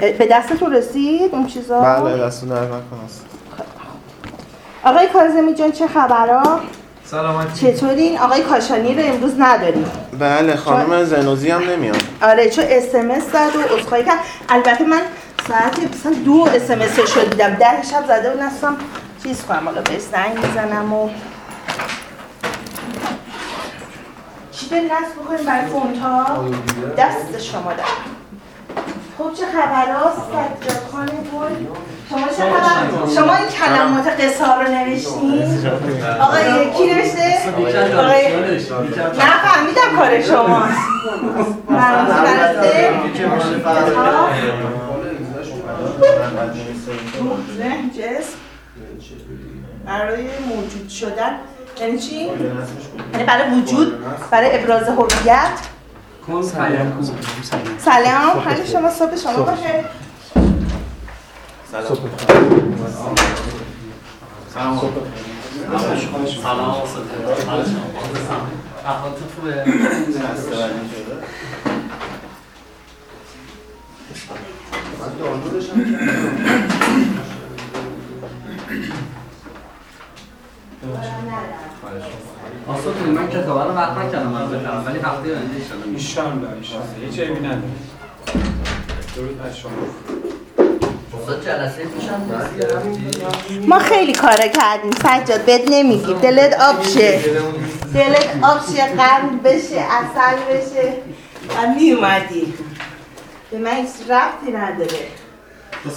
به دستتون رسید؟ اون چیزا؟ بله دستتون درد نکنه آقای کاظمی جان چه خبرها سلامتی. چطورین؟ آقای کاشانی رو امروز نداریم. بله خانم زنوزی هم نمیاد. آره چون اس ام اس زد و عذرخواهی کرد. البته من ساعت مثلا دو اس ام اس رو دیدم. ده شب زده و نتونستم چیز کنم. حالا بهش زنگ می‌زنم و چی به نصب بکنیم برای فونتا؟ دست شما در خب چه خبر هاست سجاد خان گل. شما چه خبر؟ شما این کلمات قصار رو نوشتین؟ آقای کی نوشته؟ آقای نه فهمیدم کار شماست مرموز برسته ذهن جسم. برای موجود شدن. یعنی چی؟ یعنی برای وجود برای ابراز هویت. سلام. حال شما صبح شما باشه سلام. احوالتون خوبه آسا من کتاب رو وقت نکردم من بخرم ولی هفته آینده ایشالا ایشالله ایشالله هیچ عیبی نداره درود بر شما ما خیلی کارا کردیم. سجاد بد نمیگی دلت آب شه. دلت آب شه قند بشه اصل بشه. و میومدی. به من هیچ ربطی نداره.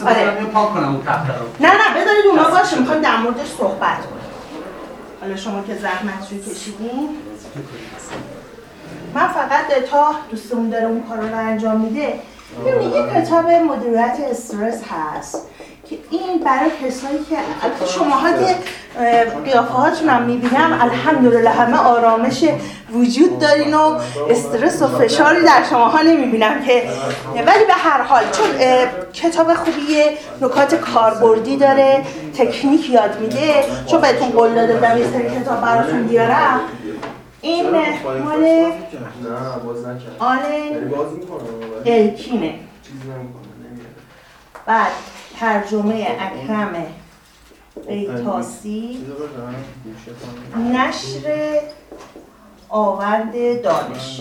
آره. پاک کنم اون تخته رو. نه نه بذارید اونا باشه. می‌خوایم در موردش صحبت کنیم حالا شما که زحمت رو کشیدین من فقط تا دوستمون داره اون کارا رو انجام میده. یه کتاب مدیریت استرس هست. این برای کسایی که البته شماها که قیافه هاتون هم می‌بینم الحمدلله همه آرامش وجود دارین و استرس و فشاری در شماها نمی‌بینم که ولی به هر حال چون کتاب خوبیه نکات کاربردی داره تکنیک یاد میده چون بهتون قول داده بودم یه سری کتاب براتون بیارم. این مال نه باز نکرد آلن می‌کنم الکینه. چیزی نمی‌کنه نمیاد بعد ترجمه اکرم بیتاسی چیزو بزن گوشه کنم. نشر آورد دانش.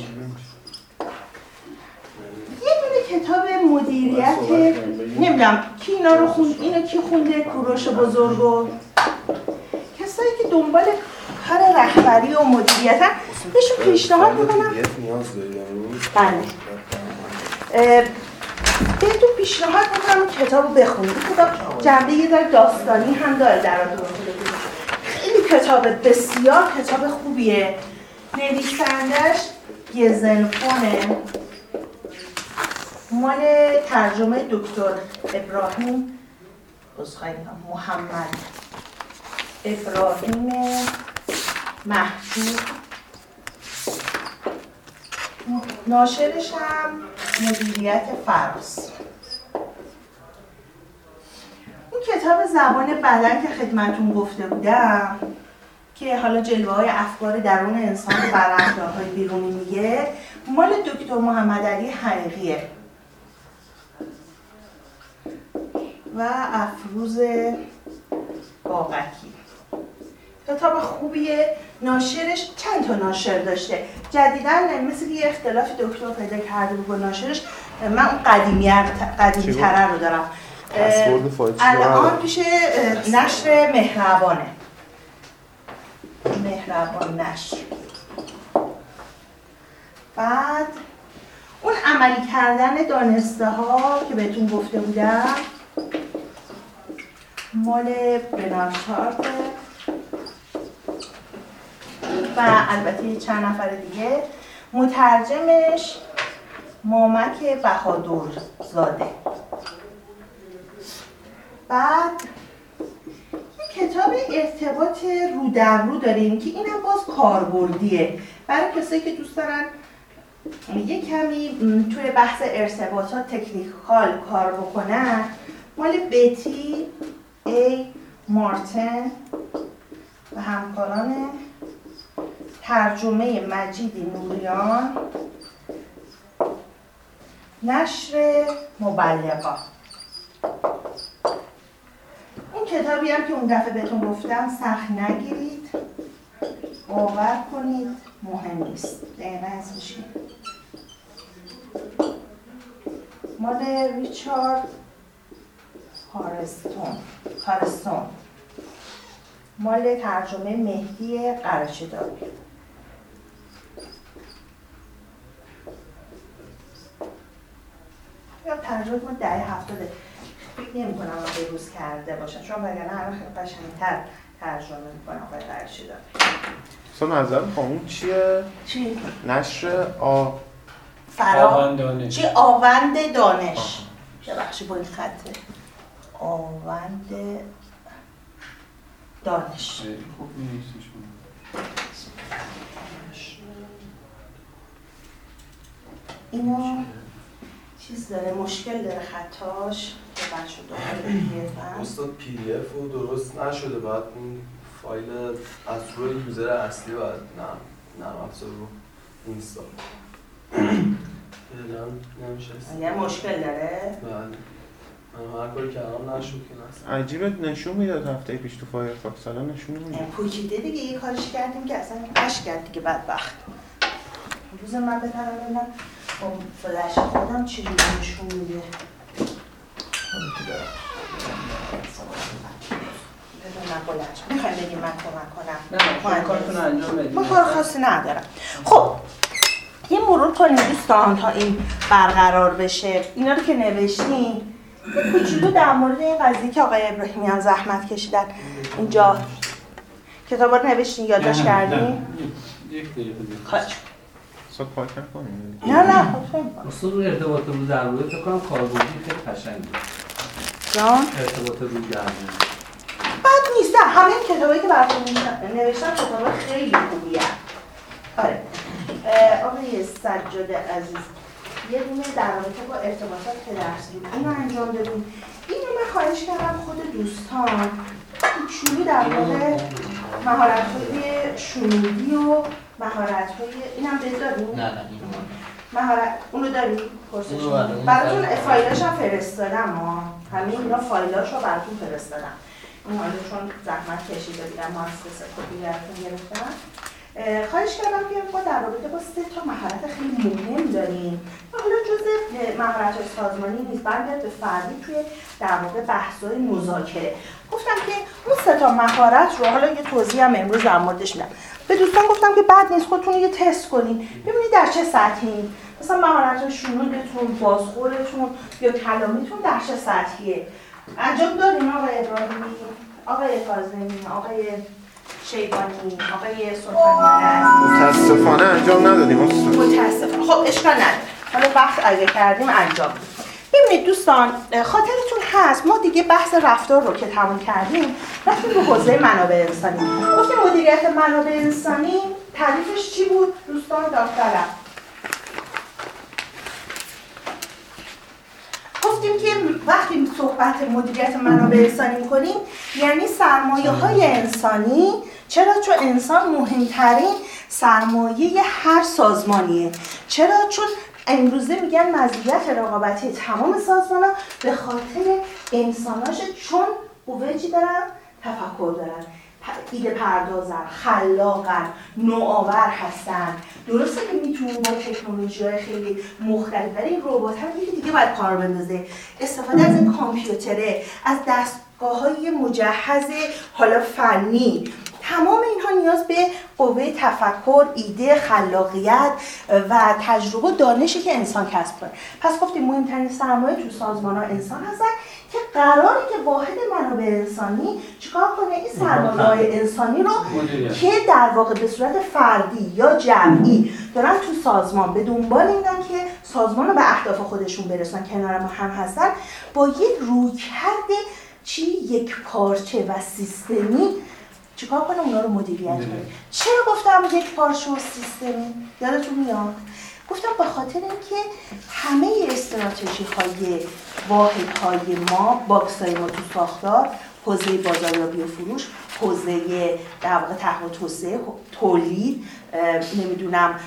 یه دونه کتاب مدیریت نمی‌دونم کی اینا رو خوند اینو کی خونده؟ کوروش بزرگو کسایی که دنبال کار رهبری و مدیریت بهشون پیشنهاد می‌کنم. بله. اه، بهتون پیشنهاد می‌کنم این کتاب رو بخونید. این کتاب جنبه یه ذره داستانی هم داره در آن خیلی کتاب بسیار کتاب خوبیه. نویسندش گزنفونه مال ترجمه دکتر ابراهیم محمد ابراهیم محجوب. ناشرش هم مدیریت فراز. اون کتاب زبان بدن که خدمتون گفته بودم که حالا جلوه های افکار درون انسان رو بر های بیرونی میگه مال دکتر محمد علی حقیقیه. و افروز باقکی. کتاب خوبیه. ناشرش چند تا ناشر داشته؟ جدیدا مثل یه اختلاف دکتر پیدا کرده بود با ناشرش. من اون قدیمی قدیمی تره رو دارم. الان؟ پیش نشر مهربانه. مهربان نشر. بعد اون عملی کردن دانسته ها که بهتون گفته بودم مال بنارشارت و البته چند نفر دیگه. مترجمش مامک بهادور زاده. بعد کتاب ارتباط رو در رو داریم که اینم باز کاربردیه. برای کسایی که دوست دارن یه کمی توی بحث ارتباطات تکنیکال کار بکنن مال بتی ای مارتن و همکاران ترجمه مجید نوریان نشر مبلغا. اون کتابی هم که اون دفعه بهتون گفتم سخت نگیرید. باور کنید مهم نیست. دقیقا اسمش مال ریچارد هارستون. هارستون. مال ترجمه مهدی قرشداری یا ترجمه ما دهه هفتاده فکر نمی کنم به روز کرده باشن چون وگرنه الان خیلی قشنگتر ترجمه می‌کنم آقای قرشداری اصلا نظر خانم چیه؟ چی؟ نشر آ فرا آوند دانش. چی آوند دانش ببخشی با این خطه آوند دانش خوب. اینو چیز داره مشکل داره خطاش بچه داره استاد پی دی اف رو درست نشده بعد اون فایل از روی یوزر اصلی باید نرم نرم افزار رو اینستال. فعلا نمیشه یه مشکل داره. بله. من هر کاری کردم نشد که نست عجیبه نشون می‌داد هفته پیش تو فایرفاکس الان نشون نمیده. پوکیده دیگه یه کارش کردیم که اصلا قش کرد دیگه بدبخت. روز من بتنم ببینم با فلش خودم چجوری نشون میده. می‌خوایم بگیم من کمک کنم؟ نه شما کارتون رو انجام بدید. من کار خاصی ندارم. خب یه مرور کنیم دوستان تا این برقرار بشه. اینا رو که نوشتیم یه کوچولو در مورد این قضیه که آقای ابراهیمیان زحمت کشیدن اینجا. کتابا رو نوشتین یادداشت نه، کردین. یک دقیقه صد پاک نکنیم. نه نه خب خیلی باحال. اصول رو ارتباط رو در روی فکر کنم کاربردی خیلی قشنگه. جان؟ ارتباط رو گردن بد نیست نه همه این کتابایی که براتون نوشتم کتاب خیلی خوبیه. آره. آقای سجاد عزیز یه دونه در رابطه با ارتباطات پدرسوزی اینو انجام دادیم. اینو من خواهش کردم خود دوستان کوچولو در مورد مهارت های شنودی و مهارت های اینم بهت داریم؟ نه نه این مهارت اونو داری؟ کورسش اونو بله، براتون فایل. فایلاش هم فرستادم ها. همه اینا فایلاش رو براتون فرستادم. این حالا چون زحمت کشیده دیدم مؤسسه خوبی براتون گرفتم. اه، خواهش کردم که ما در رابطه با سه تا مهارت خیلی مهم داریم. و حالا جز مهارت سازمانی نیست برگرد به فردی توی در واقع بحث‌های مذاکره. گفتم که اون سه تا مهارت رو حالا یه توضیح هم امروز در موردش میدم. به دوستان گفتم که بعد نیست خودتون رو یه تست کنین. ببینید در چه سطحی. مثلا مهارت شنودتون بازخورتون یا کلامیتون در چه سطحیه؟ انجام دارین آقای ابراهیمی آقای کاظمی آقای شیبانی آقای سلطانیان عزیز. متاسفانه انجام ندادیم متاسفم خب اشکال نداره. حالا بحث اگه کردیم انجام. ببینید دوستان خاطرتون هست. ما دیگه بحث رفتار رو که تموم کردیم رفتیم به حوزه منابع انسانی. گفتیم مدیریت منابع انسانی تعریفش چی بود؟ دوستان داوطلب. گفتیم که وقتی صحبت مدیریت منابع انسانی می‌کنیم یعنی سرمایه های انسانی. چرا؟ چون انسان مهمترین سرمایه هر سازمانیه. چرا؟ چون امروزه میگن مزیت رقابتی تمام سازمان ها به خاطر انساناشه چون قوه دارن؟ تفکر دارن. ایده پردازن خلاقن نوآور هستن. درسته که می‌تونن با تکنولوژی های خیلی مختلف ولی این ربات هم یکی دیگه باید کار بندازه. استفاده از کامپیوتره از دستگاه های مجهز حالا فنی. تمام اینها نیاز به قوه تفکر، ایده، خلاقیت و تجربه و دانشی که انسان کسب کنه. پس گفتیم مهمترین سرمایه تو سازمان ها انسان هستن که قراره که واحد منابع انسانی چیکار کنه این سرمایه های انسانی رو. که در واقع به صورت فردی یا جمعی دارن تو سازمان به دنبال اینن که سازمان رو به اهداف خودشون برسن کنار ما هم هستن با یک رویکرد چی یکپارچه و سیستمی چیکار کنه اونا رو مدیریت کنه. چرا گفتم یکپارچه سیستمی یادتون میاد؟ گفتم به خاطر اینکه همه استراتژی های واحد های ما box های ما تو ساختار حوزه بازاریابی و فروش حوزه در واقع تحقیق توسعه تولید نمی‌دونم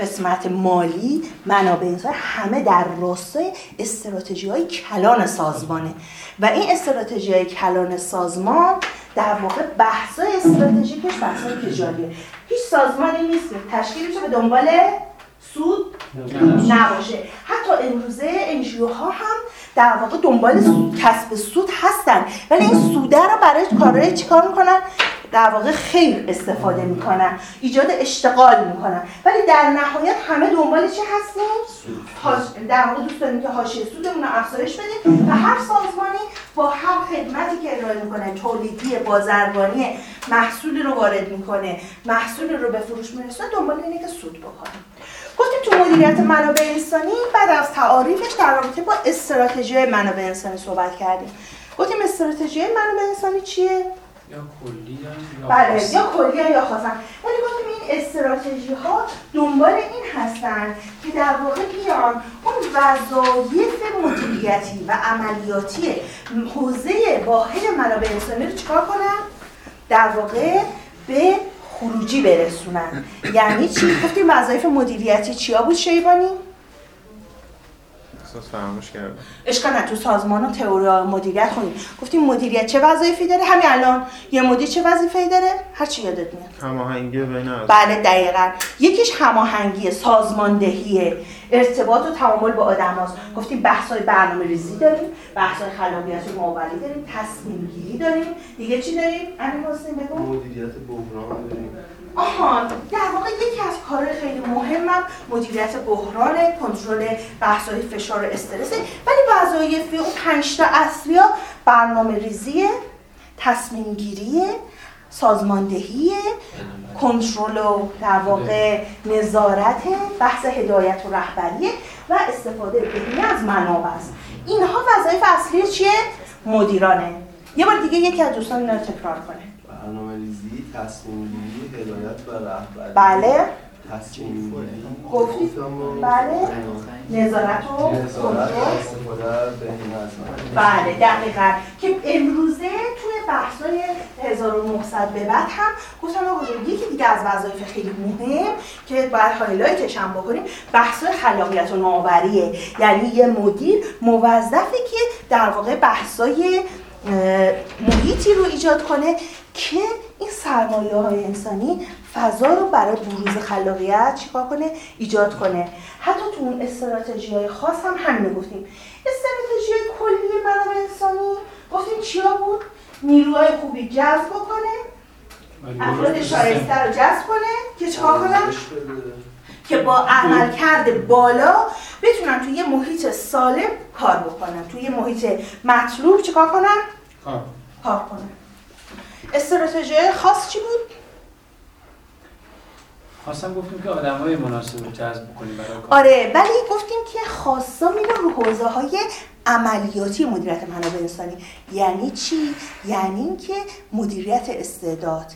قسمت مالی منابع انسان همه در راستای استراتژی های کلان سازمانه. و این استراتژی های کلان سازمان در واقع بحث استراتژیکش بحث تجاریه. هیچ سازمانی نیست. تشکیل بشه به دنبال سود نباشه. حتی امروزه انجیو ها هم در واقع دنبال کسب سود هستن. ولی این سوده رو برای کارهای چیکار می‌کنن؟ در واقع خیر استفاده می‌کنن. ایجاد اشتغال می‌کنن. ولی در نهایت همه دنبال چی هستیم در واقع دوست داریم که حاشیه سودمون رو افزایش بدیم و هر سازمانی با هر خدمتی که ارائه می‌کنه تولیدی بازرگانی محصولی رو وارد می‌کنه. محصولی رو به فروش میرسونه دنبال اینه که سود بکنه. گفتیم تو مدیریت منابع انسانی بعد از تعاریفش در رابطه با استراتژی منابع انسانی صحبت کردیم. گفتیم استراتژی منابع انسانی چیه؟ یا کلی یا بله یا کلی یا خاصن ولی گفتیم این استراتژی ها دنبال این هستن که در واقع بیان اون وظایف مدیریتی و عملیاتی حوزه واحد منابع انسانی رو چیکار کنن؟ در واقع به خروجی برسونن. یعنی چی؟ گفتیم وظایف مدیریتی چیا بود شیبانی؟ فراموش کردم. اشکال تو سازمان و تئوری مدیریت خونیم گفتیم مدیریت چه وظایفی داره؟ همین الان. یه مدیر چه وظیفه‌ای داره؟ هر چی یادت میاد. هماهنگی بین بله دقیقا. یکیش هماهنگی سازماندهی ارتباط و تعامل با آدم هاست. گفتیم بحث های برنامه ریزی داریم بحث های خلاقیت و نوآوری داریم تصمیم گیری داریم. دیگه چی داریم؟ امین حسین بگو. مدیریت بحران داریم. آها در واقع یکی از کارهای خیلی مهمم مدیریت بحران کنترل بحث‌های فشار و استرس ولی وظایف اون پنج تا اصلی ها برنامه ریزی تصمیم گیری سازماندهی کنترل و در واقع نظارت بحث هدایت و رهبری و استفاده بهینه از منابع است. اینها وظایف اصلی چیه؟ مدیرانه. یه بار دیگه یکی از دوستان اینا رو تکرار کنه. برنامه ریزی، تصمیم گیری، هدایت و رهبری. بله. تصمیم گیری گفتی؟ گفتم و- بله. نظارت و بله دقیقا که امروزه توی بحثای 1900 به بعد هم گفتم آقا یکی دیگه از وظایف خیلی مهم که باید هایلایتش هم بکنیم بحثای خلاقیت و نوآوریه یعنی یه مدیر موظفه که در واقع بحثای محیطی رو ایجاد کنه که این سرمایه های انسانی فضا رو برای بروز خلاقیت چیکار کنه؟ ایجاد کنه. حتی تو اون استراتژی های خاص هم همینو گفتیم. استراتژی کلی منابع انسانی گفتیم چیا بود؟ نیروهای خوبی جذب کنه افراد شایسته رو جذب کنه که چیکار کنن؟ آموزش بده. که با عملکرد بالا بتونن توی یه محیط سالم کار بکنن. توی یه محیط مطلوب چیکار کنن؟ کار. کار کنن. استراتژی خاص چی بود؟ خواستم گفتیم که آدم های مناسب رو جذب کنیم برای کار. آره ولی گفتیم که خاصا میره رو حوزه های عملیاتی مدیریت منابع انسانی. یعنی چی؟ یعنی اینکه مدیریت استعداد.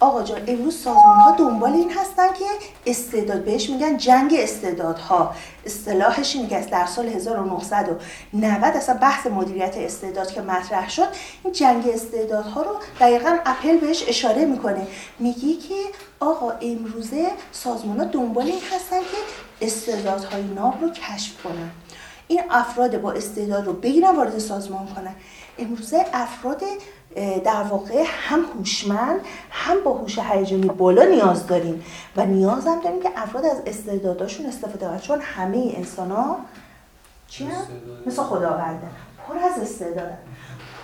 آقا جان امروز سازمان ها دنبال این هستن که استعداد بهش میگن جنگ استعدادها. اصطلاحش اینه که در سال 1990 اصلا بحث مدیریت استعداد که مطرح شد این جنگ استعدادها رو دقیقا اپل بهش اشاره می‌کنه. میگه که آقا امروزه سازمان ها دنبال این هستن که استعدادهای ناب رو کشف کنن. این افراد با استعداد رو بگیرن وارد سازمان کنن. امروزه افراد در واقع هم هوشمند هم با هوش هیجانی بالا نیاز داریم. و نیاز هم داریم که افراد از استعداداشون استفاده کنن. چون همه انسان ها چی هم؟ مثل پر از استعدادن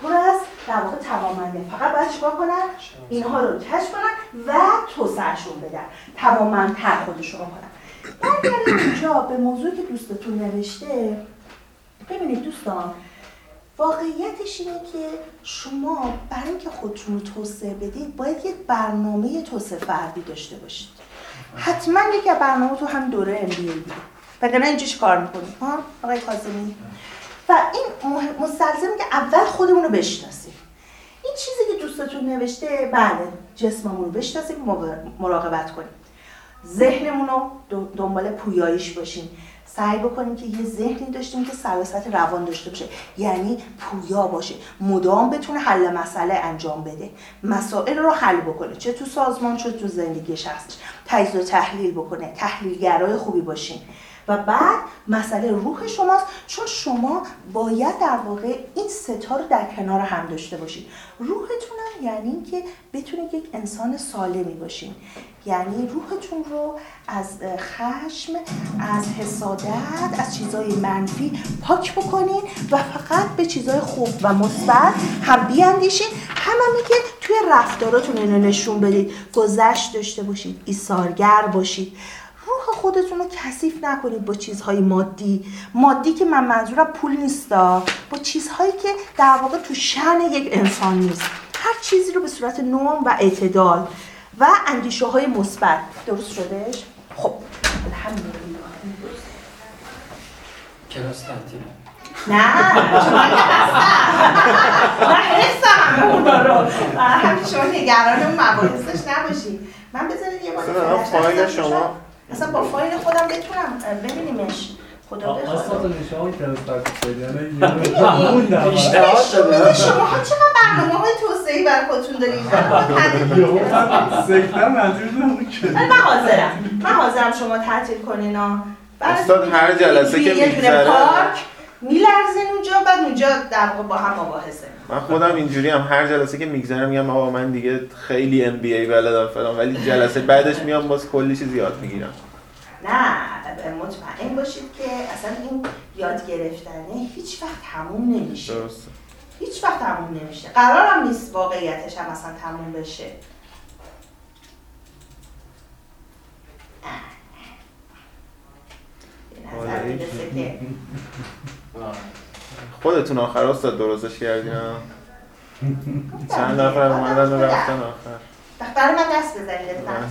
پر از در واقع توانمنده فقط باید چیکار کنن؟ اینها رو کشف کنن و توسعهشون بدن. توانمندتر خودشون رو کنن. برگردیم اینجا به موضوعی که دوستتون نوشته. ببینید دوستان واقعیتش اینه که شما برای اینکه خودتون رو توسعه بدید باید یک برنامه توسعه فردی داشته باشید. حتما یک برنامه تو هم دوره ام بی وگرنه اینجا کار می‌کنید ها؟ آقای کاظمی. و این مستلزمه که اول خودمون رو بشناسیم. این چیزی که دوستتون نوشته بله جسممون رو بشناسیم مراقبت کنیم. ذهنمون رو دنبال پویاییش باشیم. سعی بکنیم که یه ذهنی داشتیم که سلاست روان داشته باشه. یعنی پویا باشه. مدام بتونه حل مسئله انجام بده. مسائل رو حل بکنه. چه تو سازمان چه تو زندگی شخصش تجزیه و تحلیل بکنه. تحلیلگرای خوبی باشین و بعد مسئله روح شماست چون شما باید در واقع این ستا رو در کنار هم داشته باشید. روحتون هم یعنی اینکه بتونید یک انسان سالمی باشین. یعنی روحتون رو از خشم از حسادت از چیزای منفی پاک بکنین و فقط به چیزای خوب و مثبت هم بیاندیشین. هم که توی رفتاراتون اینو نشون بدید. گذشت داشته باشید ایثارگر باشید. روح خودتون رو کثیف نکنید با چیزهای مادی مادی که من منظورم پول نیستا با چیزهایی که در واقع تو شن یک انسان نیست هر چیزی رو به صورت نرم و اعتدال و اندیشه های مثبت درست شدهش خب الحمدلله کلاس تعطیله نه شما من حفظم همه اونا رو همین شما نگران اون مباحثش نباشید من بذارید یه بار شما. اصلا با فایل خودم بتونم ببینیمش. خدا بخواد آساتون شما چقدر برنامه های توسعه‌ای برای خودتون دارید؟ من حاضرم. من حاضرم شما تعطیل کنین استاد هر جلسه که می‌گذره- پارک. میلرزین اونجا بعد اونجا در واقع با هم مباحثه. من خودم اینجوری هم هر جلسه که میگذرم میگم آقا من دیگه خیلی ام بی ای بلدم فلان ولی جلسه بعدش میام باز کلی چیز یاد می‌گیرم. نه مطمئن باشید که اصلا این یاد گرفتنه هیچ وقت تموم نمیشه. درسته. هیچ وقت تموم نمیشه. قرارم نیست واقعیتش هم اصلا تموم بشه. به نظر. می‌رسه که خودتون آخر استاد درستش کردین؟ ها؟ چند نفر اومدن و رفتن آخر؟ برای من دست بزنید لطفا.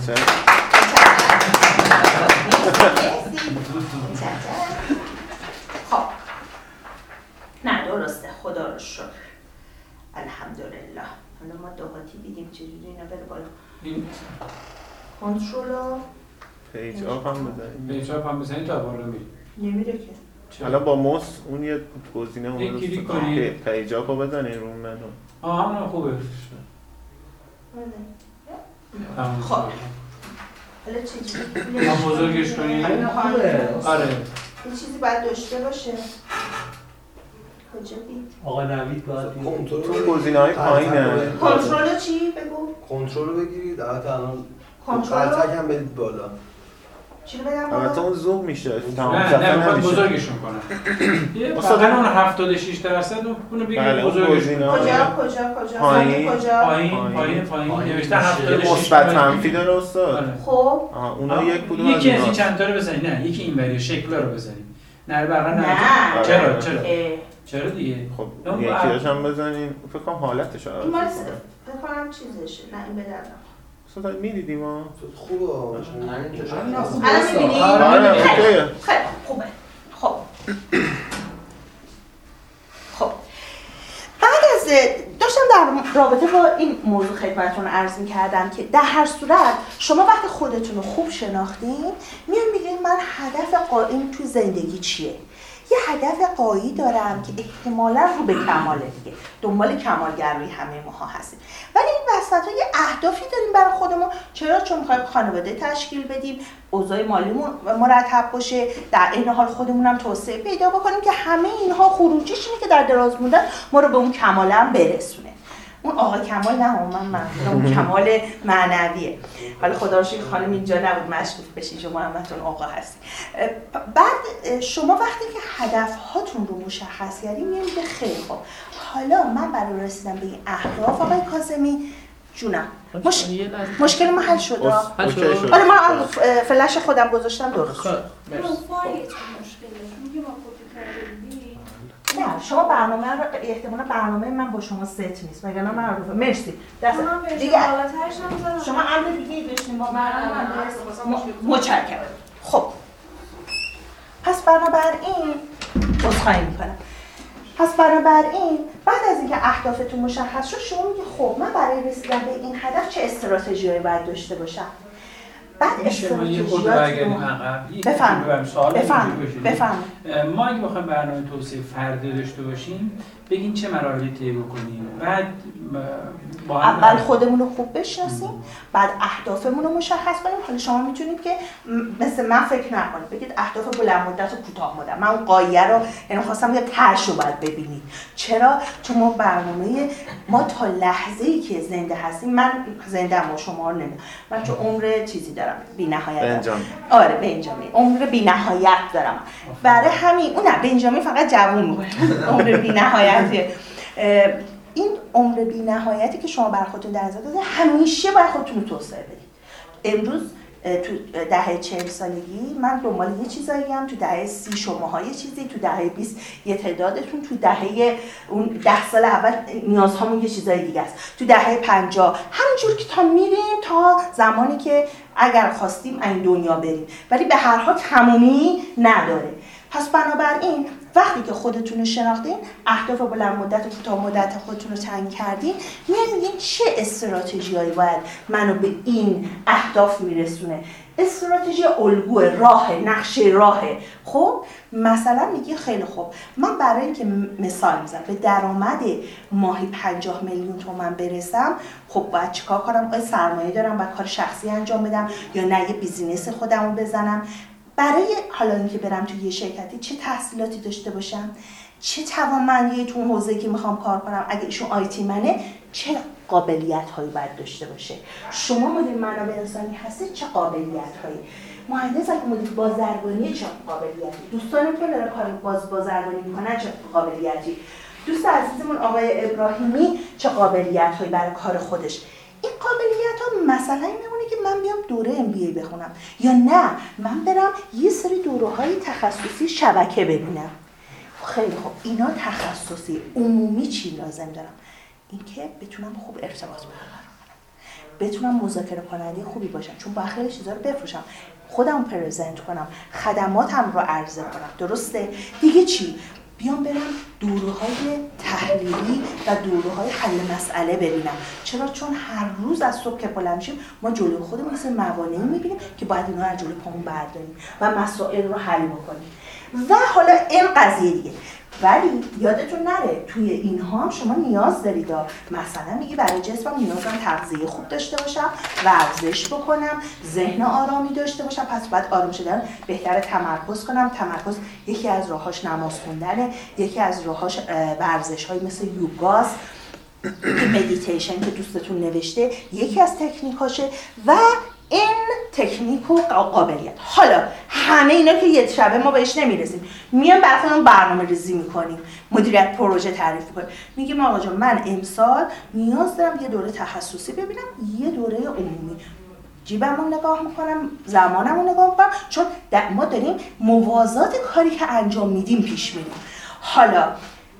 خب. نه درسته. خدا رو شکر. الحمدلله. حالا ما دوقاتی بیدیم چجوری اینا بره بالا؟ کنترل رو؟ پیج آف هم بزنیم پیچاپ هم بزنید تا بالا میری نمیره که. حالا با موس اون یه گزینه اون کلیک کنید. پیج آف رو بزنین رو منو. آه همون خوبه. تمام خب. شد. حالا چجوری هم بزرگش خوبه. آره. یه چیزی باید داشته باشه. آقا نوید باید کنترل تو گزینه های پایینه. کنترل چی؟ بگو. کنترل رو بگیرید. البته الان کنترل؟ رو؟ هم بدید بالا. چی رو بدم البته اون زوم میشه. تمام نه نه می‌خواد بزرگشون استاد، فقط اون 76 درصد اونو بگیرید بله گزینه کجا کجا کجا؟ پایین. پایین پایین. پایین پایین. پایین. نوشته یه 76 مثبت منفی داره استاد. آره. خب. اونا یک کدوم از یکی از این چند تا رو بزنید نه یکی این وری شکل رو بزنید نه بقیه نه نه. چرا؟ چرا؟ اه، چرا دیگه؟ خب یکی هم بزنین. فکر کنم حالتش می‌کنه. فکر کنم چیزشه. نه این بدردم استاد می‌دیدیم ها خوبه الان درسته. می‌بینی؟ آره. می‌بینی؟ اوکیه خیلی خوبه خب خب بعد از داشتم در رابطه با این موضوع خدمتتون عرض می کردم که در هر صورت شما وقتی خودتون رو خوب شناختین میان میگین من هدف قائم تو زندگی چیه یه هدف قایی دارم که احتمالا رو به کماله دیگه دنبال کمالگرایی همه ماها هستیم. ولی این وسط یه اهدافی داریم برای خودمون. چرا؟ چون می‌خوایم خانواده تشکیل بدیم اوضاع مالیمون مرتب باشه در این حال خودمون هم توسعه پیدا بکنیم که همه اینها خروجیش اینه که در دراز مدت ما رو به اون کمال هم برسونه. اون آقا کمال نه اون من منظورم اون کمال معنویه. حالا خدا رو شکر خانم اینجا نبود مشکوک بشین شما همتون آقا هستی. بعد شما وقتی که هدف هاتون رو مشخص کردیم میگیم که خیلی خوب. حالا من برای رسیدن به این اهداف آقای کاظمی جونم. مش... مشکل ما حل شد. حالا من فلش خودم گذاشتم درست. شد نه شما برنامه رو احتمالا برنامه من با شما ست نیست وگرنه من رو مرسی. دست دیگه شما امر دیگه داشتیم با برنامه متشکرم. خب. پس بنابراین عذرخواهی می‌کنم. پس بنابراین بعد از اینکه اهدافتون مشخص شد شما میگه خب من برای رسیدن به این هدف چه استراتژیایی باید داشته باشم؟ بعد استراتژیات باشه. بفرم اه، ما اگه بخوایم برنامه توسعه فردی داشته باشیم بگین چه مراحلی طی بکنیم. بعد با اول خودمون رو خوب بشناسیم بعد اهدافمون رو مشخص کنیم. حالا شما می‌تونید که م- مثل من فکر نکنید. بگید اهداف بلند مدت و کوتاه مدت. من اون قایه رو یعنی خواستم یه ترش رو باید ببینید. چرا؟ چون ما برنامه ما تا لحظه ای که زنده هستیم من زنده ما شما رو نمی‌دونم. من چون عمر چیزی دارم. بی نهایت بنجامین. آره بنجامین. عمر بی نهایت دارم برای همین اون نه بنجامین فقط جوون عمر بی نهایتیه این عمر بی نهایتی که شما بر خودتون در نظر همیشه باید خودتون توسعه بدید. امروز تو دهه چهل سالگی من دنبال یه چیزایی هم تو دهه سی شماها یه چیزی تو دهه 20 یه تعدادتون تو دهه اون ده سال اول نیازهامون یه چیزای دیگه است. تو دهه 50 همینجور که تا میریم تا زمانی که اگر خواستیم این دنیا بریم. ولی به هر حال تمومی نداره. پس بنابراین وقتی که خودتون رو شناختین اهداف بلند مدت و کوتاه مدت خودتون رو تعیین کردین میاد میگین چه استراتژیایی باید منو به این اهداف میرسونه. استراتژی الگو راه نقشه راه. خب مثلا میگی خیلی خوب من برای اینکه مثال می‌زنم به درآمد ماهی 50 میلیون تومن برسم خب باید چیکار کنم؟ آیا سرمایه دارم؟ باید کار شخصی انجام بدم؟ یا نه یه بیزینس خودم رو بزنم؟ برای حالا اینکه برم توی یه شرکتی چه تحصیلاتی داشته باشم؟ چه توانمندی تو اون حوزه که می‌خوام کار کنم؟ اگه ایشون آیتی منه چه قابلیت هایی باید داشته باشه؟ شما مدیر منابع انسانی هستید چه قابلیت هایی مهندس اگه مدیر بازرگانی چه قابلیتی؟ دوستانتون داره کار باز بازرگانی می‌کنن چه قابلیتی؟ دوست عزیزمون آقای ابراهیمی چه قابلیت هایی برای کار خودش؟ این قابلیت ها مثلا این میمونه که من بیام دوره ام بی بخونم. یا نه من برم یه سری دوره های تخصصی شبکه ببینم. خیلی خوب. اینا تخصصی. عمومی چی لازم دارم؟ اینکه بتونم خوب ارتباط برقرار کنم. بتونم مذاکره کننده خوبی باشم. چون با خیلی چیزا رو بفروشم. خودم پرزنت کنم. خدماتم رو عرضه کنم. درسته؟ دیگه چی؟ بیام برم دوره های تحلیلی و دوره های حل مسئله ببینم. چرا؟ چون هر روز از صبح که بلند میشیم ما جلوی خودمون مثل موانعی می‌بینیم که باید اینا از جلوی پامون برداریم و مسائل رو حل بکنیم. و حالا این قضیه دیگه. ولی یادتون نره توی اینها شما نیاز دارید. مثلا میگی برای جسمم نیازم تغذیه خوب داشته باشم ورزش بکنم ذهن آرامی داشته باشم پس باید آرام شدن بهتر تمرکز کنم. تمرکز یکی از راهاش نماز خوندنه یکی از راهاش ورزش های مثل یوگاست مدیتیشن که دوستتون نوشته یکی از تکنیکاشه و این تکنیک و قابلیت. حالا همه اینا که یه شبه ما بهش نمی‌رسیم. میان برای خودمون برنامه ریزی می‌کنیم. مدیریت پروژه تعریف کنیم میگیم آقا جان من امسال نیاز دارم یه دوره تخصصی ببینم یه دوره عمومی. جیبم رو نگاه می‌کنم زمانم رو نگاه می‌کنم چون ما داریم موازات کاری که انجام میدیم پیش میریم. حالا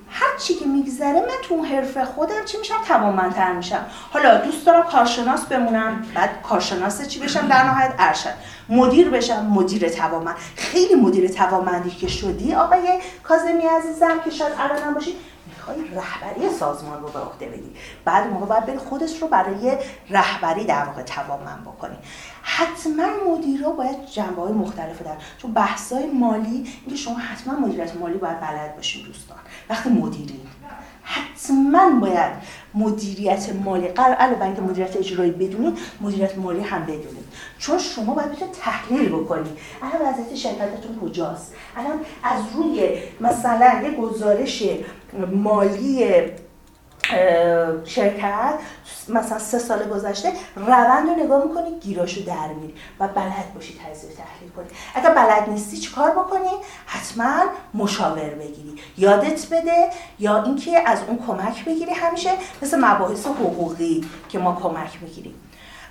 هر چی که میگذره من تو حرفه خودم چی میشم؟ توانمندتر میشم. حالا دوست دارم کارشناس بمونم بعد کارشناس چی بشم؟ در نهایت ارشد. مدیر بشم مدیر توانمند. خیلی مدیر توانمندی که شدی آقای کاظمی عزیزم که شاید الانم باشی. می‌خوای رهبری سازمان رو به عهده بگیری. بعد موقع باید بری خودش رو برای رهبری در واقع توانمند بکنی. حتما مدیرا باید جنبه های مختلف دارن چون بحث های مالی اینکه شما حتما مدیریت مالی باید بلد باشین دوستان. وقتی مدیرین حتما باید مدیریت مالی قرار علاوه بر اینکه مدیریت اجرایی بدونید مدیریت مالی هم بدونید چون شما باید بتونید تحلیل بکنید الان وضعیت شرکتتون کجاست؟ الان از روی مثلا یه گزارش مالی شرکت مثلا سه سال گذشته روند رو نگاه می‌کنی گیراشو در میری و بلد باشی تجزیه تحلیل کنی. اگر بلد نیستی چی کار بکنی؟ حتما مشاور بگیری. یادت بده یا اینکه از اون کمک بگیری همیشه مثل مباحث حقوقی که ما کمک می‌گیریم.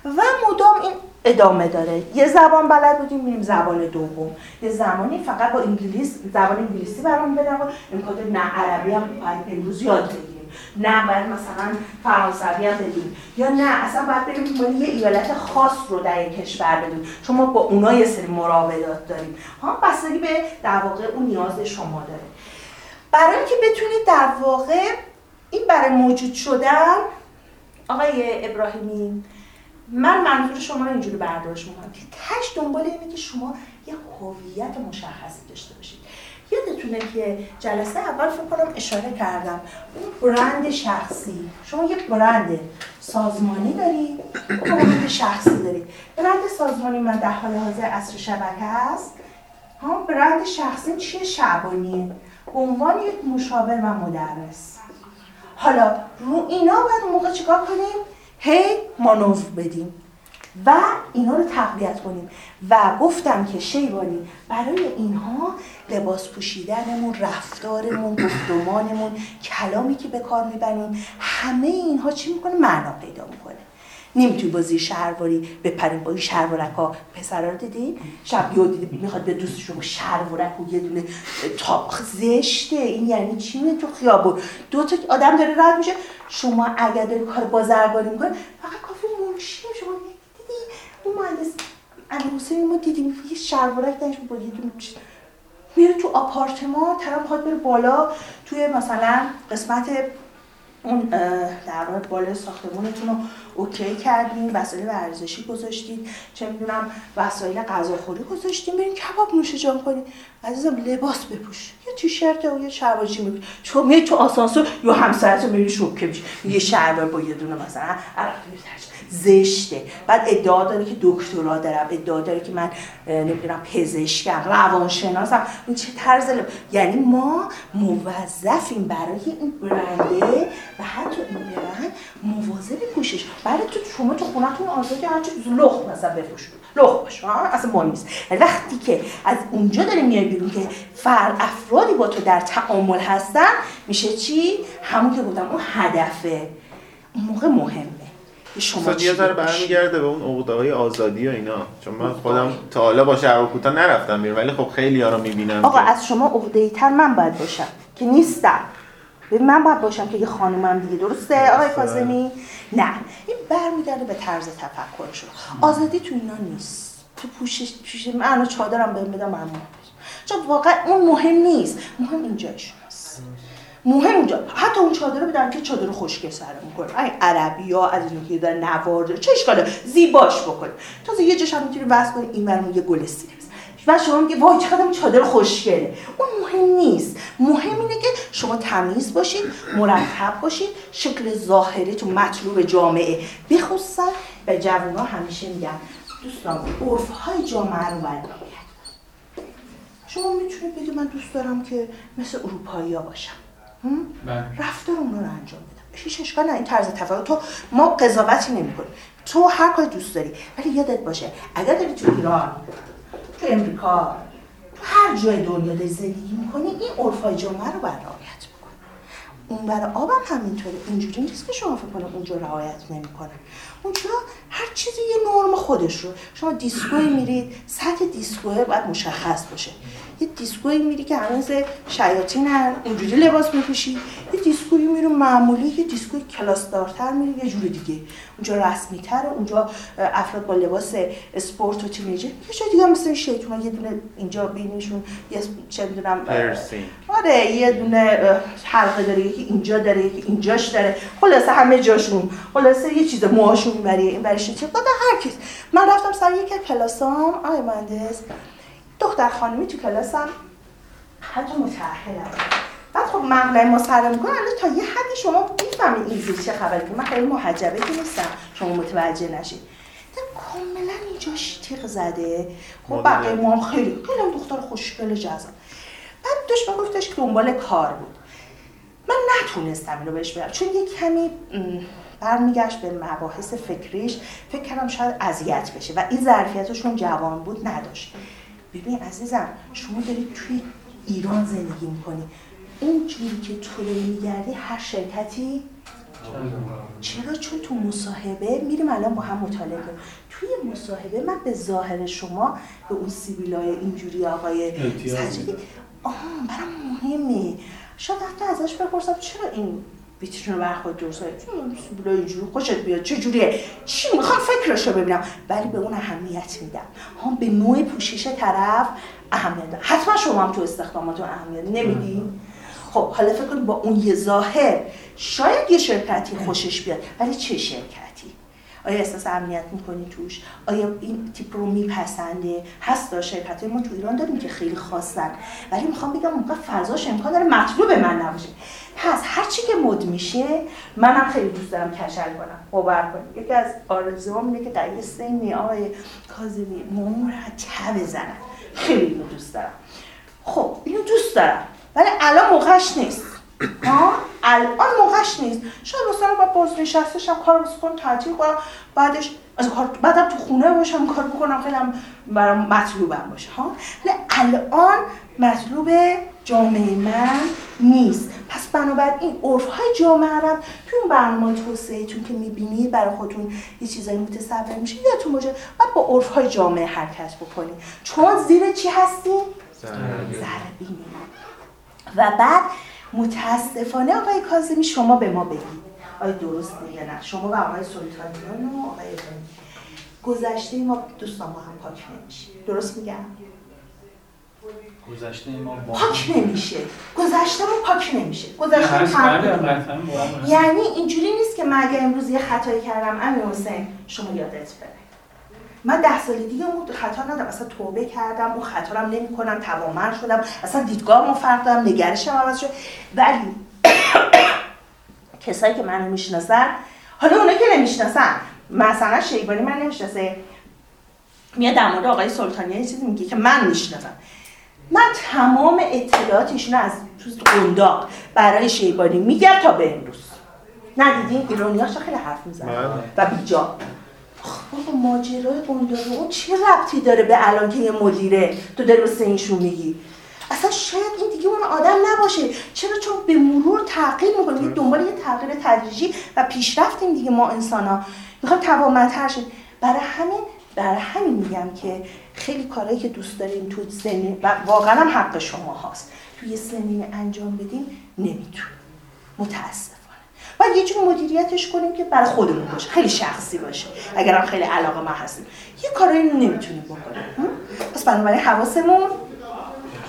و مدام این ادامه داره. یه زبان بلد بودیم میریم زبان دوم. یه زمانی فقط با انگلیس زبان انگلیسی برام بدن امکان نه عربی هم امروز یاد بگیریم. نه باید مثلا فرانسوی هم بدیم. یا نه اصلا باید بریم یه ایالت خاص رو در یک کشور بدیم. چون ما با اونا یه سری مراودات داریم. ها بستگی به در واقع اون نیاز شما داره. برای اینکه بتونید در واقع این برای موجود شدن آقای ابراهیمی من منظور شما رو اینجوری برداشت می‌کنم که تش دنبال اینه که شما یه هویت مشخصی داشته باشید. یادتونه که جلسه اول فکر کنم اشاره کردم. اون برند شخصی. شما یک برند سازمانی داری برند شخصی داری. برند سازمانی من در حال حاضر اصر شبکه هست. ها برند شخصی چیه؟ شعبانیه. به عنوان یک مشاور و مدرس. حالا رو اینا باید موقع چیکار کنیم؟ هی مانور بدیم و اینا رو تقویت کنیم. و گفتم که شیبانی برای اینها لباس پوشیدنمون رفتارمون گفتمانمون کلامی که به کار می‌بریم همه اینها چی می‌کنه؟ معنا پیدا می‌کنه. نمی‌تونی با زیر شهرواری بپریم با این شهروارک ها رو دیدی؟ شب یاد دیدی می‌خواد به دوستشون شهروارک و یه دونه تاخ زشته. این یعنی چی میه تو خیابون؟ دو تا آدم داره رد میشه. شما اگر داری کار بازرگانی می‌کنی فقط کافی منشی شما دیدی اون مهندس حسین ما دیدیم یه شلوارک داشت با یه دونه. میره تو آپارتمان طرف می‌خواد بره بالا. توی مثلا قسمت اون در واقع بالای ساختمونتون رو اوکی کردین وسایل ورزشی گذاشتین چه می‌دونم وسایل غذاخوری گذاشتین برین کباب نوش جان کنین عزیزم لباس بپوش یه تیشرت و یه شلوار چی میگی چون میای تو آسانسور یا همسرت رو می‌بینی شوکه میشه یه شلوار با یه دونه مثلا زشته. بعد ادعا داره که دکترا دارم ادعا داره که من نمی‌دونم پزشکم روانشناسم. این چه طرز لب... یعنی ما موظفیم برای این برنده و حتی این برند مواظب پوشش. برای تو شما تو خونتون آزادی هر چی لخ مثلا بپوشون. لخ باش. اصلا مهم نیست. ولی وقتی که از اونجا داری میای بیرون که فر افرادی با تو در تعامل هستن میشه چی؟ همون که گفتم اون هدفه. اون موقع مهمه. که شما یه ذره. برمیگرده به اون عقده های آزادی و اینا. چون من خودم تا حالا با شهر کوتاه نرفتم بیرون ولی خب خیلی ها رو می‌بینم آقا از شما عقده تر من باید باشم که نیستم. ببین من باید باشم که یه خانومم دیگه. درسته آقای کاظمی؟ نه. این برمیگرده به طرز تفکر شما آزادی تو اینا نیست. تو پوشش پوشش من چادرم بهم بدم من چون واقعا اون مهم نیست. مهم اینجای شماست مهم اونجا. حتی اون چادر رو بدم که چادر خوشگل سر می‌کنه. این عربی ها از اینو که دارن نوار چه اشکاله زیباش بکنه. تازه یه جاش هم می‌تونی وصل کنی این برمون یه گل بزن. و شما میگه وای چقدر این چادر خوشگله. اون مهم نیست. مهم اینه که شما تمیز باشید مرتب باشید شکل ظاهریتون مطلوب جامعه. بخصوصا به جوونا همیشه میگن دوستان عرف های جامعه رو باید. شما می‌تونید بگید من دوست دارم که مثل اروپایی باشم. رفتار اون رو انجام بدم هیچ اشکال نه این طرز تفکر تو ما قضاوتی نمی‌کنیم. تو هر کاری دوست داری ولی یادت باشه اگر داری تو ایران تو امریکا تو هر جای دنیا داری زندگی می‌کنی این عرفای جامعه رو باید رعایت بکنی. اون برای آبم همینطوره. اینجوری نیست که شما فکر کنید اونجا رعایت نمی‌کنن. اونجا هر چیزی یه نرم خودش رو. شما دیسکوی میرید سطح دیسکوه باید مشخص باشه. یه دیسکوی میری که همه مثل شیاطینن اونجوری لباس میپوشی. یه دیسکوی میری معمولی یه دیسکوی کلاس دارتر میری یه جور دیگه. اونجا رسمی تره اونجا افراد با لباس اسپورت و teenager یه جای دیگه مثل شیطونا یه دونه اینجا بینشون یه چه می‌دونم آره یه دونه حلقه داره یکی اینجا داره یکی اینجاش داره. خلاصه همه جاشون خلاصه یه چیز موهاشون می‌بری این برش چه؟ هر کس. من رفتم سر از کلاسام آقای مهندس. دختر خانمی تو کلاسم حتی متأهلم بعد خب مقنعه ما سر می‌کنه تا یه حدی شما می‌فهمید این زیر چه خبری که من خیلی محجبه که نیستم شما متوجه نشید کاملا اینجاش تیغ زده. خب. بقیه ما هم خیلی خیلی هم دختر خوشگل جذاب. بعد داشت گفتش که دنبال کار بود. من نتونستم اینو بهش بگم چون یه کمی برمیگشت به مباحث فکریش. فکر کردم شاید اذیت بشه و این ظرفیتشون جوان بود نداشت. ببین عزیزم شما دارید توی ایران زندگی می‌کنی. اون جوری که تو میگردی هر شرکتی؟ چرا؟ چون تو مصاحبه میریم الان با هم مطالعه کنیم. توی مصاحبه من به ظاهر شما به اون سیبیلای اینجوری آقای سجادی آه برام مهمه. شاید حتی ازش بپرسم چرا این بیتشون رو برخورد درست اینجوری خوشت بیاد چه جوریه؟ چی می‌خوام فکرش رو ببینم؟ ولی به اون اهمیت میدم. هم به نوع پوشش طرف اهمیت میدم حتما شما هم تو استخداماتون اهمیت نمیدین خب حالا فکر کنید با اون یه ظاهر شاید یه شرکتی خوشش بیاد ولی چه شرکتی؟ آیا احساس امنیت می‌کنی توش؟ آیا این تیپ رو میپسنده؟ هست دا شرکت ما تو ایران داریم که خیلی خاصن. ولی می‌خوام بگم موقع فضاش امکان داره مطلوب من نباشه. پس هر چی که مد میشه منم خیلی دوست دارم کشل کنم. باور کنید. یکی از آرزوام اینه که در یه سنی آقای کاظمی مرتب بزنن خیلی دوست دارم. خب اینو دوست دارم. ولی الان موقعش نیست. ها؟ الان موقعش نیست. شاید مثلا با باز نشسته شم کار واسه کنم تعطیل کنم بعدش از کار بعدم تو خونه باشم کار بکنم خیلی هم برام مطلوبم باشه ها؟ الان مطلوب جامعه من نیست. پس بنابراین عرف های جامعه هم توی اون برنامه توسعهتون که می‌بینید برای خودتون یه چیزایی متصور میشه یادتون باشه بعد با عرف های جامعه حرکت بکنید. چون زیر چی هستیم؟ ذره و بعد متاسفانه آقای کاظمی شما به ما بگید. آیا درست یا نه. شما و آقای سلطانیان و آقای گذشته ما دوستان ما هم پاک نمیشه. درست میگم؟ گذشته ما با پاک نمیشه. گذشته ما پاک نمیشه. گذشته فرق بله. یعنی اینجوری نیست که من اگر امروز یه خطایی کردم امیر حسین شما یادت بره. من ده سال دیگه اون خطا ندارم. اصلا توبه کردم اون خطا رو هم نمی کنم توامر شدم. اصلا دیدگاه فرق دارم نگرشم عوض شد. ولی کسایی که منو می‌شناسن حالا اونا که نمی‌شناسن مثلا شیبانی من نمی‌شناسه. میاد در مورد آقای سلطانی یه چیزی میگه که من می‌شناسم. من تمام اطلاعات ایشون از تو قنداق برای شیبانی میگم تا به امروز. ندیدین؟ ایرانیاشو خیلی حرف می‌زنن. و بیجا. بابا ماجرای قنداق اون چه ربطی داره به الان که یه مدیره؟ تو داری واسه اینشون میگی. اصلا شاید این دیگه اون آدم نباشه. چرا؟ چون به مرور تغییر می‌کنیم دنبال یه تغییر تدریجی و پیشرفتیم دیگه ما انسان ها می‌خوایم توانمندتر شیم. برای همین برای همین میگم که خیلی کارهایی که دوست داریم تو سنین و واقعا هم حق شما هاست. توی سنین انجام بدیم نمی‌تونیم متاسفانه باید یه جور مدیریتش کنیم که برای خودمون باشه. خیلی شخصی باشه. اگرم خیلی علاقه من هستیم. یه کارایی نمی‌تونیم بکنیم. هم؟ پس بنابراین حواسمون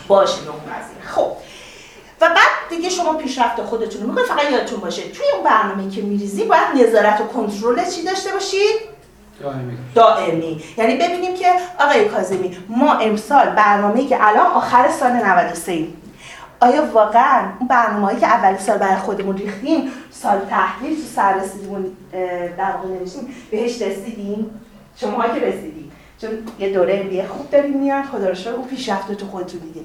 باشه خب. و بعد دیگه شما پیشرفت خودتون رو می‌کنید. فقط یادتون باشه توی اون برنامه که میریزی باید نظارت و کنترل چی داشته باشید دائمی. دائمی. یعنی ببینیم که آقای کاظمی ما امسال برنامه‌ای که الان آخر سال 93 ایم. آیا واقعا اون برنامه‌ای که اول سال برای خودمون ریختیم سال تحلیل تو سر رسیدیمون اه، در واقع نوشتیم بهش رسیدیم؟ شما که رسیدیم. چون یه دوره بیه خوب داریم میاد خدا رو شکر اون پیشرفت تو خودتون دیگه.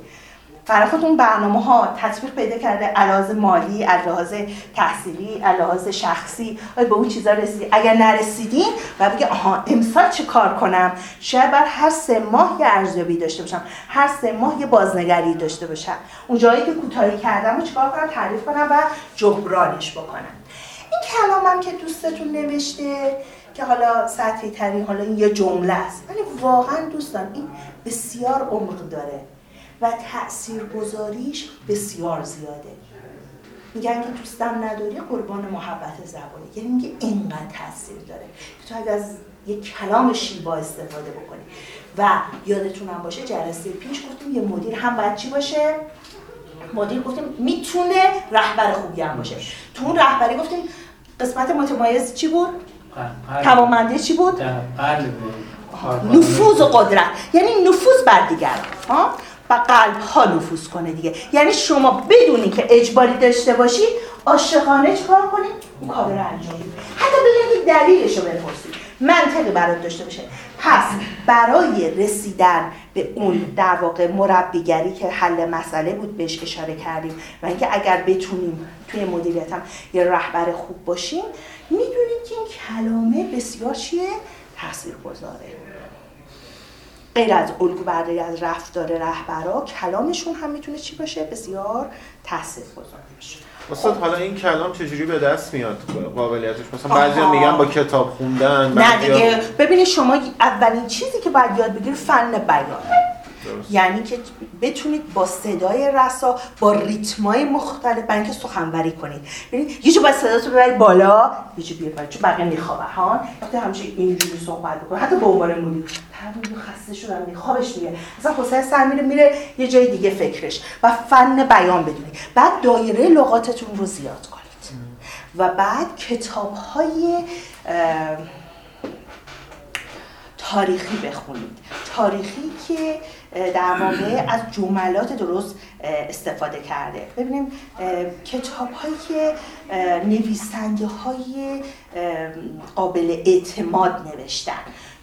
فرخت اون برنامه ها تطبیق پیدا کرده علاوه مالی علاوه تحصیلی علاوه شخصی آیا به اون چیزا رسیدی؟ اگر نرسیدین و بگه آها امسال چه کار کنم؟ شاید بعد هر سه ماه یه ارزیابی داشته باشم هر سه ماه یه بازنگری داشته باشم. اون جایی که کوتاهی کردم و چیکار کنم؟ تعریف کنم و جبرانش بکنم. این کلامم که دوستتون نوشته که حالا سطحی ترین حالا این یه جمله است. ولی واقعا دوستان این بسیار عمق داره. و تأثیر گذاریش بسیار زیاده. میگن که دوستم نداری قربان محبت زبانی یعنی میگه اینقدر تاثیر داره که تو اگه از یک کلام شیوا استفاده بکنی. و یادتونم باشه جلسه پیش گفتیم یه مدیر هم باید چی باشه؟ مدیر گفتیم می‌تونه رهبر خوبی هم باشه. تو اون رهبری گفتیم قسمت متمایز چی بود؟ قلب. توانمندی چی بود. نفوذ و قدرت. یعنی نفوذ بر دیگران ها و قلب ها نفوذ کنه دیگه. یعنی شما بدونی که اجباری داشته باشی عاشقانه چیکار کنید اون کار رو انجام بدید حتی بگید دلیلش رو بپرسید. منطقی برات داشته باشه. پس برای رسیدن به اون در واقع مربیگری که حل مسئله بود بهش اشاره کردیم و اینکه اگر بتونیم توی مدیریت هم یه رهبر خوب باشیم می‌دونیم که این کلامه بسیار چیه؟ تاثیر گذاره غیر از الگو برداری از رفتار رهبرا کلامشون هم می‌تونه چی باشه؟ بسیار تاثیرگذار باشه. استاد حالا این کلام چجوری به دست میاد؟ قابلیتش؟ مثلا. بعضیا میگن با کتاب خوندن نه دیگه. ببینید شما اولین چیزی که باید یاد بگیرید فن بیان. درست. یعنی که بتونید با صدای رسا با ریتمای مختلف برای اینکه سخنوری کنید. ببینید یه جو باید صداتو ببرید بالا یه جو پایین. چون بقیه میخوابن. ها؟ وقتی همیشه اینجوری صحبت بکنه حتی به عنوان مدیر. طرف میگه خسته میگه خوابش میاد اصلا حوصله سر میره میره یه جای دیگه فکرش و فن بیان بدونید بعد دایره لغاتتون رو زیاد کنید. و بعد کتاب های تاریخی بخونید. تاریخی که در واقع از جملات درست استفاده کرده. ببینیم کتاب هایی که نویسنده های قابل اعتماد نوشتن.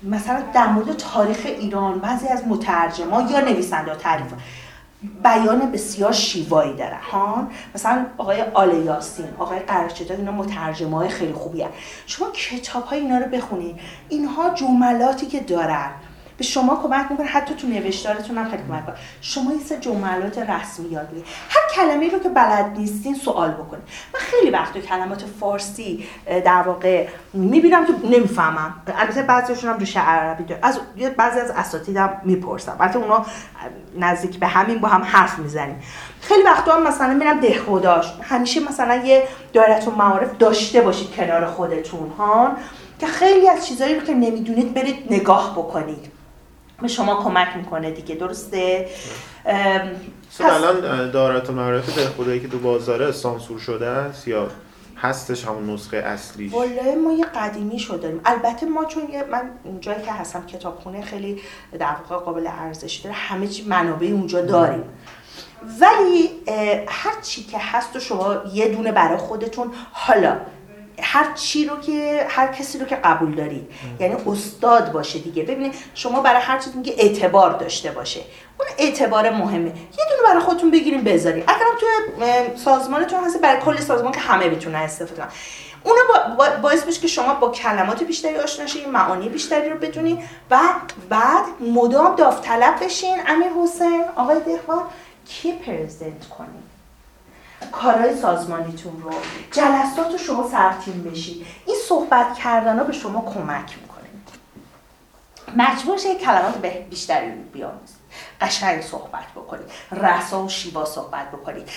مثلا در مورد تاریخ ایران بعضی از مترجما یا نویسنده تعریف بیان بسیار شیوایی داره ها؟ مثلا آقای آل یاسین آقای قرشداد اینا مترجمه های خیلی خوبی هست. شما کتاب های اینا رو بخونید اینها جملاتی که دارن به شما کمک می‌کنه. حتی تو نوشتارتون هم خیلی کمک کنه شما یه سه جملات رسمی یاد بگیرید هر کلمه رو که بلد نیستین سوال بکنید. من خیلی وقت کلمات فارسی در واقع می‌بینم که نمی‌فهمم. البته بعضیشون هم ریشه عربی داره. از بعضی از اساتیدم می‌پرسم. البته اونا نزدیک به همین با هم حرف می‌زنیم. خیلی وقتا هم مثلا میرم دهخداش همیشه مثلا یه دایره معارف داشته باشید کنار خودتون ها که خیلی از چیزایی رو که نمی‌دونید برید نگاه بکنید. به شما کمک می‌کنه دیگه درسته؟ پس الان دارت و معرف خدایی که تو بازاره سانسور شده است یا هستش همون نسخه اصلی والله ما یه قدیمی شده داریم. البته ما چون من جایی که هستم کتابخونه خیلی در واقع قابل ارزش داره همه چی منابع اونجا داریم. ولی هر چی که هست و شما یه دونه برای خودتون حالا هر چی رو که هر کسی رو که قبول دارید یعنی استاد باشه دیگه. ببینید شما برای هر چیزی که اعتبار داشته باشه. اون اعتبار مهمه. یه دونه برای خودتون بگیریم بذارید اگر تو سازمانتون هست برای کل سازمان که همه بتونن استفاده کنن. اونو باعث میشه که شما با کلمات بیشتری آشنا شید معانی بیشتری رو بدونید و بعد مدام داوطلب بشین. امیر حسین آقای دهقان کی پرزنت کنید کارهای سازمانیتون رو جلسات رو شما سرتیم بشید این صحبت کردن ها به شما کمک می‌کنه. مجبور شید کلمات بیشتری بیاموزید. قشنگ صحبت بکنید. رسا و شیوا صحبت بکنید.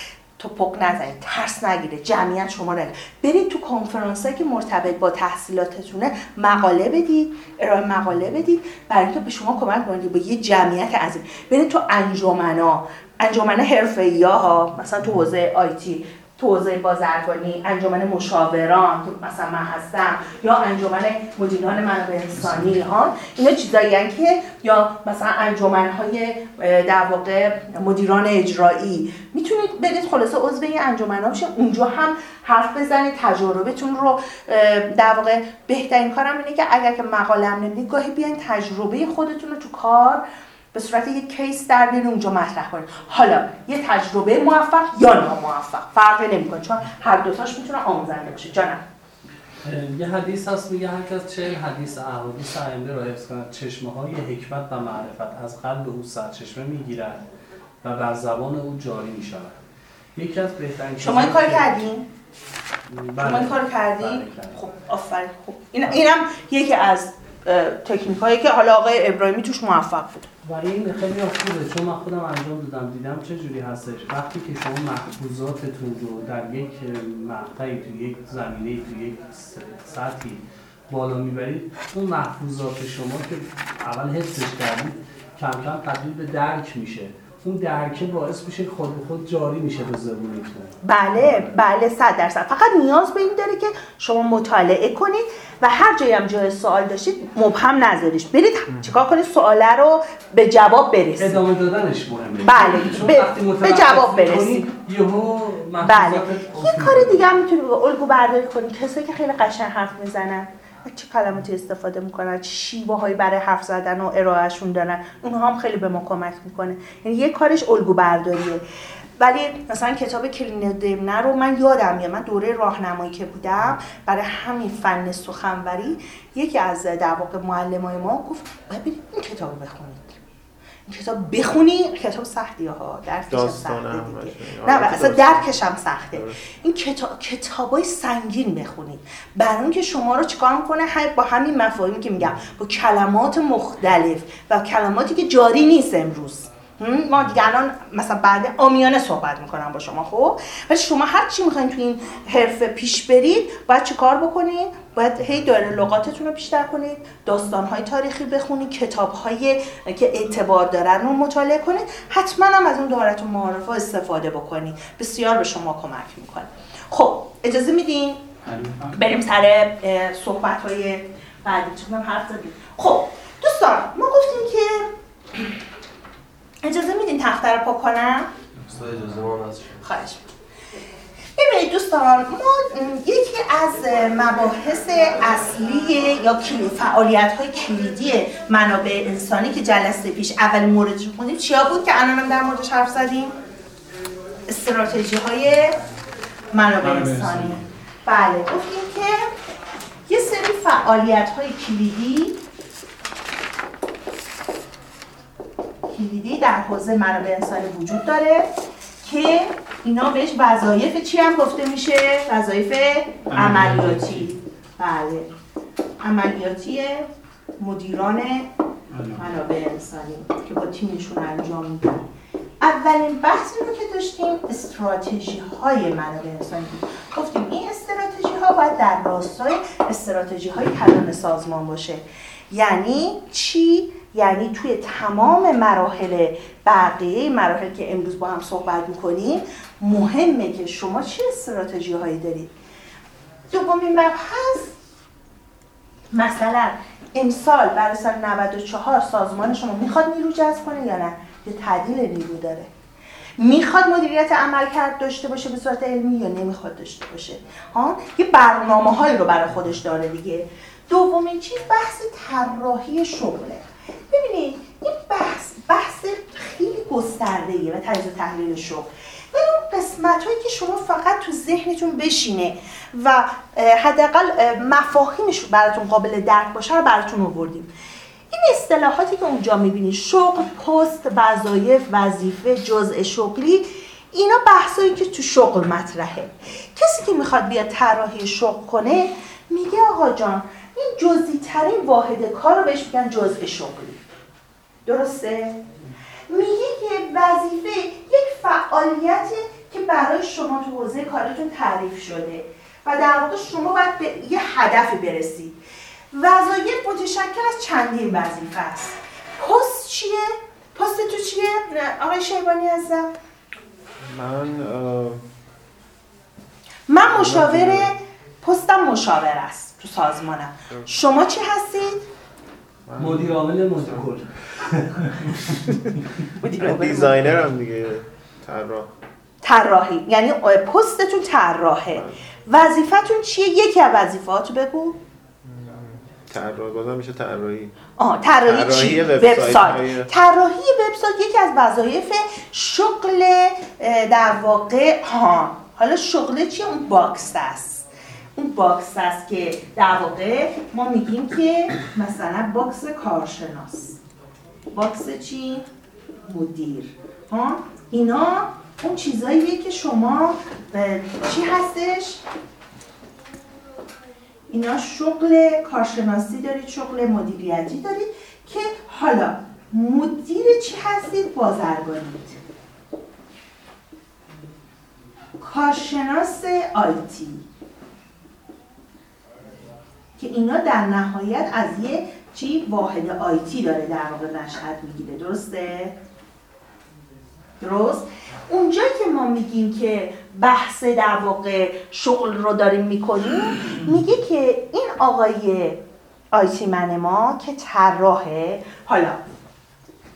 پک نزنید. ترس نگیره جمعیت شما رو برید تو کنفرانس که مرتبط با تحصیلاتتونه مقاله بدید. ارائه مقاله بدید. برای اینکه به شما کمک کنید. با یه جمعیت عظیم. برید تو انجمنا انجمن حرفه‌ای ها مثلا تو حوزه آیتی تو حوزه بازرگانی انجمن مشاوران مثلا من هستم یا انجمن مدیران منابع انسانی ها. اینا چیزایی که یا مثلا انجمن های در واقع مدیران اجرایی. می‌تونید برید خلاصه عضو این انجمن ها اونجا هم حرف بزنید تجربتون رو. در واقع بهترین کارم اینه که اگر که مقاله هم نمی‌دید گاهی بیاین تجربه خودتون رو تو کار به صورت یک کیس در بیارین اونجا مطرح کنید حالا یه تجربه موفق یا ناموفق؟ فرقی نمی‌کنه چون هر دوتاش می‌تونه آموزنده باشه. جانم. یه حدیث هست میگه هر کس چه حدیث احادیث ائمه را حفظ کند. چشمه های حکمت و معرفت از قلب او سرچشمه می‌گیرد و بر زبان او جاری می‌شود. یکی از بهترین شما این کار کردین؟ بله. شما این کار کردین؟ بله، خب آفرین خب این اینم یکی از تکنیک هایی که حالا آقای ابراهیمی توش موفق بود. برای این خیلی خوبه. چون من خودم انجام دادم دیدم چه جوری هستش. وقتی که شما محفوظاتتون رو در یک مقطعی تو یک زمینه تو یک سطحی بالا می‌برید اون محفوظات شما که اول حفظش کردید کم کم تبدیل به درک میشه. اون درکه باعث میشه خود به خود جاری میشه به زبونتون بله بله صد درصد. فقط نیاز به این داره که شما مطالعه کنید و هر جایی هم جای سوال داشتید مبهم نذاریش. برید چیکار کنید؟ سواله رو به جواب برسید. ادامه دادنش مهمه. بله به, جواب برسید. بله. یه کار دیگه هم می‌تونید الگو برداری کنید کسایی که خیلی قشنگ حرف می‌زنن. چه کلماتی استفاده می‌کنن شیوه هایی برای حرف زدن و ارائهشون دارن اونها هم خیلی به ما کمک می‌کنه. یعنی یه کارش الگو برداریه ولی مثلا کتاب کلین دمنه رو من یادم میاد. من دوره راهنمایی که بودم برای همین فن سخنوری یکی از در واقع معلمای ما گفت ببینید این کتاب رو بخونید. کتاب بخونی کتاب سختی ها درکش سخته دیگه. نه اصلا درکش هم سخته. این کتاب کتابای سنگین بخونید. برای اینکه شما رو چیکار می‌کنه؟ با همین مفاهیمی که میگم با کلمات مختلف و کلماتی که جاری نیست امروز. ما دیگه الان مثلا بعد آمیانه صحبت می‌کنم با شما خب؟ ولی شما هر چی می‌خواین تو این حرفه پیش برید باید چه کار بکنید؟ باید هی داره لغاتتون رو بیشتر کنید داستانهای تاریخی بخونید کتابهایی که اعتبار دارن رو مطالعه کنید حتما هم از اون دارت و معارفه استفاده بکنید. بسیار به شما کمک می‌کنه. خب اجازه میدین؟ بریم سر صحبت های بعدی چون حرف زدیم. خب دوستان ما گفتیم که اجازه میدین تخته رو پاک کنم اجازه ما خواهش می‌کنم. ببینید دوستان ما یکی از مباحث اصلی یا کلی فعالیت های کلیدی منابع انسانی که جلسه پیش اول موردش رو خوندیم چیا بود که الان هم در موردش حرف زدیم استراتژی های منابع انسانی. بله گفتیم که یه سری فعالیت های کلیدی کلیدی در حوزه منابع انسانی وجود داره که اینا بهش وظایف چی هم گفته میشه؟ وظایف عملیاتی بله عملیاتی مدیران منابع انسانی که با تیمشون انجام میدن اولین بحثی رو که داشتیم استراتژی های منابع انسانی. گفتیم این استراتژی ها باید در راستای استراتژی های کلان سازمان باشه یعنی چی؟ یعنی توی تمام مراحل بقیه مراحل که امروز با هم صحبت می‌کنیم مهمه که شما چه استراتژی هایی دارید؟ دومین مبحث مثلا امسال برای سال 94 سازمان شما می‌خواد نیرو جذب کنه یا نه؟ یه تعدیل نیرو داره. می‌خواد مدیریت عمل کرد داشته باشه به صورت علمی یا نمی‌خواد داشته باشه؟ ها؟ یه برنامه هایی رو برای خودش داره دیگه. دومین چیز بحث طراحی شغله. ببینید این بحث بحث خیلی گسترده و تجزیه و تحلیل شغل. ولی اون قسمت هایی که شما فقط تو ذهنتون بشینه و حداقل اه، مفاهیمش براتون قابل درک باشه رو براتون آوردیم. این اصطلاحاتی که اونجا می‌بینید شغل، پست، وظایف، وظیفه، جزء شغلی اینا بحثایی که تو شغل مطرحه. کسی که می‌خواد بیاد طراحی شغل کنه میگه آقا جان این جزئی ترین واحد کار رو بهش میگن جزء شغلی درسته؟ میگه که وظیفه یک فعالیتی که برای شما تو حوزه کارتون تعریف شده و در واقع شما باید به یه هدفی برسید وظایف متشکل از چندین وظیفه است پست چیه؟ پست تو چیه؟ آقای شیبانی هستم من اه، من مشاور پستم مشاور است تو سازمانم. شما چی هستید؟ مدیر عامل مدیر کل من designer م دیگه طراح. طراحی. یعنی پستتون طراحه. وظیفتون چیه؟ یکی از وظیفه‌هاتو بگو. طراح بازم میشه طراحی. آه طراحی چی؟ وبسایت. طراحی وبسایت یکی از وظایف شغل در واقع ها. حالا شغل چیه اون box است. اون box است که در واقع ما میگیم که مثلا box کارشناس. box چی؟ مدیر. ها؟ اینا اون چیزاییه که شما چی هستش؟ اینا شغل کارشناسی دارید شغل مدیریتی دارید که حالا مدیر چی هستید؟ بازرگانید. کارشناس آیتی که اینا در نهایت از یه چی واحد آیتی داره در واقع نشأت می‌گیره درسته؟ درست؟ اونجا که ما میگیم که بحث در واقع شغل رو داریم می‌کنیم میگه که این آقای آیتی من ما که طراحه حالا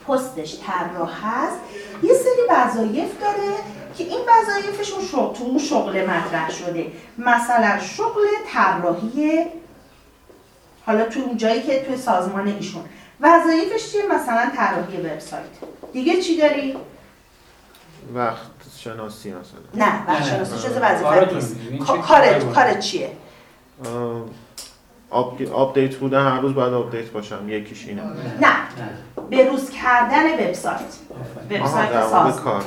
پستش طراح هست یه سری وظایف داره که این وظایفشون شغل تو اون شغل مطرح شده مثلا شغل طراحی حالا تو اون جایی که توی سازمان ایشون. وظایفش چیه؟ مثلا طراحی وبسایت. دیگه چی داری؟ وقت شناسی مثلا. نه وقت شناسی. جز وظیفه نیست. چه کارت کارت چیه؟ update بودن هر روز باید update باشم. یکیش اینه. نه. نه. به روز کردن وبسایت. وبسایت سازمان. کار؟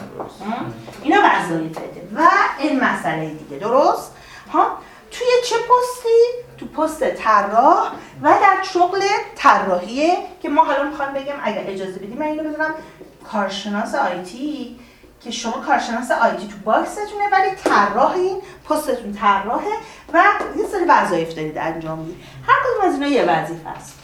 اینا وظایفته و این مسئله دیگه. درست؟ ها؟ توی چه پستی؟ تو پست طراح و در شغل طراحیه که ما حالا می‌خوام بگم اگر اجازه بدیم من اینو بدونم کارشناس آیتی که شما کارشناس آیتی تو باکستونه ولی طراح این پستتون طراحه و یه سری وظایف دارید انجام می‌دید. هر کدوم از اینا یه وظیفه است.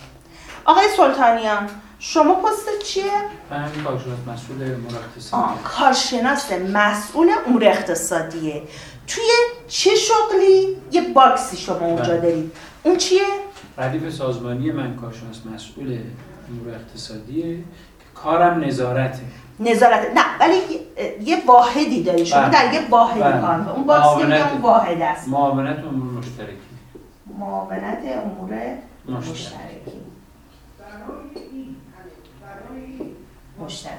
آقای سلطانیان شما پست چیه؟ من کارشناس مسئول امور اقتصادی کارشناس مسئول امور اقتصادیه. توی چه شغلی یه box ی شما اونجا بله. دارید اون چیه ردیف سازمانی من کارشناس مسئول امور اقتصادیه کارم نظارته نظارت نه ولی یه- یه واحدی داری شما بله. در یه واحدی بله. کار. اون box اون واحد است معاونت امور مشترکی معاونت امور مشترک مشترکی مشترکی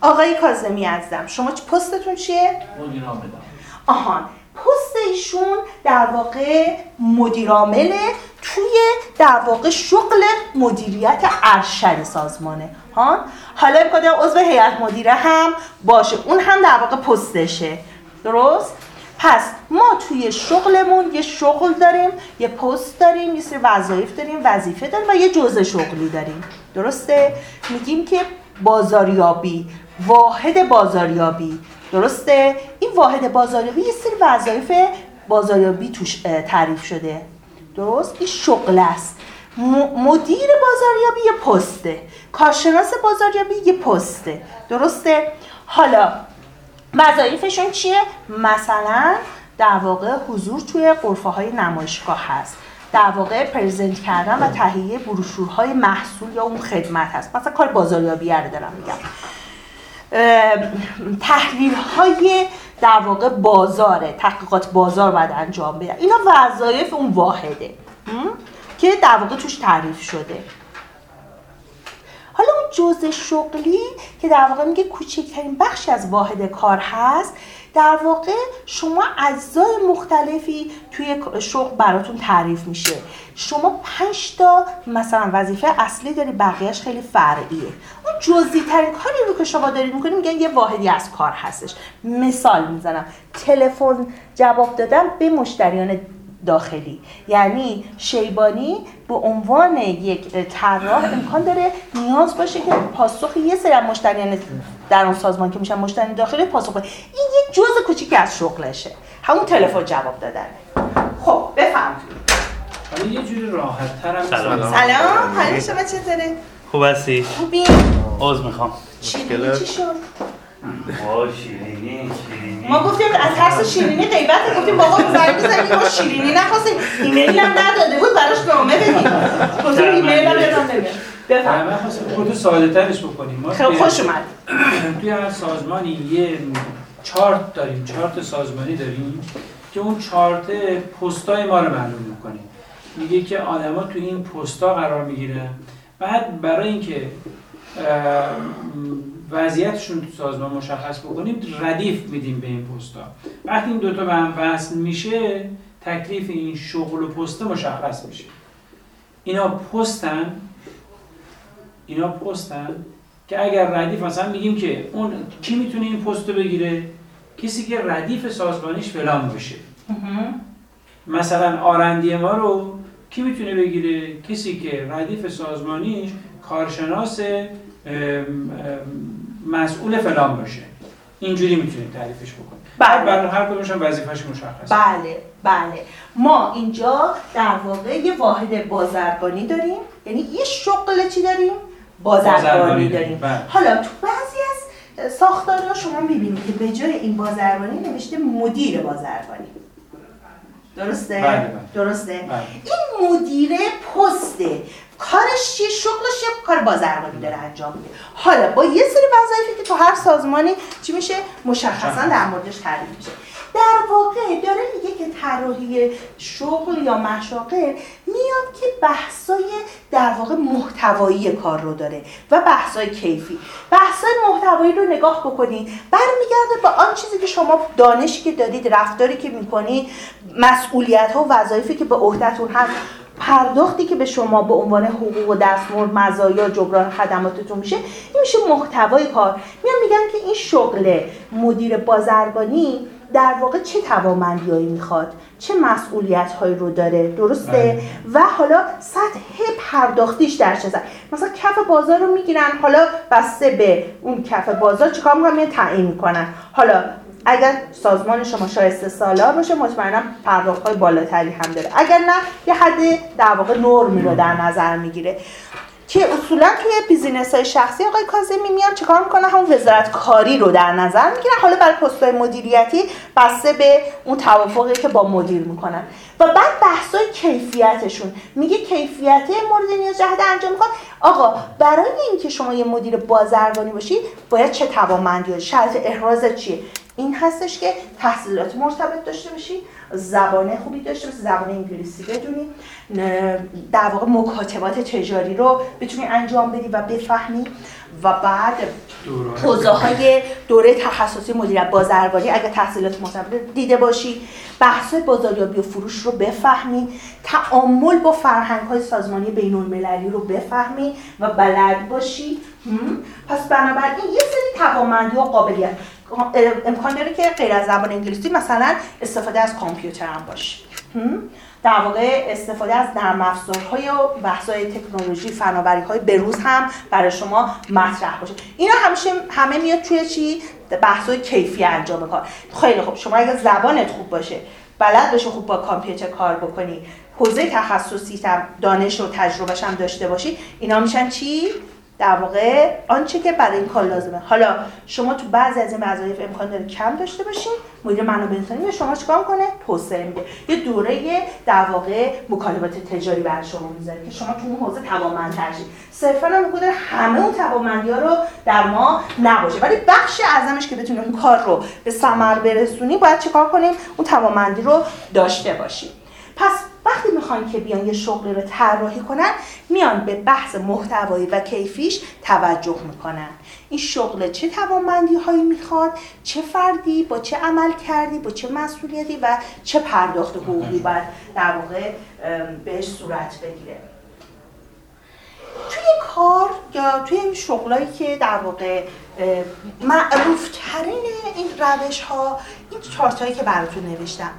آقای کاظمی عزیزم شما پستتون چیه؟ مدیر عامل آهان. پست ایشون در واقع مدیرعامله توی در واقع شغل مدیریت ارشد سازمانه. ها حالا امکان عضو هیئت مدیره هم باشه. اون هم در واقع پستشه. درست؟ پس ما توی شغلمون یه شغل داریم یه پست داریم یه سری وظایف داریم وظیفه داریم و یه جزء شغلی داریم. درسته؟ میگیم که بازاریابی واحد بازاریابی. درسته؟ این واحد بازاریابی یه سری وظایف بازاریابی توش تعریف شده. درست؟ این شغل است. مدیر بازاریابی یه پسته. کارشناس بازاریابی یه پسته. درسته؟ حالا وظایفشون چیه؟ مثلا در واقع حضور توی قرفه های نمایشگاه هست. در واقع پرزنت کردن و تهیه بروشورهای محصول یا اون خدمت هست. مثلا کار بازاریابی رو دارم میگم. تحلیل های در واقع بازاره تحقیقات بازار باید انجام بدن اینا وظایف اون واحده? که در واقع توش تعریف شده حالا اون جزء شغلی که در واقع میگه کوچکترین بخشی از واحد کار هست در واقع شما اجزای مختلفی توی شغل براتون تعریف میشه. شما پنج تا مثلا وظیفه اصلی داری بقیهش خیلی فرعیه. اون جزئی ترین کاری رو که شما دارید می‌کنید میگن یه واحدی از کار هستش. مثال می‌زنم. تلفن جواب دادن به مشتریان داخلی. یعنی شیبانی به عنوان یک طراح امکان داره نیاز باشه که پاسخ یه سری از مشتریان در اون سازمان که میشن مشتری داخلی پاسخ بده این یک جزء کوچیکی از شغلشه. همون تلفن جواب دادن. خب بفرمایید. حالا یه جوری راحت تر هم سلام. سلام. حال شما چطوره؟ خوب هستی؟ خوبی؟ عوض می‌خوام. شیرینی چی شد؟ وای شیرینی شیرینی. ما گفتیم از ترس شیرینی غیبت گفتیم بابا زنگ بزنیم ما شیرینی نخواستیم. ایمیل هم نداده بود براش نامه بدیم. گفتیم ایمیل هم بدم بفرمایید. من خواستم خود ساده ترش بکنیم. ما خیلی توی- خوش اومد. توی هر سازمانی یه چارت داریم چارت سازمانی داریم که اون چارت پستای ما رو معلوم می‌کنه. میگه که آدما تو این پستا قرار می‌گیرن. بعد برای اینکه وضعیتشون تو سازمان مشخص بکنیم ردیف میدیم به این پستا. وقتی این دوتا به هم وصل میشه تکلیف این شغل و پست مشخص میشه. اینا پستن اینا پستن که اگر ردیف مثلا میگیم که اون کی می‌تونه این پست رو بگیره؟ کسی که ردیف سازمانیش فلان باشه. مثلا آرندی ما رو کی می‌تونه بگیره؟ کسی که ردیف سازمانیش کارشناس مسئول فلان باشه. اینجوری می‌تونید تعریفش بکنید بله. برای هر کدومش هم وظیفه‌ش مشخصه. بله بله. ما اینجا در واقع یه واحد بازرگانی داریم. یعنی یه شغل چی داریم؟ بازرگانی داریم بله. حالا تو بعضی از ساختارها شما می‌بینید که به جای این بازرگانی نوشته مدیر بازرگانی درسته؟ بله، بله. درسته؟ بله. این مدیر پسته کارش چیه شغلش چیه کار بازرگانی داره انجام میده حالا با یه سری وظایفی که تو هر سازمانی چی میشه مشخصا در موردش تعریف میشه در واقع داره میگه که طراحی شغل یا مشاغل میاد که بحثای در واقع محتوایی کار رو داره و بحثای کیفی. بحثای محتوایی رو نگاه بکنید برمیگرده به آن چیزی که شما دانشی که دارید رفتاری که می‌کنید مسئولیت ها و وظایفی که به عهدهتون هست پرداختی که به شما به عنوان حقوق و دستمزد مزایا جبران خدماتتون میشه این میشه محتوای کار. میان میگن که این شغل مدیر بازرگانی در واقع چه توانمندیهایی می‌خواد چه مسئولیت هایی رو داره درسته؟ بله. و حالا سطح پرداختیش در چه مثلا کف بازار رو می‌گیرن حالا بسته به اون کف بازار چیکار می‌کنن؟ تعیین می‌کنن. حالا اگر سازمان شما شایسته سالار باشه مطمئنا پرداخت های بالاتری هم داره. اگر نه یه حد در واقع نرمی رو در نظر می‌گیره. که اصولا توی بیزینس های شخصی آقای کاظمی میان چیکار می‌کنن؟ همون وزارت کاری رو در نظر می‌گیرن. حالا برای پست‌های مدیریتی بسته به اون توافقی که با مدیر می‌کنن. و بعد بحثای کیفیتشون. میگه کیفیت مورد نیاز جهت انجام می‌خواد. آقا برای اینکه شما یه مدیر بازرگانی باشید باید چه توانمندی شرط احراز چیه؟ این هستش که تحصیلات مرتبط داشته باشی. زبان خوبی داشته باشی زبان انگلیسی بدونی. در واقع مکاتبات تجاری رو بتونی انجام بدی و بفهمی. و بعد حوزه های دوره تخصصی مدیریت بازرگانی اگه تحصیلات مرتبط دیده باشی بحث بازاریابی و فروش رو بفهمی. تعامل با فرهنگ های سازمانی بین المللی رو بفهمی و بلد باشی؟ پس بنابراین یه سری توانمندی و قابلیت. امکان داره که غیر از زبان انگلیسی مثلا استفاده از کامپیوتر هم باشه؟ در واقع استفاده از نرم افزارهای و بحث‌های تکنولوژی فناوری های بروز هم برای شما مطرح باشه. اینا همیشه همه میاد توی چی؟ بحث‌های کیفی انجام کار. خیلی خوب. شما اگر زبانت خوب باشه بلد باشه خوب با کامپیوتر کار بکنی. حوزه تخصصی دانش و تجربهش هم داشته باشی اینا میشن چی؟ در واقع آنچه که برای این کار لازمه. حالا شما تو بعضی از این وظایف امکان داره کم داشته باشین مدیر منابع انسانی به شما چیکار کنه؟ توسعه میده. یه دوره در واقع مکالمات تجاری برای شما می‌ذاره که شما تو اون حوزه توانمندتر شید. صرفا هم میگه همه اون توانمندی ها رو در ما نباشه. ولی بخش اعظمش که بتونیم اون کار رو به ثمر برسونی باید چیکار کنیم؟ اون توانمندی رو داشته باشیم. پس وقتی می‌خوان که بیان یه شغلی رو طراحی کنن میان به بحث محتوایی و کیفیش توجه می‌کنن. این شغل چه توانمندی هایی می‌خواد؟ چه فردی؟ با چه عمل کردی؟ با چه مسئولیتی؟ و چه پرداخت حقوقی باید در واقع بهش صورت بگیره. توی کار یا توی این شغلایی که در واقع معروف ترین این روش ها این چارت هایی که براتون نوشتم.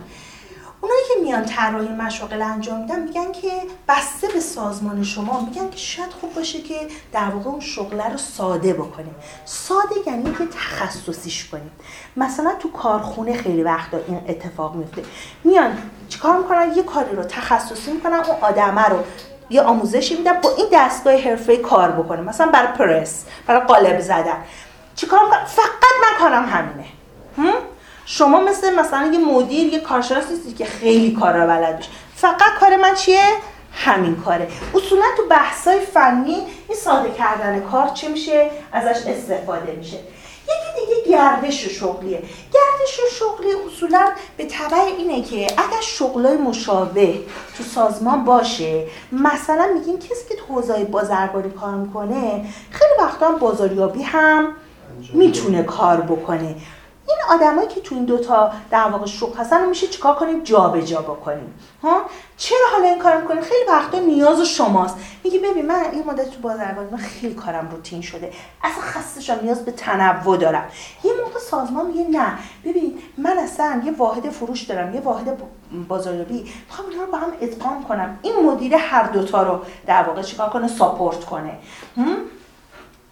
اونایی که میان طراحی مشاغل انجام میدن میگن که بسته به سازمان شما میگن که شاید خوب باشه که در واقع اون شغله رو ساده بکنیم. ساده یعنی که تخصصیش کنیم. مثلا تو کارخونه خیلی وقتا این اتفاق میفته. میان چیکار می‌کنن؟ یه کاری رو تخصصی می‌کنن اون آدمه رو یه آموزشی میدن با این دستگاه حرفه کار بکنه. مثلا برای پرس برای قالب زدن. چیکار فقط من کارم همینه. هم؟ شما مثل مثلا یه مدیر یه کارشناس نیستی که خیلی کارا بلد باشه فقط کار من چیه؟ همین کاره. اصولا تو بحثای فنی این ساده کردن کار چه میشه؟ ازش استفاده میشه. یکی دیگه گردش شغلیه. گردش شغلی اصولا به تبع اینه که اگر شغلای مشابه تو سازمان باشه مثلا میگین کسی که تو حوزه بازرگانی کار می‌کنه خیلی وقتا بازاریابی هم می‌تونه کار بکنه. این آدمایی که تو این دوتا در واقع شغل هستن میشه چیکار کنیم؟ جابجا بکنیم. ها؟ چرا حالا این کار می‌کنیم خیلی وقتا نیاز شماست. میگی ببین من این مدت تو بازرگانی من خیلی کارم روتین شده. اصلا خسته شدم نیاز به تنوع دارم. یه موقع سازمان میگه نه. ببین من اصلا یه واحد فروش دارم یه واحد بازاریابی. می‌خوام اینا رو با هم ادغام کنم. این مدیر هر دوتا رو در واقع چیکار کنه؟ ساپورت کنه؟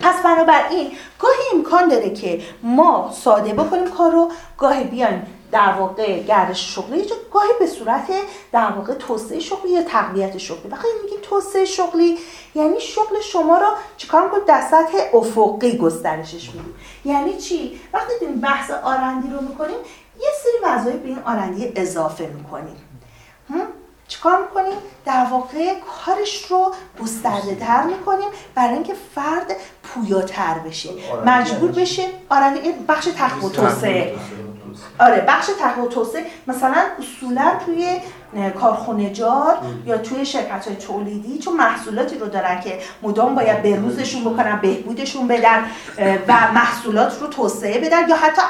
پس بنابراین گاهی امکان داره که ما ساده بکنیم کار رو گاهی بیایم در واقع گردش شغلی گاهی به صورت در واقع توسعه شغلی یا تقویت شغلی. وقتی میگیم توسعه شغلی یعنی شغل شما رو چیکار می‌کنیم در سطح افقی گسترشش میدیم یعنی چی؟ وقتی داریم بحث آرندی رو می‌کنیم یه سری وظایف به این آرندی اضافه می‌کنیم. چیکار می‌کنیم؟ در واقع کارش رو گسترده تر می‌کنیم برای اینکه فرد پویاتر بشه. مجبور بشه. آرنده بخش تحقیق و توسعه. آره بخش تحقیق و توسعه. مثلا اصولا توی کارخونجار یا توی شرکت های تولیدی چون محصولاتی رو دارن که مدام باید بروزشون بکنن بهبودشون بدن و محصولات رو توسعه بدن یا حتی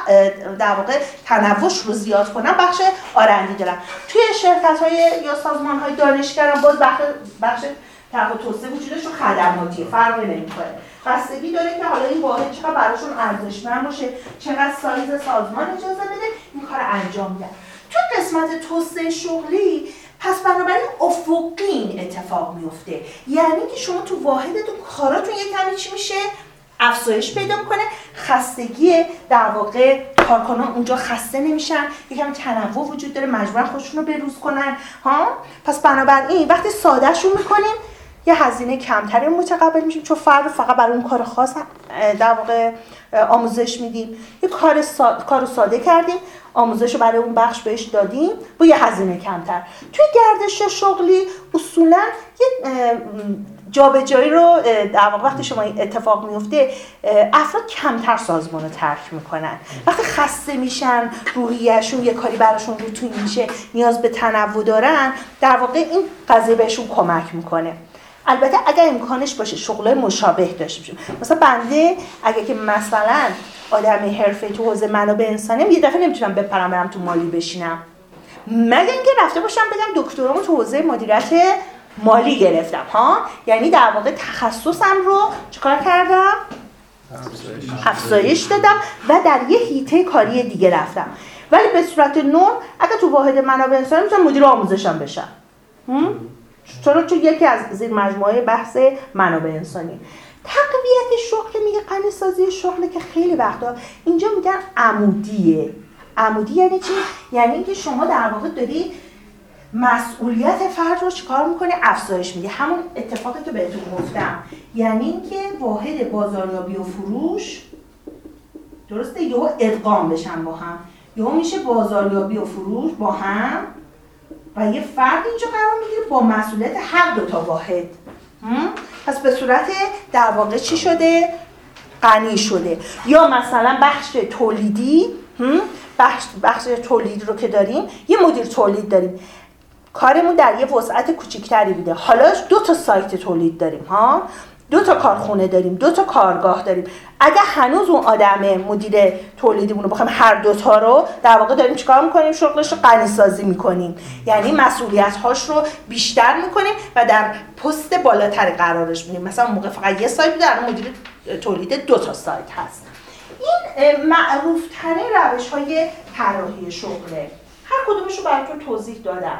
در واقع تنوعش رو زیاد کنن بخش آرندی دارن. توی شرکت های یا سازمان های دانشگران باز بخش بخش تحقیق توسعه وجودش رو خدماتی فرقی نمی‌کنه. بستگی داره که حالا این واحد چقدر براشون ارزشمند باشه چقدر سایز سازمان اجازه بده این کار انجام میدن تو قسمت توسعه شغلی پس بنابراین افقی این اتفاق میفته. یعنی که شما تو واحدتون کاراتون یه کمی چی میشه؟ افزایش پیدا می‌کنه. خستگی در واقع کارکنان اونجا خسته نمیشن. یکم تنوع وجود داره. مجبورن خودشون رو بروز کنن. ها؟ پس بنابراین وقتی سادهشون می‌کنیم یه هزینه کمتری متقبل میشیم چون فرد فقط برای اون کار خاص در واقع آموزش میدیم. یه کار سا... کارو ساده کردیم آموزش رو برای اون بخش بهش دادیم با یه هزینه کمتر. توی گردش شغلی اصولا یه جابجایی رو در واقع وقتی شما اتفاق میفته افراد کمتر سازمان رو ترک می‌کنن. وقتی خسته میشن روحیهشون یه کاری براشون روتین میشه نیاز به تنوع دارن در واقع این قضیه بهشون کمک می‌کنه. البته اگر امکانش باشه شغل مشابه داشته باشیم. مثلا بنده اگه که مثلا آدم حرفه تو حوزه منابع انسانی یه دفعه نمی‌تونم بپرم برم تو مالی بشینم. مگه اینکه رفته باشم بگم دکترامو تو حوزه مدیریت مالی گرفتم ها؟ یعنی در واقع تخصصم رو چیکار کردم؟ افزایش دادم و در یه هیته کاری دیگه رفتم. ولی به صورت نرم اگه تو واحد منابع انسانی می‌تونم مدیر آموزشم بشم؟ چرا؟ چون یکی از زیر مجموعه بحث منابع انسانی. تقویت شغل میگه غنی سازی شغل که خیلی وقتا اینجا میگن عمودیه. عمودی یعنی چی؟ یعنی اینکه شما در واقع داری مسئولیت فرد رو چیکار می‌کنه افزایش میده همون اتفاقی که بهتون گفتم. یعنی اینکه واحد بازاریابی و فروش درسته؟ یهو ادغام بشن با هم. یهو میشه بازاریابی و فروش با هم و یه فرد اینجا قرار می‌گیره با مسئولیت هر دو تا واحد؟ پس به صورت در واقع چی شده؟ غنی شده. یا مثلا بخش تولیدی؟ بخش, بخش تولید رو که داریم یه مدیر تولید داریم. کارمون در یه وسعت کوچیکتری بوده. حالا دو تا سایت تولید داریم ها؟ دو تا کارخونه داریم دو تا کارگاه داریم. اگه هنوز اون آدم مدیر تولیدیمون رو بخوایم هر دو تا رو در واقع داریم چیکار می‌کنیم؟ شغلش رو غنی سازی می‌کنیم. یعنی مسئولیت هاش رو بیشتر می‌کنیم و در پست بالاتری قرارش میدیم مثلا موقع فقط یه سایت بوده الان مدیر تولید دو تا سایت هست. این اه، معروفترین روش های طراحی شغله. هر کدومش رو براتون توضیح دادم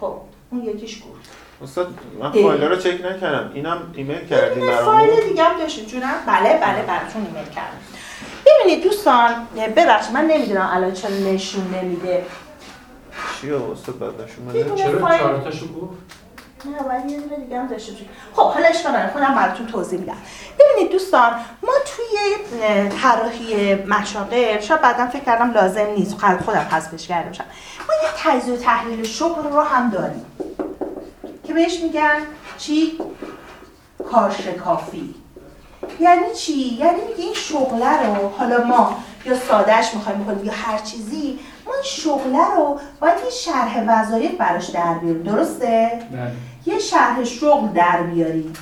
خب اون یکیش گفت. استاد من فایل رو چک نکردم. اینم ایمیل کردیم برامون. فایل دیگه هم داشتیم. جونم بله بله براتون ایمیل کردم. ببینید دوستان ببخشید من نمی‌دونم الان چرا نشون نمیده. چیه؟ استاد بعد نشون چرا چهار تاشو گفت؟ نه باید یه دیگه هم داشته خب حالا اشکال خودم براتون توضیح میدم. ببینید دوستان ما توی طراحی مشاغل شاید بعدا فکر کردم لازم نیست. خود- خودم حذفش کرده باشم ما یه تجزیه و تحلیل شغل رو هم داریم. که بهش میگن چی؟ کارشکافی. یعنی چی؟ یعنی میگه این شغله رو حالا ما یا سادهش می‌خوایم بکنیم یا هر چیزی ما این شغله رو باید یه شرح وظایف براش در بیاریم درسته بله یه شرح شغل در بیاریم؟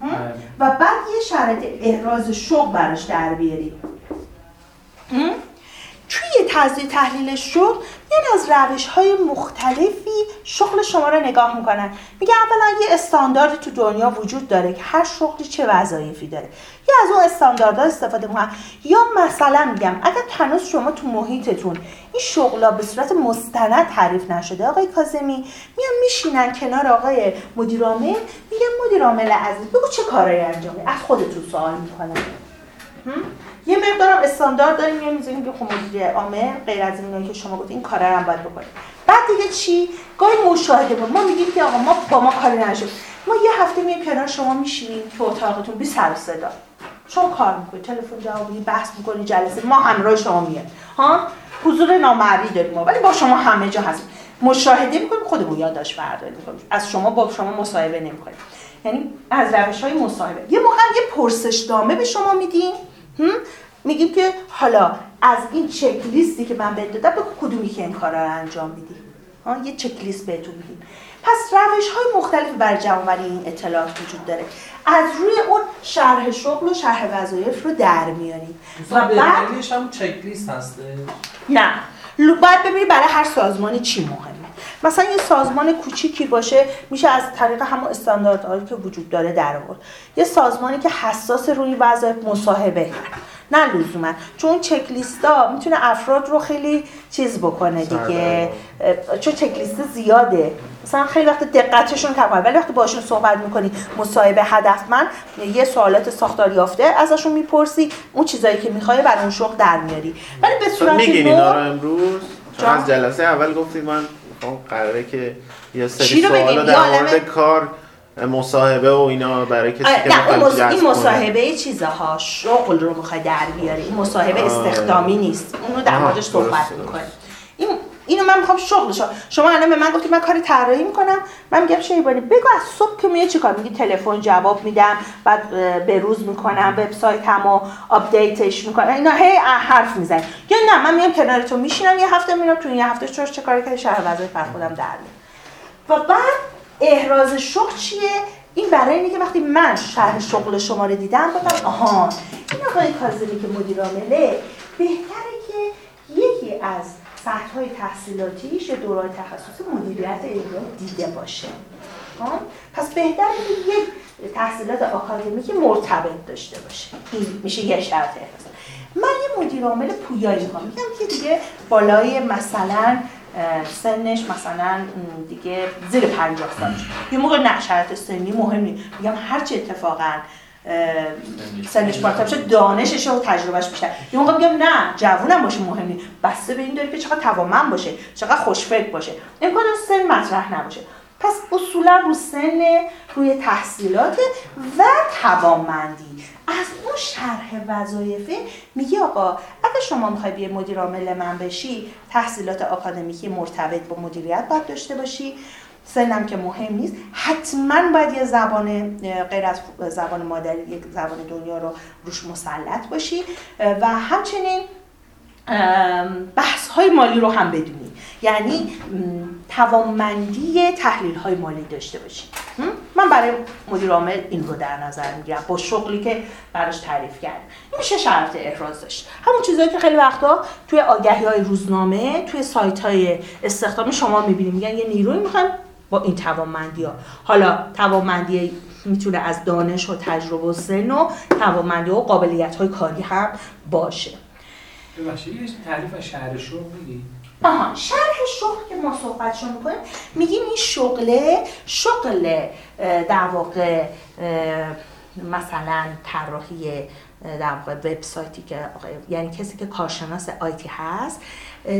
بله. و بعد یه شرط احراز شغل براش در بیاریم؟ توی تجزیه تحلیل شغل یعنی از روش های مختلفی شغل شما رو نگاه می‌کنن میگه اولا یه استاندارد تو دنیا وجود داره که هر شغلی چه وظایفی داره یا از اون استانداردها استفاده می‌کنن یا مثلا میگم اگر هنوز شما تو محیطتون این شغلا به صورت مستند تعریف نشده آقای کاظمی میان میشینن کنار آقای مدیرعامل میگن مدیرعامل عزیز بگو چه کارایی انجام؟ از خودتون سوال می‌کنن؟ یه مقدارم استاندارد داریم یه می‌ذاریم که خب مدیر عامل غیر از اینایی که شما گفتین کارا هم باید بکنیم بعد دیگه چی؟ گاهی مشاهده بود ما میگیم که آقا ما با ما کاری نشد. ما یه هفته میایم کنار شما میشینیم تو اتاقتون بی سر صدا. شما کار می‌کنی تلفن جواب میدی بحث می‌کنی جلسه ما همراه شما میاد ها؟ حضور نامرئی داریم ما ولی با شما همه جا هستیم. مشاهده می‌کنیم خودمون یادداشت برداری می‌کنیم. از شما با شما مصاحبه نمی‌کنیم. یعنی از روش های مصاحبه. یه موقع یه پرسشنامه به شما میدیم؟ میگیم که حالا از این چک لیستی که من بهت دادم بگو کدومی که این کارا رو انجام میدی؟ ها یه چک لیست بهتون میدیم. پس روش های مختلفی برای جمع‌آوری این اطلاعات وجود داره. از روی اون شرح شغل و شرح وظایف رو در میاریم. و بعد هم چک لیست هسته نه باید ببینید برای هر سازمانی چی مهمه. مثلا یه سازمان کوچیکی باشه میشه از طریق همون استانداردهایی که وجود داره در آورد. یه سازمانی که حساس روی وظایف مصاحبه. نه لزوما. چون چک لیستا می‌تونه افراد رو خیلی چیز بکنه دیگه. چون چک لیست زیاده. مثلا خیلی وقت دقتشون کم ولی وقتی باشون صحبت می‌کنی مصاحبه هدفمند یه سوالات ساختار یافته ازشون می‌پرسی اون چیزایی که می‌خوای برای اون شغل در میاری. ولی به صورت اینا رو امروز؟ چون از جلسه اول گفتید من می‌خوام قراره که یه سری رو؟ سوالا در مورد کار مصاحبه و اینا برای کسی آره، که نه این. مصاحبه چیزها شغل رو می‌خوای در بیاری این مصاحبه. استخدامی نیست اونو در آها، موردش صحبت می‌کنی این اینو من می‌خوام شغل شما شما الان به من گفتید من کار طراحی می‌کنم. من میگم شیبانی بگو از صبح که میای چیکار میگی؟ تلفن جواب میدم بعد اه، بروز می‌کنم وبسایتمو update ش می‌کنم. اینا هی حرف می‌زنی. یا نه من میام کنار تو میشینم یه هفته میرم تو یه هفته چه چه کاری که شرح وظایف بر خودم در. و بعد احراز شغل چیه؟ این برای اینه که وقتی من شرح شغل شما رو دیدم گفتم آها این آقای کاظمی که مدیر عامله بهتره که یکی از سطح های تحصیلاتیش یا دوران تخصصی مدیریت اجرا دیده باشه. ها؟ پس بهتره که یک تحصیلات آکادمیک مرتبط داشته باشه. این میشه یه شرط من یه مدیر عامل پویایی می‌خوام. میگم که دیگه بالای مثلا سنش مثلا دیگه زیر 50 سال یه موقع نه شرط سنی مهم نیست. میگم هرچی اتفاقا سنش بالاتر بشه دانشش و تجربهش بیشتر. یه موقع میگم نه جوونم باشه مهم نیست بسته به این داره که چقدر توانمند باشه چقدر خوشفکر باشه. امکان سن مطرح نباشه. پس اصولا رو سن روی تحصیلات و توانمندی. از اون شرح وظایفه میگه آقا اگه شما می‌خوای بیای مدیر عامل من بشی تحصیلات آکادمیکی مرتبط با مدیریت باید داشته باشی. سنم که مهم نیست. حتما باید یه زبان غیر از زبان مادری یک زبان دنیا رو روش مسلط باشی. و همچنین بحث های مالی رو هم بدونی. یعنی توانمندی تحلیل های مالی داشته باشی؟ من برای مدیر عامل این رو در نظر می‌گیرم. با شغلی که براش تعریف کردم. این میشه شرط احراز داشت. همون چیزهایی که خیلی وقتا توی آگهی های روزنامه توی سایت های استخدامی شما می‌بینید میگن یه نیروی می‌خوایم با این توانمندی ها حالا توانمندی می‌تونه از دانش و تجربه و سن و توانمندی و قابلیت های کاری هم باشه. ببخشید یه تعریف از شهر شغل میگی؟ آها شرح شغل که ما صحبتشو می‌کنیم میگیم این شغله شغل در واقع مثلا طراحی در واقع وبسایتی که یعنی کسی که کارشناس آیتی هست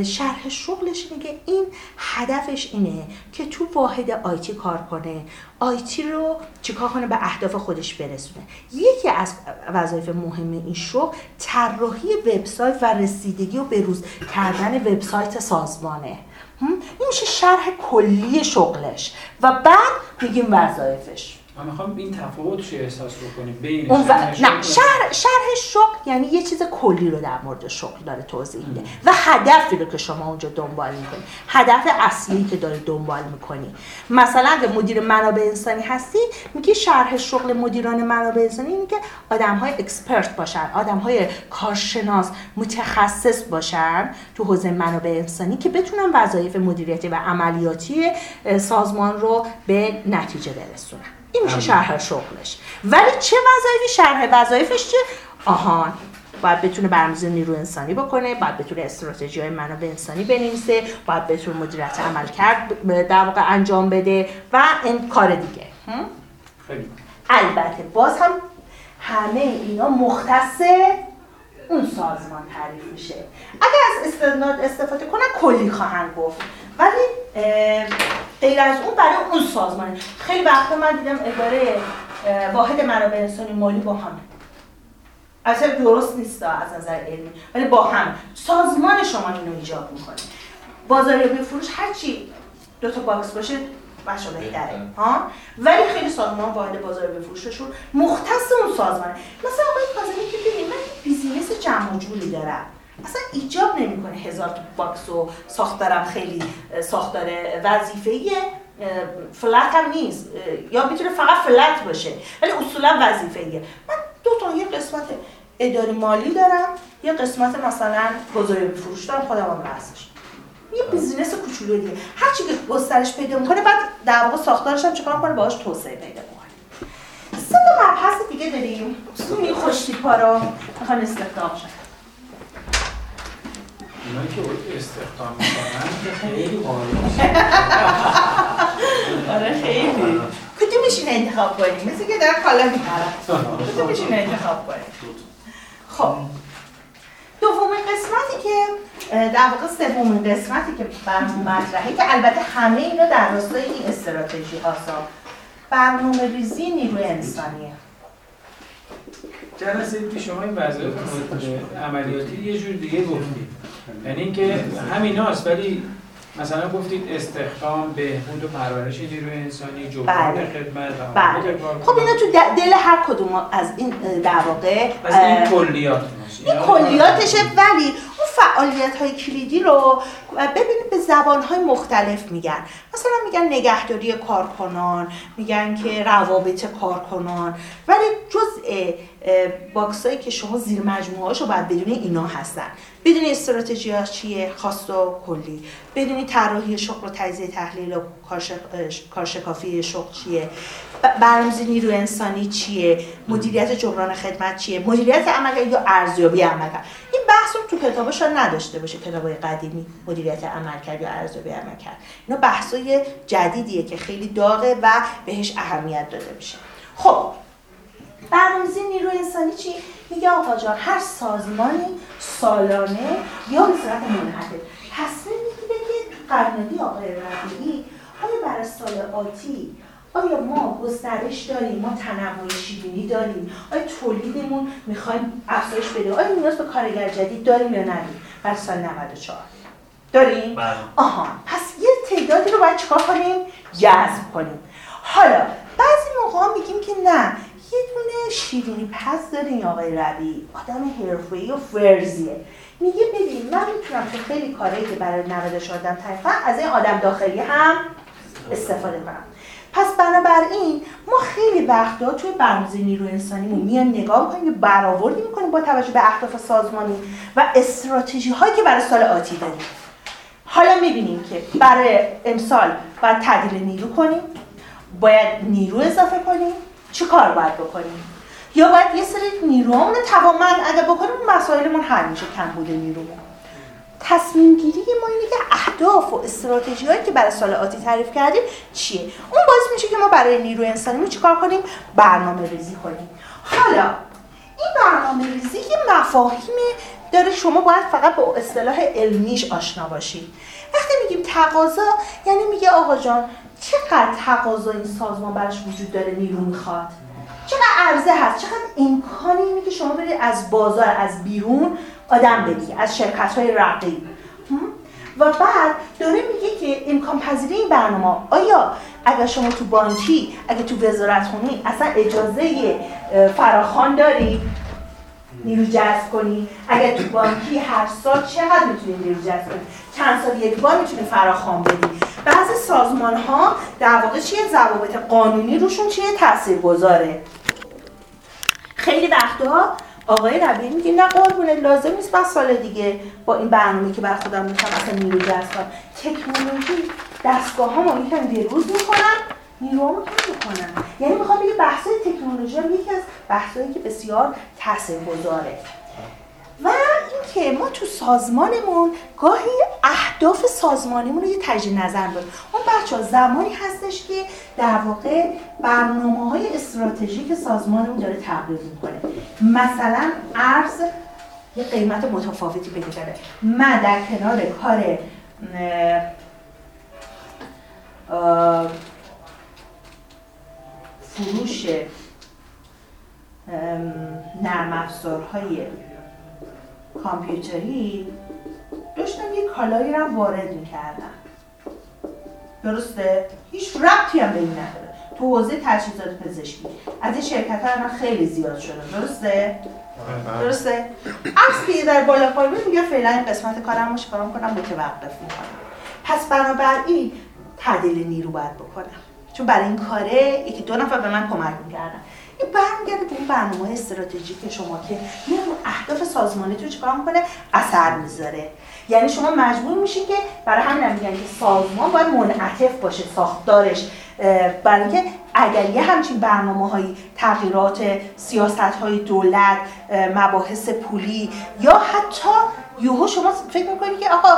شرح شغلش که این هدفش اینه که تو واحد آیتی کار کنه. آیتی رو چیکار کنه؟ به اهداف خودش برسونه. یکی از وظایف مهم این شغل طراحی وبسایت و رسیدگی و بروز کردن وبسایت سازمانه؟ این میشه شرح کلی شغلش. و بعد میگیم وظایفش. من می‌خوام این تفاوتش رو احساس بکنیم بین اون شغل نه شرح, شرح شغل یعنی یه چیز کلی رو در مورد شغل داره توضیح میده و هدفی رو که شما اونجا دنبال می‌کنی. هدف اصلی که داری دنبال می‌کنی. مثلا اگه مدیر منابع انسانی هستی میگی شرح شغل مدیران منابع انسانی اینه که آدم های اکسپرت باشن آدم های کارشناس متخصص باشن تو حوزه منابع انسانی که بتونن وظایف مدیریتی و عملیاتی سازمان رو به نتیجه برسونن. این میشه شرح شغلش. ولی چه وظایفی؟ شرح وظایفش چه؟ آهان باید بتونه برنامه‌ریزی نیرو انسانی بکنه باید بتونه استراتژی های منابع انسانی بنویسه باید بتونه مدیریت عمل کرد در واقع انجام بده و این کار دیگه؟ خیلی. البته باز هم همه اینا مختص اون سازمان تعریف میشه. اگر از استناد استفاده کنن کلی خواهند گفت. ولی غیر از اون برای اون سازمان. خیلی وقتا من دیدم اداره واحد منابع انسانی مالی با هم. اصلا درست نیست از نظر علمی. ولی با هم. سازمان شما اینو ایجاد می‌کنه. بازاریابی فروش هرچی دو تا باکس باشه بچه بهتره ها؟ ولی خیلی سازمان واحد بازاریابی فروششون مختص اون سازمانه. مثلا آقای کاظمی که ببین من business جمع و جوری دارم. اصلا ایجاب نمی‌کنه هزار box و ساختارم خیلی ساختار وظیفه‌ای flat هم نیست. یا می‌تونه فقط flat باشه ولی اصولا وظیفه‌ایه. من دو تا یه قسمت اداری مالی دارم یه قسمت مثلا بازاریابی فروش دارم خودم هم هستش یه بیزینس کوچولو دیگه. هر چی که گسترش پیدا می‌کنه بعد در واقع ساختارش هم چیکار کنه؟ باهاش توسعه پیدا کنه سه تا مبحث دیگه داریم. این خوشتیپا رو می‌خوان استخدام شن اونایی که استخدام می‌کنن خیلی آره خیلی. کدومش این انتخاب کنیم؟ مثل که دارم کالا می‌خرم کدومش این انتخاب کنیم؟ خب. دومین قسمتی که در واقع سومین قسمتی که برنامه مطرحه که البته همه اینا در راستای این استراتژی هاست برنامه ریزی نیروی انسانیه. جلسه پیش شما این وظایف عملیاتی یه جور دیگه گفتید یعنی اینکه هست ولی مثلا گفتید استخدام بهبود و پرورش نیروی انسانی جبران بله. خدمت و بله. خب اینا تو دل هر کدوم از این در واقع این کلیات این کلیاتشه ولی اون فعالیت های کلیدی رو ببینید به زبان های مختلف میگن مثلا میگن نگهداری کارکنان میگن که روابط کارکنان ولی جزء box هایی که شما زیر مجموعه رو باید بدونی اینا هستن. بدونی استراتژی ها چیه خاص و کلی. بدونی طراحی شغل و تجزیه تحلیل و کارش- کارشکافی شغل چیه. برنامه‌ریزی نیرو انسانی چیه. مدیریت جبران خدمت چیه. مدیریت عمل یا ارزیابی عمل این بحث تو کتابا شاید نداشته باشه. کتابای قدیمی مدیریت عمل کرد یا ارزیابی عمل کرد اینا بحثای جدیدیه که خیلی داغه و بهش اهمیت داده میشه. خب برنامه‌ریزی نیروی انسانی چی؟ میگه آقا جان هر سازمانی سالانه یا به صورت منحصر تصمیم می‌گیره که قرنطینه آقای ربیعی آیا برای سال آتی آیا ما گسترش داریم ما تنوع شیرینی داریم؟ آیا تولیدمون می‌خوایم افزایش بده؟ آیا نیاز به کارگر جدید داریم یا نداریم؟ برای سال 94 داریم؟ بله. آها. پس یه تعدادی رو باید چیکار کنیم؟ جذب کنیم. حالا بعضی موقع میگیم که نه یه دونه شیرینی پس داریم آقای ربی. آدم حرفه‌ای و فرزیه میگه ببین من می‌تونم تو خیلی کارهایی که برای 94 آدم کنم از این آدم داخلی هم استفاده کنم. پس بنابراین ما خیلی وقتا توی برنامه‌ریزی نیرو انسانیمون میان نگاه می‌کنیم برآوردی می‌کنیم با توجه به اهداف سازمانی و استراتژی هایی که برای سال آتی داریم. حالا می‌بینیم که برای امسال باید تعدیل نیرو کنیم باید نیرو اضافه کنیم چه کار باید بکنیم؟ یا باید یه سری نیروهامون رو اگه بکنیم مسائلمون حل میشه کم بوده نیرومون. تصمیم گیری ما اینه که اهداف و استراتژی هایی که برای سال آتی تعریف کردیم چیه؟ اون باعث میشه که ما برای نیرو انسانی چیکار کنیم؟ برنامه ریزی کنیم. حالا این برنامه ریزی یه مفاهیمی داره شما باید فقط با اصطلاح علمیش آشنا باشید. وقتی میگیم تقاضا یعنی میگه آقا جان چقدر تقاضا این سازمان براش وجود داره نیرو می‌خواد؟ چقدر عرضه هست؟ چقدر امکانی اینه که شما برید از بازار از بیرون آدم بدی از شرکت های رقیب؟ و بعد داره میگه که امکان پذیری این برنامه. آیا اگر شما تو بانکی اگر تو وزارت خونی اصلا اجازه اه، فراخوان داری؟ نیرو جذب کنی. اگر تو بانکی هر سال چقدر می‌تونی نیرو جذب کنی؟ چند سال یک بار می‌تونی فراخوان بدی. بعضی سازمان ها در واقع چیه؟ ضوابط قانونی روشون چیه؟ تاثیرگذاره. خیلی وقتها آقای ربیعی میگه نه قربونه لازم نیست من سال دیگه با این برنامه که بر خودم می‌خوام اصلا نیرو جذب کنم. تکنولوژی دستگاه ها ما یکم دیروز می‌کنن نیروها کم می‌کنن یعنی می‌خوام بگه بحث تکنولوژی هم یکی از بحثایی که بسیار تاثیرگذاره. و اینکه ما تو سازمانمون گاهی اهداف سازمانیمون رو یه تجدید نظر داریم اون بچه ها زمانی هستش که در واقع برنامه های استراتژیک سازمانمون داره تغییر می‌کنه. مثلا ارز یه قیمت متفاوتی پیدا من در کنار کار فروش نرم افزارهای کامپیوتری داشتم یه کالایی رو وارد می‌کردم. درسته؟ هیچ ربطی هم به این نداره. تو حوزه تجهیزات پزشکی. از این شرکت الان خیلی زیاد شده. درسته؟ درسته؟ عکس که در بالا پایین میگه فعلا این قسمت کارم رو کنم متوقف می‌کنم. پس بنابراین تعدیل نیرو باید بکنم. چون برای این کاره یکی دو نفر به من کمک می‌کردن. این برمیگرده به اون برنامه استراتژیک شما که این اهداف سازمانیتون چیکار می‌کنه؟ اثر می‌ذاره. یعنی شما مجبور میشین که برای همین هم میگن که سازمان باید منعطف باشه ساختارش. برای اینکه اگر یه همچین برنامه هایی تغییرات سیاست های دولت مباحث پولی یا حتی یوهو شما فکر می‌کنید که آقا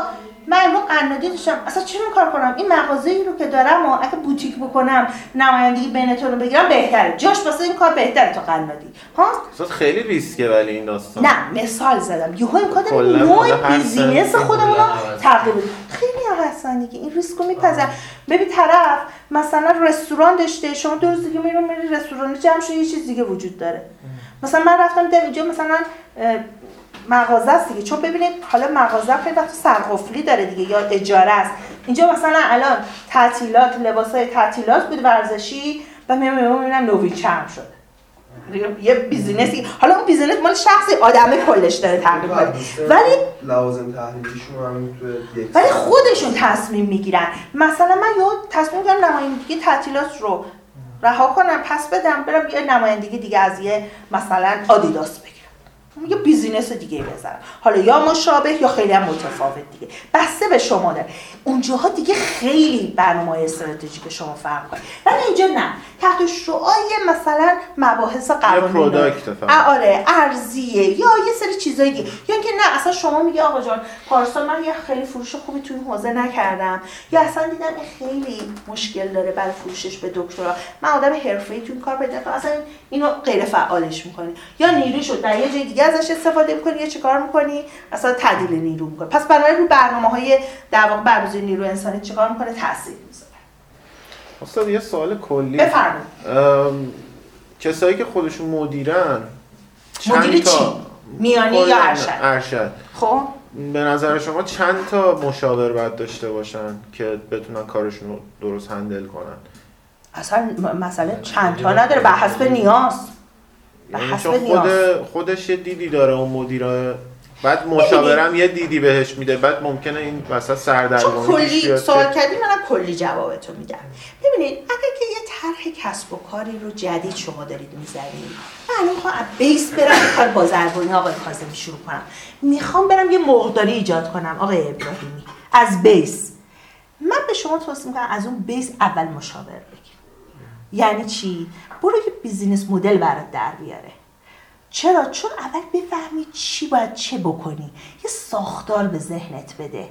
من امروز قنادی داشتم. اصلا این کار کنم؟ این مغازه ای رو که دارم و اگه بوتیک بکنم نمایندگی بینتون رو بگیرم بهتره. جاش واسه این کار بهتره تا قنادی. ها؟ اصلا خیلی ریسکه ولی این داستان. نه مثال زدم. یهو امکان نوع بیزینس خودمون رو. تغییر بدیم خیلی هستن دیگه. این ریسک رو میپذیرن ببین طرف مثلا رستوران داشته. شما دو روز دیگه میرون میری رستوران جمع شو یه چیز دیگه وجود داره. مثلا من رفتم دیدم اینجا مثلا مغازه است دیگه. چون ببینید حالا مغازه خیلی وقت سرقفلی داره دیگه یا اجاره است. اینجا مثلا الان تعطیلات لباسای تعطیلات بود ورزشی و میام می‌بینم نوی چرم شده دیگه یه بیزینسی حالا اون بیزینس مال شخصی آدمه کلش داره تغییر کنه. ولی لوازم تحریریشون هم ولی خودشون تصمیم می‌گیرن. مثلا من یه تصمیم گرفتم نمایندگی تعطیلات رو رها کنم پس بدم برم یه نمایندگی دیگه از یه مثلا آدیداس بگیرم. یه بیزینس دیگه بزنم حالا یا مشابه یا خیلی هم متفاوت دیگه. بسته به شما داره. اونجاها دیگه خیلی برنامه استراتژیک شما فرق کنه ولی اینجا نه. تحت شعای مثلا مباحث. ا- آره ارزیه یا یه سری چیزایی دیگه. یا اینکه نه اصلا شما میگه آقا جان پارسال من یه خیلی فروش خوبی توی این حوزه نکردم. یا اصلا دیدم خیلی مشکل داره برای فروشش به دکترا. من آدم حرفه‌ای تو این کار پیدا کردم اصلا اینو غیر فعالش می‌کنی یا نیروی شد. در یه جای دیگه ازش استفاده می‌کنی یا چیکار می‌کنی؟ اصلا تعدیل نیرو می‌کنی. پس بنابراین رو برنامه های در واقع برنامه‌ریزی نیرو انسانی چیکار می‌کنه؟ تاثیر می‌ذاره. استاد یه سوال کلی. بفرمایید. کسایی که خودشون مدیرن تا- چی؟ میانی یا کلاً ارشد؟ ارشد. خب. به نظر شما چند تا مشاور باید داشته باشن که بتونن کارشون رو درست هندل کنن؟ اصلا مسئله چند تا نداره. بر حسب نیاز. به یعنی چون. خود خودش یه دیدی داره اون مدیره بعد مشاورم یه دیدی بهش میده بعد ممکنه این وسط سردرگمی کلی سوال کردی منم کلی جوابتو میدم. ببینید اگر که یه طرح کسب و کاری رو جدید شما دارید می‌زنید من می‌خوام از بیس برم کار بازرگانی آقای کاظمی شروع کنم. می‌خوام برم یه مرغداری ایجاد کنم آقای ابراهیمی از بیس. من به شما توصیه می‌کنم از اون بیس اول مشاور یعنی چی؟ برو یه بیزینس مدل برات در بیاره. چرا؟ چون اول بفهمی چی باید چه بکنی. یه ساختار به ذهنت بده.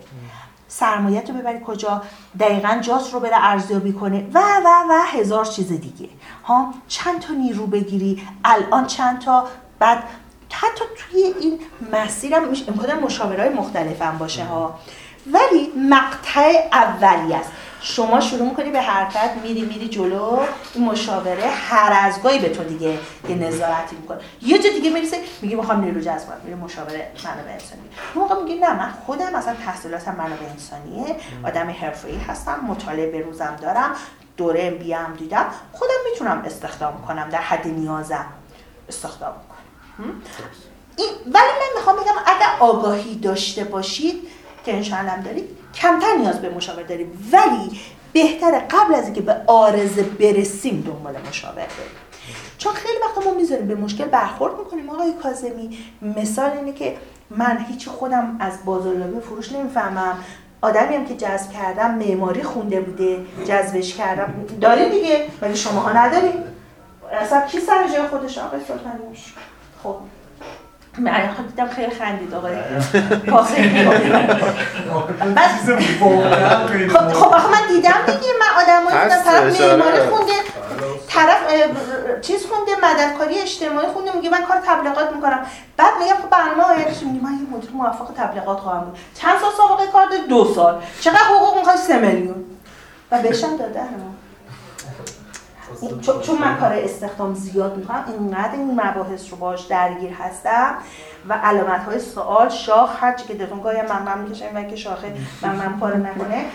سرمایت رو ببری کجا؟ دقیقا جاس رو بره ارزیابی کنه. و و و هزار چیز دیگه. ها؟ چند تا نیرو بگیری؟ الان چند تا؟ بعد حتی توی این مسیرم امکان مشاورهای مختلف هم باشه ها. ولی مقطع اولی است. شما شروع می‌کنی به حرکت میری میری جلو این مشاوره هر از گاهی به تو دیگه یه نظارتی می‌کنه. یه جا دیگه می‌رسه میگه می‌خوام نیرو جذب کنم میره مشاوره منابع انسانی اون موقع میگه نه من خودم اصلا تحصیلاتم منابع انسانیه. آدم حرفه‌ای هستم مطالعه به روزم دارم دوره ام بی هم دیدم. خودم می‌تونم استخدام کنم در حد نیازم استخدام کنم؟ این ولی من می‌خوام بگم اگر آگاهی داشته باشید که انشاءالله دارید کمتر نیاز به مشاور داریم. ولی بهتره قبل از اینکه به آرزه برسیم دنبال مشاور بریم. چون خیلی وقتا ما می‌ذاریم به مشکل برخورد می‌کنیم. آقای کاظمی مثال اینه که من هیچ خودم از بازاریابی فروش نمی‌فهمم. آدمی هم که جذب کردم معماری خونده بوده جذبش کردم. داریم دیگه ولی شماها نداریم. اصلا کی سر جای خودش؟ آقای سلطانی خب. من خود دیدم خیلی خندید آقای بعد خب خب آخه من دیدم دیگه من آدمایی دیدم طرف معماری آره. خونده طرف چیز خونده مددکاری اجتماعی خونده میگه من کار تبلیغات می‌کنم. بعد میگم خب برنامه آیندهش میگه من یه مدیر موفق تبلیغات خواهم بود. چند سال سابقه کار دو سال. چقدر حقوق می‌خوای؟ سه میلیون. و بهشم دادن این- چون چون من کار استخدام زیاد می‌کنم اینقدر این مباحث رو باش درگیر هستم و علامت های سوال شاخ هرچی که دلتون گاهی من من می‌کشه و که شاخه من من پاره نکنه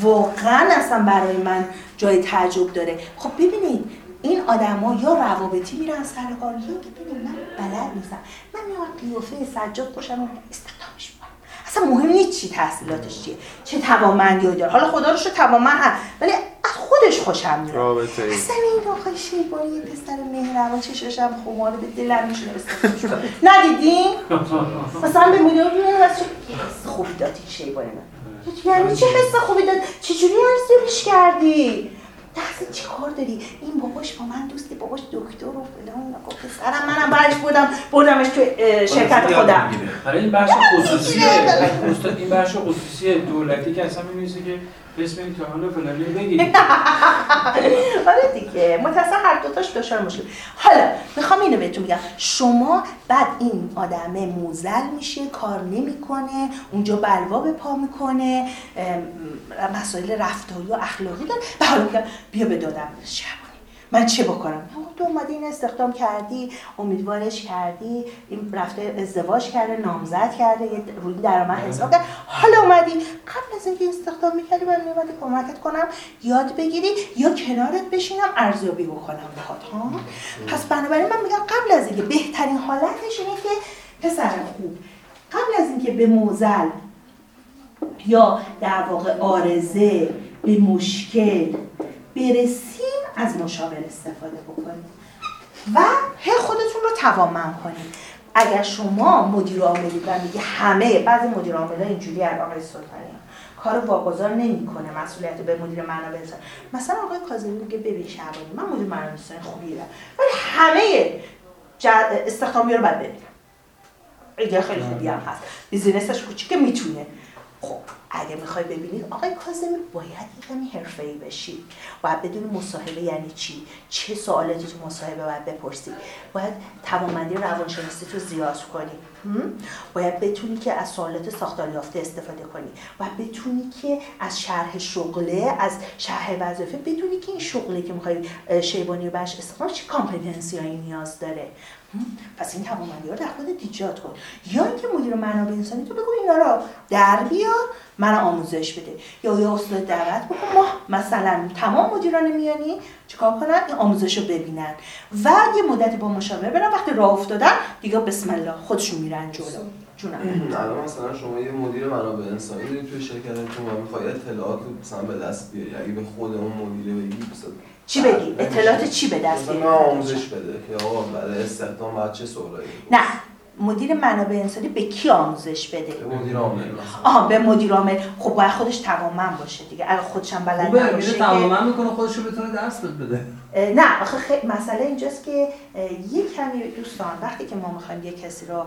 واقعا اصلا برای من جای تعجب داره. خب ببینید این آدما یا روابطی میرن سر کار یا که ببینید من بلد نیستم. من میام قیافه سجاد می‌کنم اصلا مهم نیست چی تحصیلاتش چیه چه توانمندی داره. حالا خدا رو شکر توانمند هست ولی از خودش خوشم میاد. رابطه اصلا این آقای شیبانی یه پسر مهربان چشش هم خماره به دلم میشونه. ندیدین؟ مثلا به مدیر واسه یه حس خوبی داد این شیبانی من. یعنی چه حس خوبی داد؟ چجوری ارزیابیش کردی؟ دست چی کار داری؟ این باباش با من دوستی باباش دکتر و فلان. گفت سرم منم برش بودم بردمش تو اه، شرکت خودم. برای این بخش خصوصی استاد این بخش خصوصی دولتی که اصلا می‌نویسه که اسم حالا فلانی رو بگید. آره دیگه. متاسف هر دوتاش دچار مشکل. حالا می‌خوام اینو بهتون بگم. شما بعد این آدمه موزل میشه کار نمی‌کنه اونجا بلوا به پا می‌کنه مسائل رفتاری و اخلاقی داره. و حالا میگم بیا به دادم. من چه بکنم؟ تو اومدی این استخدام کردی امیدوارش کردی این رفته ازدواج کرده نامزد کرده یه روی درآمد حساب کرد. حالا اومدی قبل از اینکه استخدام می‌کردی من میومدی کمکت کنم یاد بگیری یا کنارت بشینم ارزیابی بکنم بخواد. ها؟ پس بنابراین من میگم قبل از اینکه بهترین حالتش اینه که پسر خوب. قبل از اینکه به موزل یا در واقع آرزه به مشکل برسیم از مشاور استفاده بکنیم. و هی خودتون رو توانمند کنید اگر شما مدیر عاملی و میگه همه بعضی مدیر عاملا اینجوری از آقای سلطانی. کار واگذار نمی‌کنه مسئولیت به مدیر منابع انسانی مثلا آقای کاظمی میگه ببین شعبانی من مدیر منابع انسانی خوبی ولی همه استخدامی رو باید ببینم. ایده خیلی خوبی هم هست. بیزینسش کوچیکه می‌تونه. خب اگه می‌خوای ببینید آقای کاظمی باید یه کمی حرفه‌ای بشی. باید بدونی مصاحبه یعنی چی؟ چه سوالاتی تو مصاحبه باید بپرسی؟ باید توانمندی روانشناسی تو زیاد کنی؟ باید بتونی که از سوالات ساختار یافته استفاده کنی. باید بتونی که از شرح شغله از شرح وظیفه بدونی که این شغله که می‌خوای شیبانی رو برش استفاده چه کامپتنسی نیاز داره؟ پس این توانمندی رو در خودت ایجاد کن. یا اینکه مدیر منابع انسانی تو بگو اینا رو در بیار من آموزش بده. یا یا استاد دعوت بکن ما مثلا تمام مدیران میانی چیکار کنن؟ این آموزش رو ببینن. و یه مدتی با مشاور برن وقتی راه افتادن دیگه بسم الله خودشون میرن جلو. جونم. الان مثلا شما یه مدیر منابع انسانی دارید توی شرکتتون و می‌خوای اطلاعات رو مثلا به دست بیاری. اگه به خود اون مدیره بگی چی بگی اطلاعات چی به دست بیاری؟ من آموزش بده که آقا برای استخدام باید چه سوالایی نه مدیر منابع انسانی به کی آموزش بده؟ به مدیر عامل آها به مدیر عامل. خب باید خودش توانمند باشه دیگه. اگر خودش هم بلد خوبه نباشه میره تماما می‌کنه خودش رو بتونه درس بده. نه آخه خی- مسئله اینجاست که یه کمی دوستان وقتی که ما می‌خوایم یه کسی رو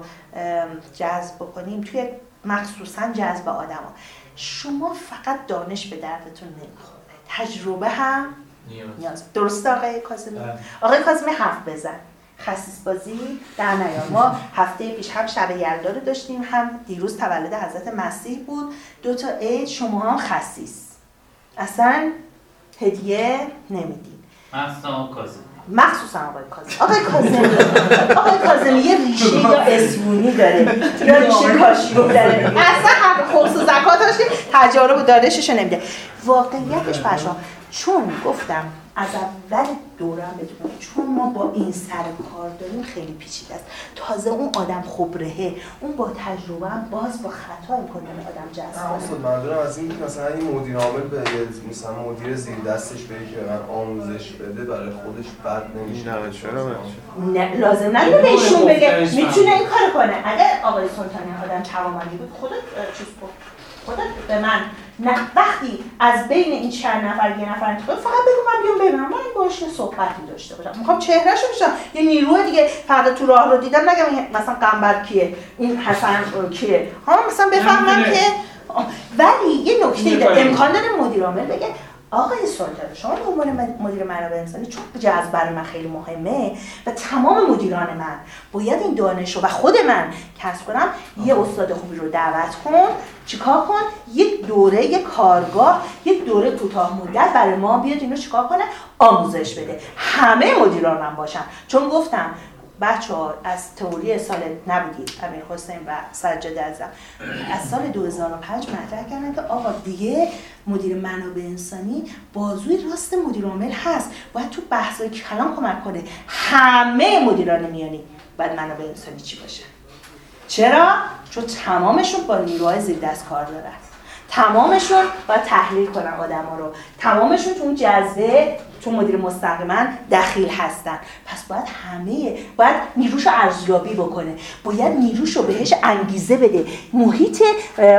جذب بکنیم توی مخصوصا جذب آدما شما فقط دانش به دردتون نمی‌خوره. تجربه هم نیاز. درسته آقای کاظمی؟ آقای کاظمی حرف بزن. خصیص بازی در نیار ما هفته پیش هم شب یلدا رو داشتیم هم دیروز تولد حضرت مسیح بود. دو تا عید شما هم خصیص. اصلا هدیه نمیدین. مستم کازم مخصوصا آقای کاظمی. آقای کاظمی. آقای کاظمی یه ریشه یا اسمونی داره. یا ریشه کاشی داره. اصلا حق خمس و زکاتش تجارب و دانشش نمیده. واقعیتش بچه‌ها چون گفتم از اول دورم بهتون چون ما با این سر کار داریم خیلی پیچیده است. تازه اون آدم خبرهه. اون با تجربه هم باز با خطا امکان داره آدم جذب نه کنه. اصلا منظورم از این که مثلا این مدیر عامل به یه- مثلا مدیر زیر دستش بگه که به من آموزش بده برای خودش بد نمیشه. نه، چرا بچه؟ نه لازم نداره دوره بگه. می‌تونه. این کار کنه. اگر آقای سلطانی آدم توانمندی بود خودت چیز کن. خودت به من نه وقتی از بین این چند نفر یه نفر انتخاب فقط بگو من بیام ببینم. من باهاش صحبتی داشته باشم. می‌خوام چهرهشو بشم یه نیروی دیگه فردا تو راه رو دیدم. نگم مثلا قنبر کیه؟ این حسن کیه؟ ها مثلا بفهمم. که ولی یه نکته امکان داره مدیر عامل بگه آقای سلطان شما به عنوان مد- مدیر منابع انسانی چون جذب برای من خیلی مهمه و تمام مدیران من باید این دانش رو و خود من کسب کنم یه استاد خوبی رو دعوت کن چیکار کن؟ یک دوره یک کارگاه یک دوره کوتاه مدت برای ما بیاد اینو چیکار کنه؟ آموزش بده. همه مدیران من باشن. چون گفتم بچه ها از تئوری سال نبودید امیر حسین و سجاد ازم از سال 2005 مطرح کردن که آقا دیگه مدیر منابع انسانی بازوی راست مدیر عامل هست. باید تو بحثای کلام کمک کنه. همه مدیران میانی باید منابع انسانی چی باشه؟ چرا؟ چون تمامشون با نیروهای زیر دست کار دارن. تمامشون باید تحلیل کنن آدم رو. تمامشون تو اون جذبه تو مدیر مستقیما دخیل هستن. پس باید همه باید نیروش رو ارزیابی بکنه. باید نیروش رو بهش انگیزه بده. محیط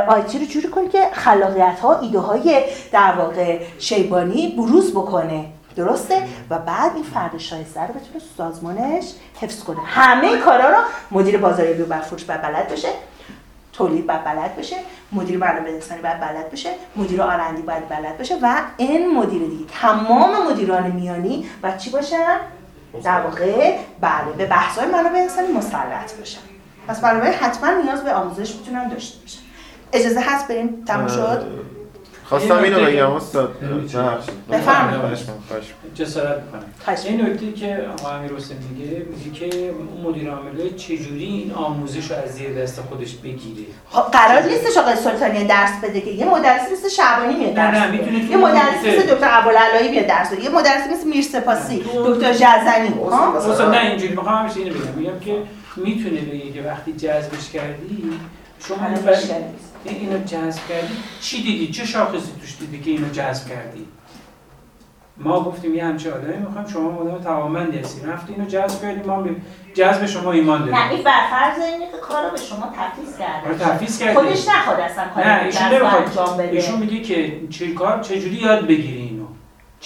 آیتی رو جوری کنه که خلاقیت ها ایده های در واقع شیبانی بروز بکنه. درسته؟ و بعد این فرد شایسته رو بتونه تو سازمانش حفظ کنه. همه کارا رو مدیر بازاریابی و باید بلد بشه تولید باید بلد بشه مدیر برنامه انسانی باید بلد بشه مدیر آرندی باید بلد بشه و این مدیر دیگه تمام مدیران میانی و چی باشن؟ در واقع بله به بحث های منابع انسانی مسلط باشن. پس بنابراین حتما نیاز به آموزش می‌تونن داشته باشن. اجازه هست بریم؟ تموم شد؟ خواستم اینو این بگم استاد. بفرمایید. جسارت می‌کنم. این نکته که آقا امیر حسین میگه میگه که اون مدیر عامله چجوری این آموزش رو از زیر دست خودش بگیره؟ خب قرار نیستش آقای سلطانی درس بده که. یه مدرسی مثل شعبانی میاد نه، درس نه، تو یه مدرسی مثل دکتر ابوالعلایی میاد درس بده. یه مدرسی مثل میرسپاسی دکتر جزنی. ها مثلا- اصلا نه اینجوری. می‌خوام همیشه اینو بگم. میگم که می‌تونه بگه که وقتی جذبش کردی شما اینو جذب کردی. چی دیدی؟ چه شاخصی توش دیدی که اینو جذب کردی؟ ما گفتیم یه همچه آدمی می‌خوایم شما آدم توانمندی هستی. رفتی اینو جذب کردی ما به جذب شما ایمان نه داریم. این بر فرض اینه که کارو به شما تفویض کرده آره، تفویض کرده. خودش نخواد اصلا کار نه ایشون نمی‌خواد. ایشون میگه که چه کار چجوری یاد بگیری اینو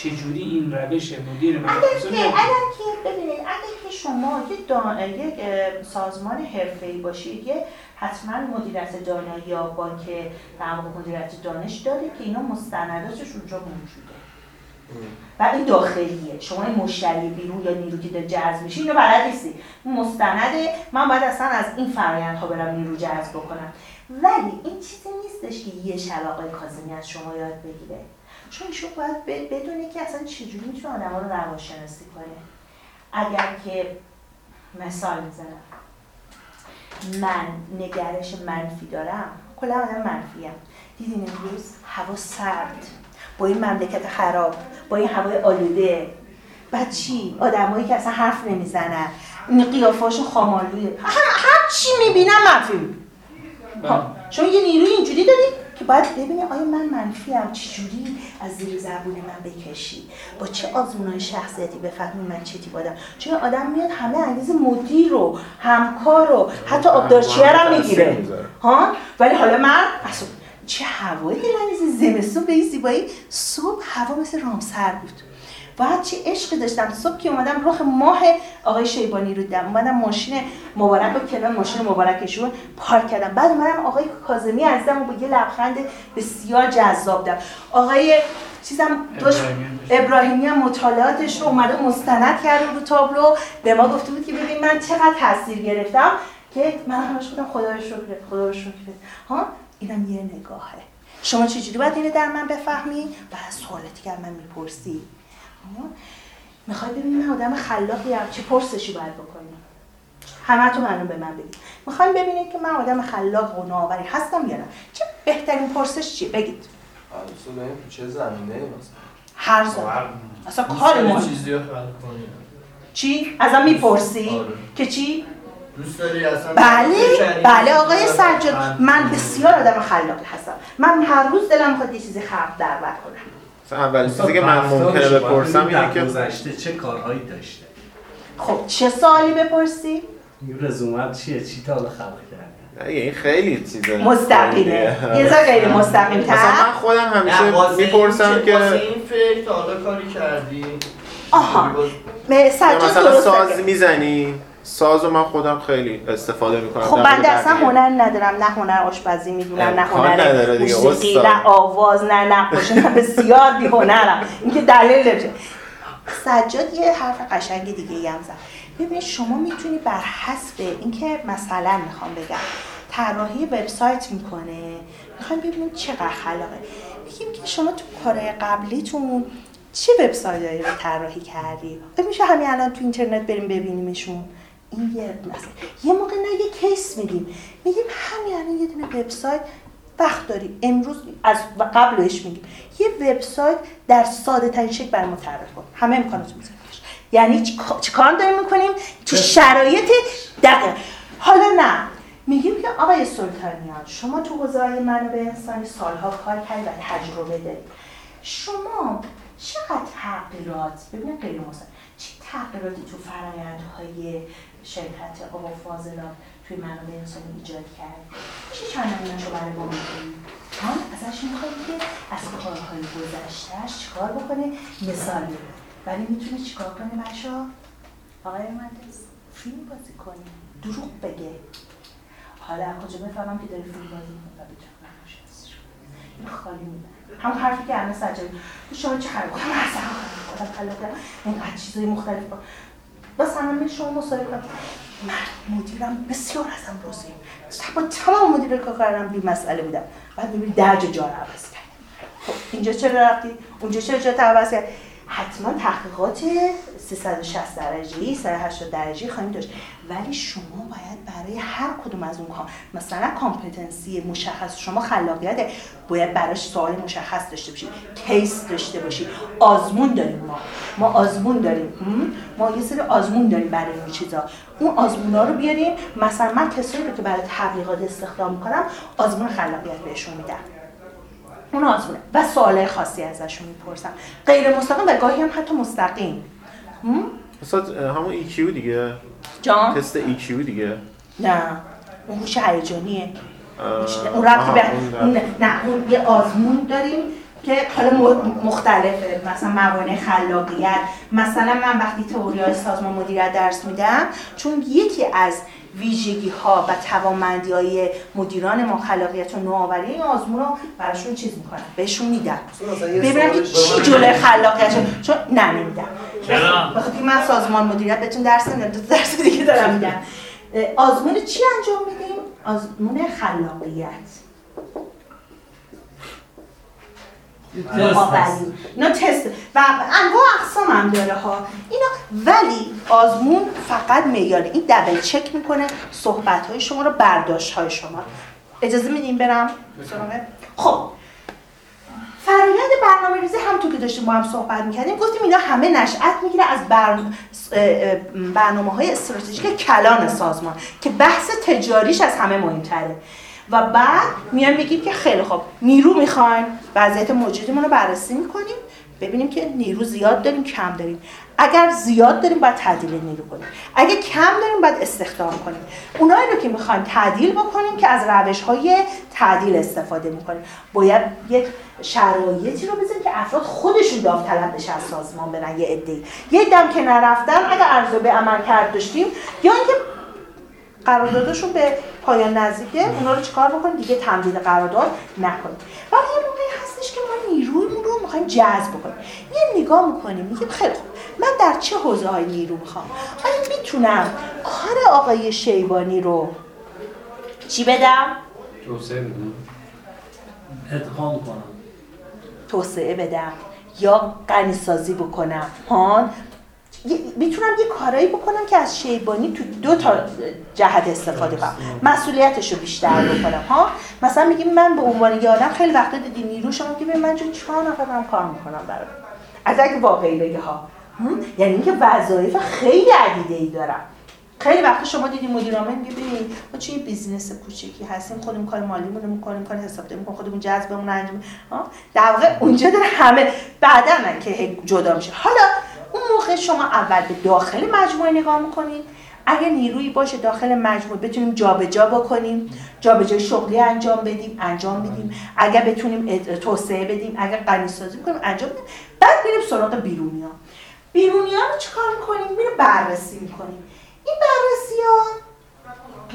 چجوری این روش مدیر اگر مدرسه اگر که ببینید اگر که شما یک دا... یک سازمان حرفه‌ای باشید یه حتما مدیریت دانایی یا بانک در واقع مدیریت دانش داره که اینا مستنداتش اونجا موجوده. و این داخلیه. شما این مشتری بیرون یا نیرو که جذب میشه اینو بلد نیستی. مستنده من باید اصلا از این فرآیندها برم نیرو جذب بکنم. ولی این چیزی نیستش که یه شلاقه کاظمی از شما یاد بگیره. چون ایشون باید بدونه که اصلا چجوری می‌تونه آدم رو روانشناسی کنه. اگر که مثال می‌زنم. من نگرش منفی دارم. کلا آدم منفیم. دیدین امروز هوا سرد. با این مملکت خراب. با این هوای آلوده. بعد چی؟ آدمایی که اصلا حرف نمی‌زنن. این قیافه‌هاشون خامالویه. هر, چی می‌بینم منفی. شما یه نیروی اینجوری داری؟ که باید ببینی آیا من منفیم چجوری از زیر زبون من بکشی؟ با چه آزمونهای شخصیتی بفهمی من چه تیپ آدم؟ چون آدم میاد همه انگیز مدیر رو همکار رو حتی آبدارچیه تاثیر می‌گیره. ها؟ ولی حالا من اصلا چه هوایی دلانگیز زمستون به این زیبایی؟ صبح هوا مثل رامسر بود. بعد چه عشقی داشتم. صبح که اومدم رخ ماه آقای شیبانی رو دیدم. اومدم ماشین مبارک رو کنار ماشین مبارکشون پارک کردم. بعد اومدم آقای کاظمی عزیزم با یه لبخند بسیار جذاب دیدم. آقای چیزم داشت ابراهیمی هم مطالعاتش رو اومده مستند کرده رو تابلو. به ما گفته بود که ببین من چقدر تاثیر گرفتم که من همش بودم خدا رو شکر خدا رو شکر. ها؟ اینم یه نگاهه. شما چجوری باید اینو در من بفهمی؟ از سوالاتی که من می‌پرسی. می‌خوای ببینی من آدم خلاقی ام. چه پرسشی باید بکنی؟ همه تو منو به من بگید می‌خوایم ببینید که من آدم خلاق و نوآوری هستم یا نه. چه بهترین پرسش چیه؟ بگید. اصلا داریم تو چه زمینه مثلا؟ هر زمان اصلا کار ما چی؟ ازم می‌پرسی؟ آره. که چی؟ دوست داری اصلا بله؟ بله آقای سجاد؟ من بسیار آدم خلاقی هستم. من هر روز دلم می‌خواد یه چیزی خلق دعوت کنم. اول چیزی که من ممکنه بپرسم اینه که گذشته چه کارهایی داشته. خب چه سوالی بپرسی؟ این رزومت چیه؟ چی تا حالا خلق کردی؟ نه، این خیلی چیزه. مستقیمه. یه ذره غیر مستقیم مثلا من تر خودم همیشه می‌پرسم که واسه این فکر تا حالا کاری کردی؟ آها. سجاد مثلا ساز. می‌زنی؟ ساز من خودم خیلی استفاده می‌کنم. خب بنده اصلا هنر ندارم نه هنر آشپزی می‌دونم نه هنر موسیقی. نه آواز نه نقاشی من بسیار بی هنرم. این که دلیل نمیشه. سجاد یه حرف قشنگ دیگه هم زد. ببین شما می‌تونی بر حسب اینکه مثلا می‌خوام بگم طراحی وبسایت می‌کنه. می‌خوایم ببینیم چقدر خلاقه. بگیم که شما تو کارهای قبلیتون چه وبسایتایی رو طراحی کردی؟ میشه همین الان تو اینترنت بریم ببینیمشون. این یه مثلا یه موقع نه یه کیس میدیم میگیم همین الان یه دونه وبسایت وقت داری. امروز از قبلش میگیم. یه وبسایت در ساده ترین شکل برای ما طراحی کن. همه امکانات می‌ذاریم یعنی چیکار چیکار داریم می‌کنیم؟ تو شرایط دقیق حالا نه. میگیم که آقای سلطانیان شما تو حوزه های منابع انسانی سالها کار کردید و تجربه دارید شما چقدر تغییرات؟ ببینید غیر چه تغییراتی تو فرآیندهای شرکت آقا فاضلاب توی منابع انسانی ایجاد کرد. چه چند نمونه‌ش رو برای ما ها؟ ازش می‌خواید که از کارهای گذشتهش چیکار بکنه؟ مثال ولی می‌تونه چیکار کنه بچا آقای مهندس فیلم بازی کنه. دروغ بگه. حالا از کجا بفهمم که داره فیلم بازی می‌کنه؟ و بچه این خالی میدن هم حرفی که الان تو شما چه خراب کنم اصلا خودم خلاق اینقدر چیزای مختلف با مثلا من شما مصاحبه کنم من مدیرم بسیار ازم راضیه با تمام مدیر کار کردم بی مسئله بودم بعد ببینید درجا جا رو عوض کرد. خب اینجا چرا رفتی؟ اونجا چرا جا عوض کرد؟ حتما تحقیقات 360 درجه ای 180 درجه خواهیم داشت. ولی شما باید برای هر کدوم از اون کام مثلا competency مشخص شما خلاقیت باید براش سوال مشخص داشته باشید case داشته باشید آزمون داریم ما. ما آزمون داریم. ما یه سری آزمون داریم برای این چیزا. اون آزمونا رو بیاریم. مثلا من کسایی رو که برای تبلیغات استخدام می‌کنم آزمون خلاقیت بهشون میدم. اون آزمونه. و سوال خاصی ازشون می‌پرسم. غیر مستقیم و گاهی هم حتی مستقیم. استاد همون EQ دیگه. جان؟ تست EQ دیگه. نه. اون هوش هیجانیه. اون ربطی به نه اون یه آزمون داریم که حالا مختلفه. مثلا موانع خلاقیت. مثلا من وقتی تئوری های سازمان مدیریت درس میدم چون یکی از ویژگی ها و توانمندی های مدیران ما خلاقیت و نوآوری این آزمون رو براشون چیز می‌کنم بهشون میدم. ببینم که چی جلوی خلاقیت چون نه نمیدم. بخاطر من سازمان مدیریت بهتون درس نمیدم درس دیگه دارم میدم آزمون چی انجام میدیم؟ آزمون خلاقیت. نوآوری اینا تست و انواع اقسام هم داره ها. اینا ولی آزمون فقط معیاره این دبل چک می‌کنه صحبت های شما رو برداشت های شما. اجازه میدیم برم خب. فرایند برنامه ریزی هم تو که داشتیم با هم صحبت می‌کردیم گفتیم اینا همه نشأت می‌گیره از برنامه های استراتژیک کلان سازمان که بحث تجاریش از همه مهمتره. و بعد میان میگیم که خیلی خوب. نیرو می‌خوایم. وضعیت موجودمون رو بررسی می‌کنیم. ببینیم که نیرو زیاد داریم کم داریم. اگر زیاد داریم باید تعدیل نیرو کنیم. اگه کم داریم باید استخدام کنیم. اونایی رو که می‌خوایم تعدیل بکنیم که از روش های تعدیل استفاده می‌کنیم. باید یک شرایطی رو بزنیم که افراد خودشون داوطلب بشه از سازمان برن یه عده‌ای. یه دم که نرفتن اگر ارزیابی عمل کرد داشتیم یا اینکه قراردادشون به پایان نزدیکه اونا رو چیکار بکنیم دیگه تمدید قرارداد نکنیم ولی یه موقعی هستش که ما نیرویمون رو می‌خوایم جذب بکنیم. یه نگاه می‌کنیم میگیم خیلی خوب من در چه حوزه های نیرو می‌خوام؟ آیا می‌تونم کار آقای شیبانی رو چی بدم؟ توسعه بدم. ادغام کنم. توسعه بدم یا غنیسازی بکنم؟ هان می‌تونم یه کارایی بکنم که از شیبانی تو دو تا جهت استفاده کنم. مسئولیتش رو بیشتر بکنم ها؟ مثلا میگیم من به عنوان یه آدم خیلی وقتا دیدی نیرو شما که من چون چهار نفر دارم کار می‌کنم برای از اگه واقعی بگه ها؟ یعنی اینکه وظایف خیلی عدیده ای دارم. خیلی وقت شما دیدیم مدیر عامل میگه ببین ما چه business کوچیکی هستیم خودمون کار مالیمون رو می‌کنیم کار حسابداری می‌کنیم خودمون جذبمون انجام در واقع اونجا داره همه بعدا که جدا میشه. حالا اون موقع شما اول به داخل مجموعه نگاه می‌کنید. اگه نیرویی باشه داخل مجموعه بتونیم جابجا بکنیم جابجایی شغلی انجام بدیم انجام بدیم اگر بتونیم توسعه بدیم اگر غنی سازی کنیم انجام بدیم بعد میریم سراغ بیرونیا بیرونیا رو چیکار می‌کنیم؟ میریم بررسی می‌کنیم. این بررسی ها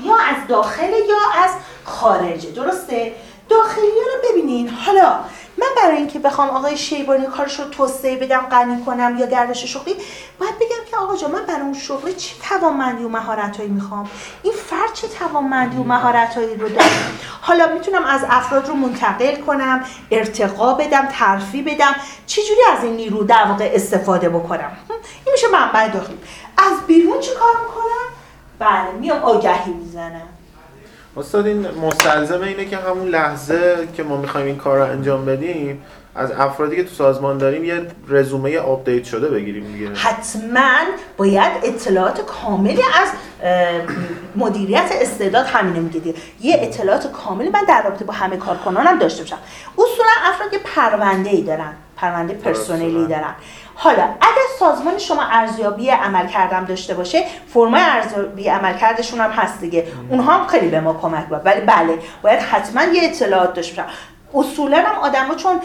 یا از داخل یا از خارجه درسته؟ داخلی رو ببینین. حالا برای اینکه بخوام آقای شیبانی کارش رو توسعه بدم غنی کنم یا گردش شغلی باید بگم که آقا جان من برای اون شغل چه توانمندی و مهارتهایی می‌خوام؟ این فرد چه توانمندی و مهارتهایی رو داره؟ حالا می‌تونم از افراد رو منتقل کنم ارتقا بدم ترفی بدم چجوری از این نیرو در واقع استفاده بکنم؟ این میشه منبع داخلی. از بیرون چه کار می‌کنم؟ بله میام آگهی می‌زنم. استاد این مستلزم اینه که همون لحظه که ما می‌خوایم این کار رو انجام بدیم از افرادی که تو سازمان داریم یه رزومه update شده بگیریم دیگه. حتما باید اطلاعات کاملی از مدیریت استعداد همینه میگه یه اطلاعات کاملی من در رابطه با همه کارکنانم داشته باشم. اصولا افراد یه پرونده ای دارن پرونده پرسونلی دارن. حالا اگر سازمان شما ارزیابی عمل کردم داشته باشه فرمای ارزیابی عمل کردشون هم هست دیگه. اونها هم خیلی به ما کمک بود ولی بله باید حتما یه اطلاعات داشته باشن اصولا هم آدما چون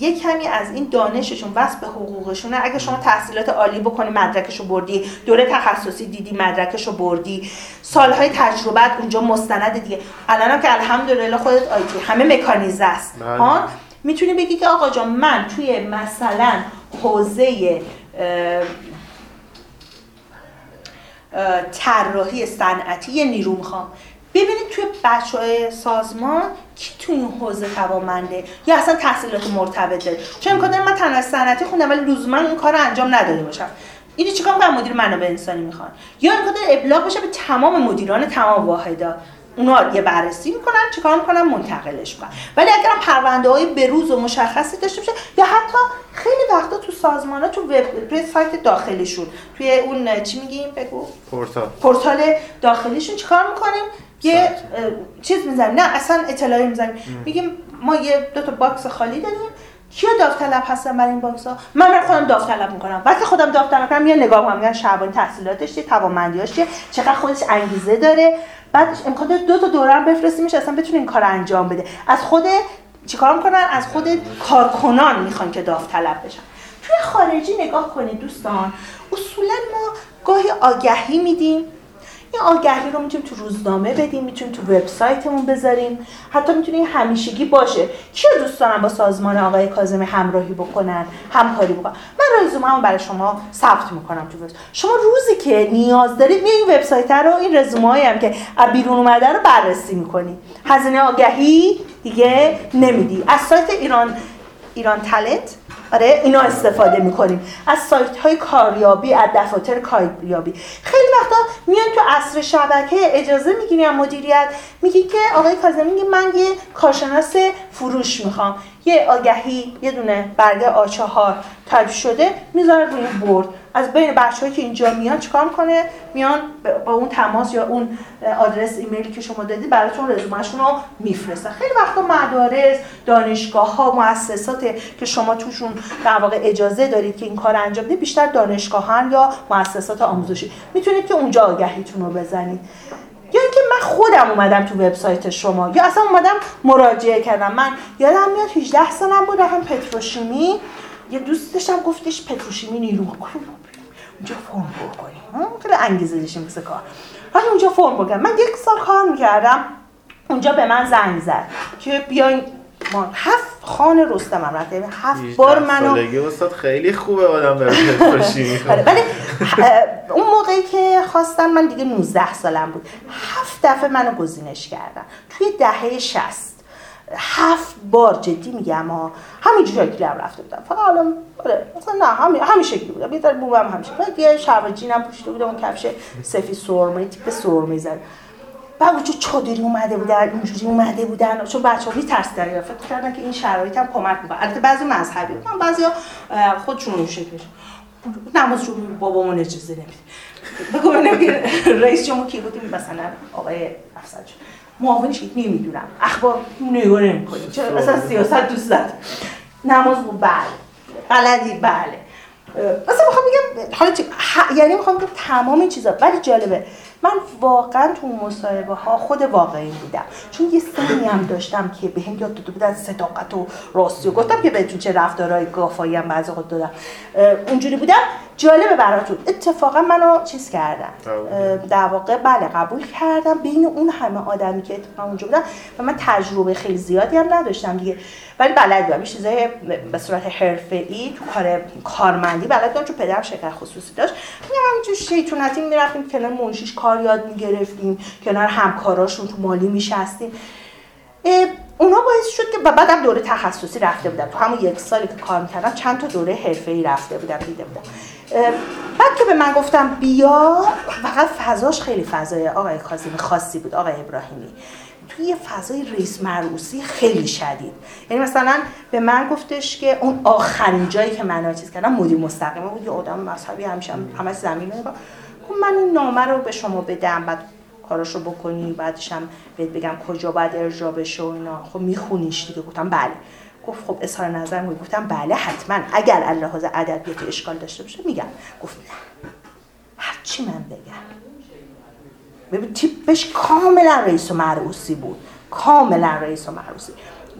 یه کمی از این دانششون وصل به حقوقشونه. اگه شما تحصیلات عالی بکنی مدرکشو بردی. دوره تخصصی دیدی مدرکشو بردی. سالهای تجربت اونجا مستند دیگه. الانم که الحمدلله خودت آیتی همه مکانیزه است. بله. ها می‌تونی بگی که آقا جان من توی مثلا حوزه طراحی صنعتی یه نیرو می‌خوام. ببینید توی بچه های سازمان کی تو این حوزه توانمنده؟ یا اصلا تحصیلات مرتبط داره چون امکان داره من تنها صنعتی خوندم ولی لزوما این کار رو انجام نداده باشم. اینو چیکار کنم مدیر منابع انسانی می‌خوان. یا امکان داره ابلاغ بشه به تمام مدیران تمام واحدا. اونا یه بررسی می‌کنن چیکار می‌کنن؟ منتقلش می‌کنن. ولی اگر پرونده های بروز و مشخصی داشته باشه یا حتی خیلی وقتا تو سازمان ها تو وب سایت داخلیشون. توی اون چی میگیم؟ بگو. پورتال. پورتال داخلیشون چیکار می‌کنیم؟ یه چیز می‌زنیم. نه اصلا اطلاعی می‌زنیم. میگیم ما یه دو تا box خالی داریم. کیا داوطلب هستن برای این box ها من برای خودم داوطلب می‌کنم. وقتی خودم داوطلب کنم یه نگاه می‌کنم. میگم شعبانی تحصیلاتش چیه توانمندیاش چیه؟ چقدر خودش انگیزه داره؟ بعد امکان داره دو تا دوره هم بفرستیمش اصلا بتونه این کار انجام بده. از خود چیکار می‌کنن؟ از خود کارکنان می‌خوان که داوطلب بشن. توی خارجی نگاه کنید دوستان. اصولا ما گاهی آگهی میدیم. این آگهی رو می‌تونیم تو روزنامه بدیم می‌تونیم تو وبسایتمون بذاریم. حتی می‌تونیم همیشگی باشه. کیا دوست دارن با سازمان آقای کاظمی همراهی بکنن همکاری بکنن؟ من رزومه‌مو برای شما ثبت می‌کنم تو وبسایت شما روزی که نیاز دارید میای این وبسایت رو این رزومه‌ای هم که از بیرون اومده رو بررسی می‌کنی. هزینه آگهی دیگه نمیدی. از سایت ایران ایران تالنت آره اینا استفاده می‌کنیم. از سایت های کاریابی از دفاتر کاریابی. خیلی وقتا میان تو عصر شبکه اجازه می‌گیری از مدیریت. میگی که آقای کاظمی میگه من یه کارشناس فروش می‌خوام. یه آگهی یه دونه برگه آچهار تایپ شده می‌ذاره روی board. از بین بچه‌هایی که اینجا میان چیکار می‌کنه؟ میان با اون تماس یا اون آدرس ایمیلی که شما دادید براتون رزومه‌شون رو میفرستن. خیلی وقتا مدارس دانشگاه ها مؤسسات که شما توشون در واقع اجازه دارید که این کار انجام بدید بیشتر دانشگاهان یا مؤسسات آموزشی. می‌تونید که اونجا آگهیتون رو بزنید. یا اینکه من خودم اومدم تو وبسایت شما. یا اصلا اومدم مراجعه کردم. من یادم میاد 18 سالم بود رفتم پتروشیمی. یه دوست داشتم گفتش پتروشیمی نیرو اونجا فرم پر کنیم. خیلی انگیزه داشتیم مثل کار. رفتم اونجا فرم پر کردم. من یک سال کار می‌کردم. اونجا به من زنگ زد که بیاین ما هفت خانه رستم هم رفت. یعنی هفت بار منو سالگی استاد خیلی خوبه آدم بره آره ولی اون موقعی که خواستم من دیگه 19 سالم بود. هفت دفعه منو گزینش کردن. توی دهه 60 هفت بار جدی میگم ها همین شکلی هم رفته بودم. فقط حالا آره مثلا نه همین همین شکلی بودم. یه بومم همین شکلی. بعد یه شلوار جینم پوشیده بودم اون کفش سفید سرمه تیپ سرمه زد بعد اونجا چادری اومده بودن اینجوری اومده بودن. چون بچه‌ها می‌ترسیدن یا فکر کردن که این شرایط هم کمک می‌کنه. البته بعضی مذهبی بودن بعضیا خودشون اون شکلش نماز رو بابامون اجازه نمیده. بگو رئیس جمهور کی بودیم مثلا آقای افسر معاونش نمی‌دونم. اخبار نگاه نمی‌کنی چرا؟ اصلا سیاست دوست دارم نماز بود بله. بلدی؟ بله. مثلا می‌خوام بگم حالا یعنی می‌خوام بگم تمام این چیزا. ولی جالبه من واقعا تو مصاحبه ها خود واقعی بودم. چون یه سنی هم داشتم که به هم یاد داده بودن صداقت و راستی و گفتم که بهتون چه رفتارهای گافایی هم بعضی خود دادم. اونجوری بودم. جالبه براتون. اتفاقا منو چیز کردن. اه، در واقع بله قبول کردم. بین اون همه آدمی که اتفاقا اونجا بودن و من تجربه خیلی زیادی هم نداشتم دیگه. ولی بلد بودم چیزای به صورت حرفه‌ای تو کار کارمندی بلد بودم چون پدرم شرکت خصوصی داشت. میگم همینجور شیطونتی می‌رفتیم کنار منشیش کار یاد می‌گرفتیم کنار همکاراشون تو مالی میشستیم. اونا باعث شد که بعدم دوره تخصصی رفته بودم. تو همون یک سالی که کار می‌کردم چند تا دوره حرفه‌ای رفته بودم دیده بودم. بعد که به من گفتم بیا فقط فضاش خیلی فضای آقای کاظمی خاصی بود آقای ابراهیمی. توی یه فضای رئیس مرعوسی خیلی شدید. یعنی مثلا به من گفتش که اون آخرین جایی که من چیز کردم مدیر مستقیمه بود یه آدم مذهبی همیشه هم همش زمین گفت من این نامه رو به شما بدم بعد کاراشو بکنی بعدش هم بهت بگم کجا باید ارجاع بشه و اینا. خب میخونیش دیگه. گفتم بله. گفت خب اظهار نظر میگه گفتم بله حتما. اگر اللحاظ ادبیاتی اشکال داشته باشه میگم. گفت نه. هرچی من بگم. ببین تیپش کاملا رئیس و مرعوسی بود. کاملا رئیس و مرعوسی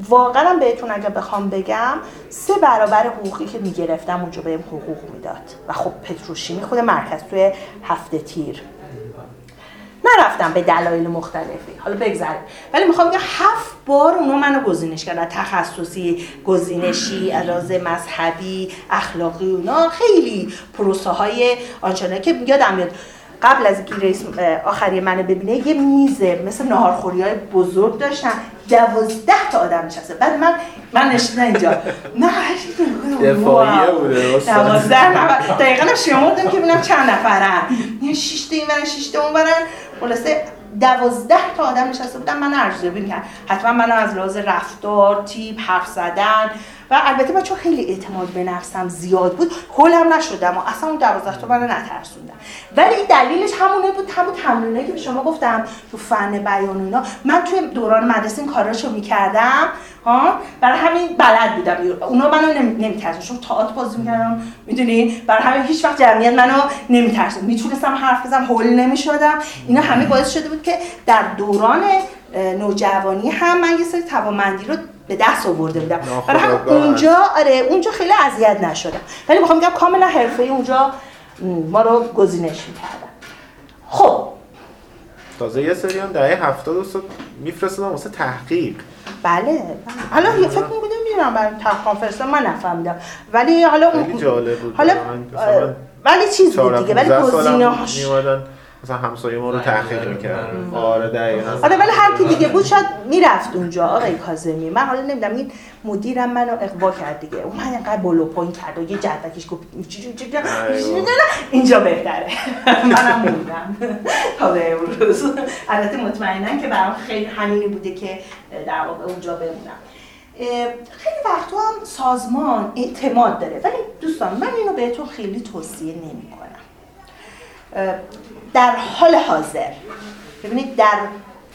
واقعا بهتون اگه بخوام بگم سه برابر حقوقی که می‌گرفتم اونجا بهم حقوق می‌داد. و خب پتروشیمی خود مرکز توی هفته تیر. نرفتم به دلایل مختلفی. حالا بگذاریم ولی می‌خوام بگم هفت بار اونا منو گزینش کردن. تخصصی گزینشی علاوه مذهبی اخلاقی اونا خیلی پروسه های آنچنانی که یادم میاد قبل از اینکه رئیس آخری منو ببینه یه میزه مثل ناهارخوری های بزرگ داشتن. دوازده تا آدم نشسته. بعد من من نشستم اینجا. من دفاعیه بوده. دوازده نفر. دقیقا شمردم که ببینم چند نفرن. یه شیشته این برن شیشته اون برن خلاصه دوازده تا آدم نشسته بودن. من ارزیابی می‌کرد حتما من از لحاظ رفتار تیپ حرف زدن و البته من چون خیلی اعتماد به نفسم زیاد بود هولم نشدم و اصلا اون دوازده تا منو نترسوندن ولی این دلیلش همونه بود همون تمرینایی که به شما گفتم تو فن بیان اینا. من توی دوران مدرسه این کاراشو می‌کردم ها؟ برای همین بلد بودم. اونا منو نمیترسون چون تئاتر بازی می‌کردم می‌دونی؟ برای همین هیچ وقت جمعیت منو نمیترسون می‌تونستم حرف بزنم هول نمی‌شدم. اینا همه باعث شده بود که در دوران نوجوانی هم من یه سری توانمندی رو به دست آورده بودم. برای ناخودآگاه اونجا آره اونجا خیلی اذیت نشدم. ولی می‌خوام بگم کاملا حرفه‌ای اونجا ما رو گزینش می‌کردن. خب. تازه یه سری هم دهه 70 استاد میفرستادن واسه تحقیق. بله بله. حالا یه فکر می‌کنم میرم برای تحقیق فرستادن من نفهمیدم. ولی حالا اون جالب بود حالا ولی چیز بود 14 دیگه ولی 15 مثلا همسایه ما رو تحقیق می‌کردن آره دقیقاً. آره. ولی هر کی دیگه بود شاید می‌رفت اونجا. آقای کاظمی من حالا نمی‌دونم این مدیرم منو اقوا کرد دیگه. اون من اینقدر بلو پوینت کرد و یه جدکش گفت چی- چی- چی- چی- ایوه. اینجا بهتره. منم موندم تا به امروز البته مطمئنم که برام خیلی همینی بوده که در واقع اونجا بمونم. خیلی وقتا هم سازمان اعتماد داره. ولی دوستان من اینو بهتون خیلی توصیه نمی در حال حاضر. ببینید در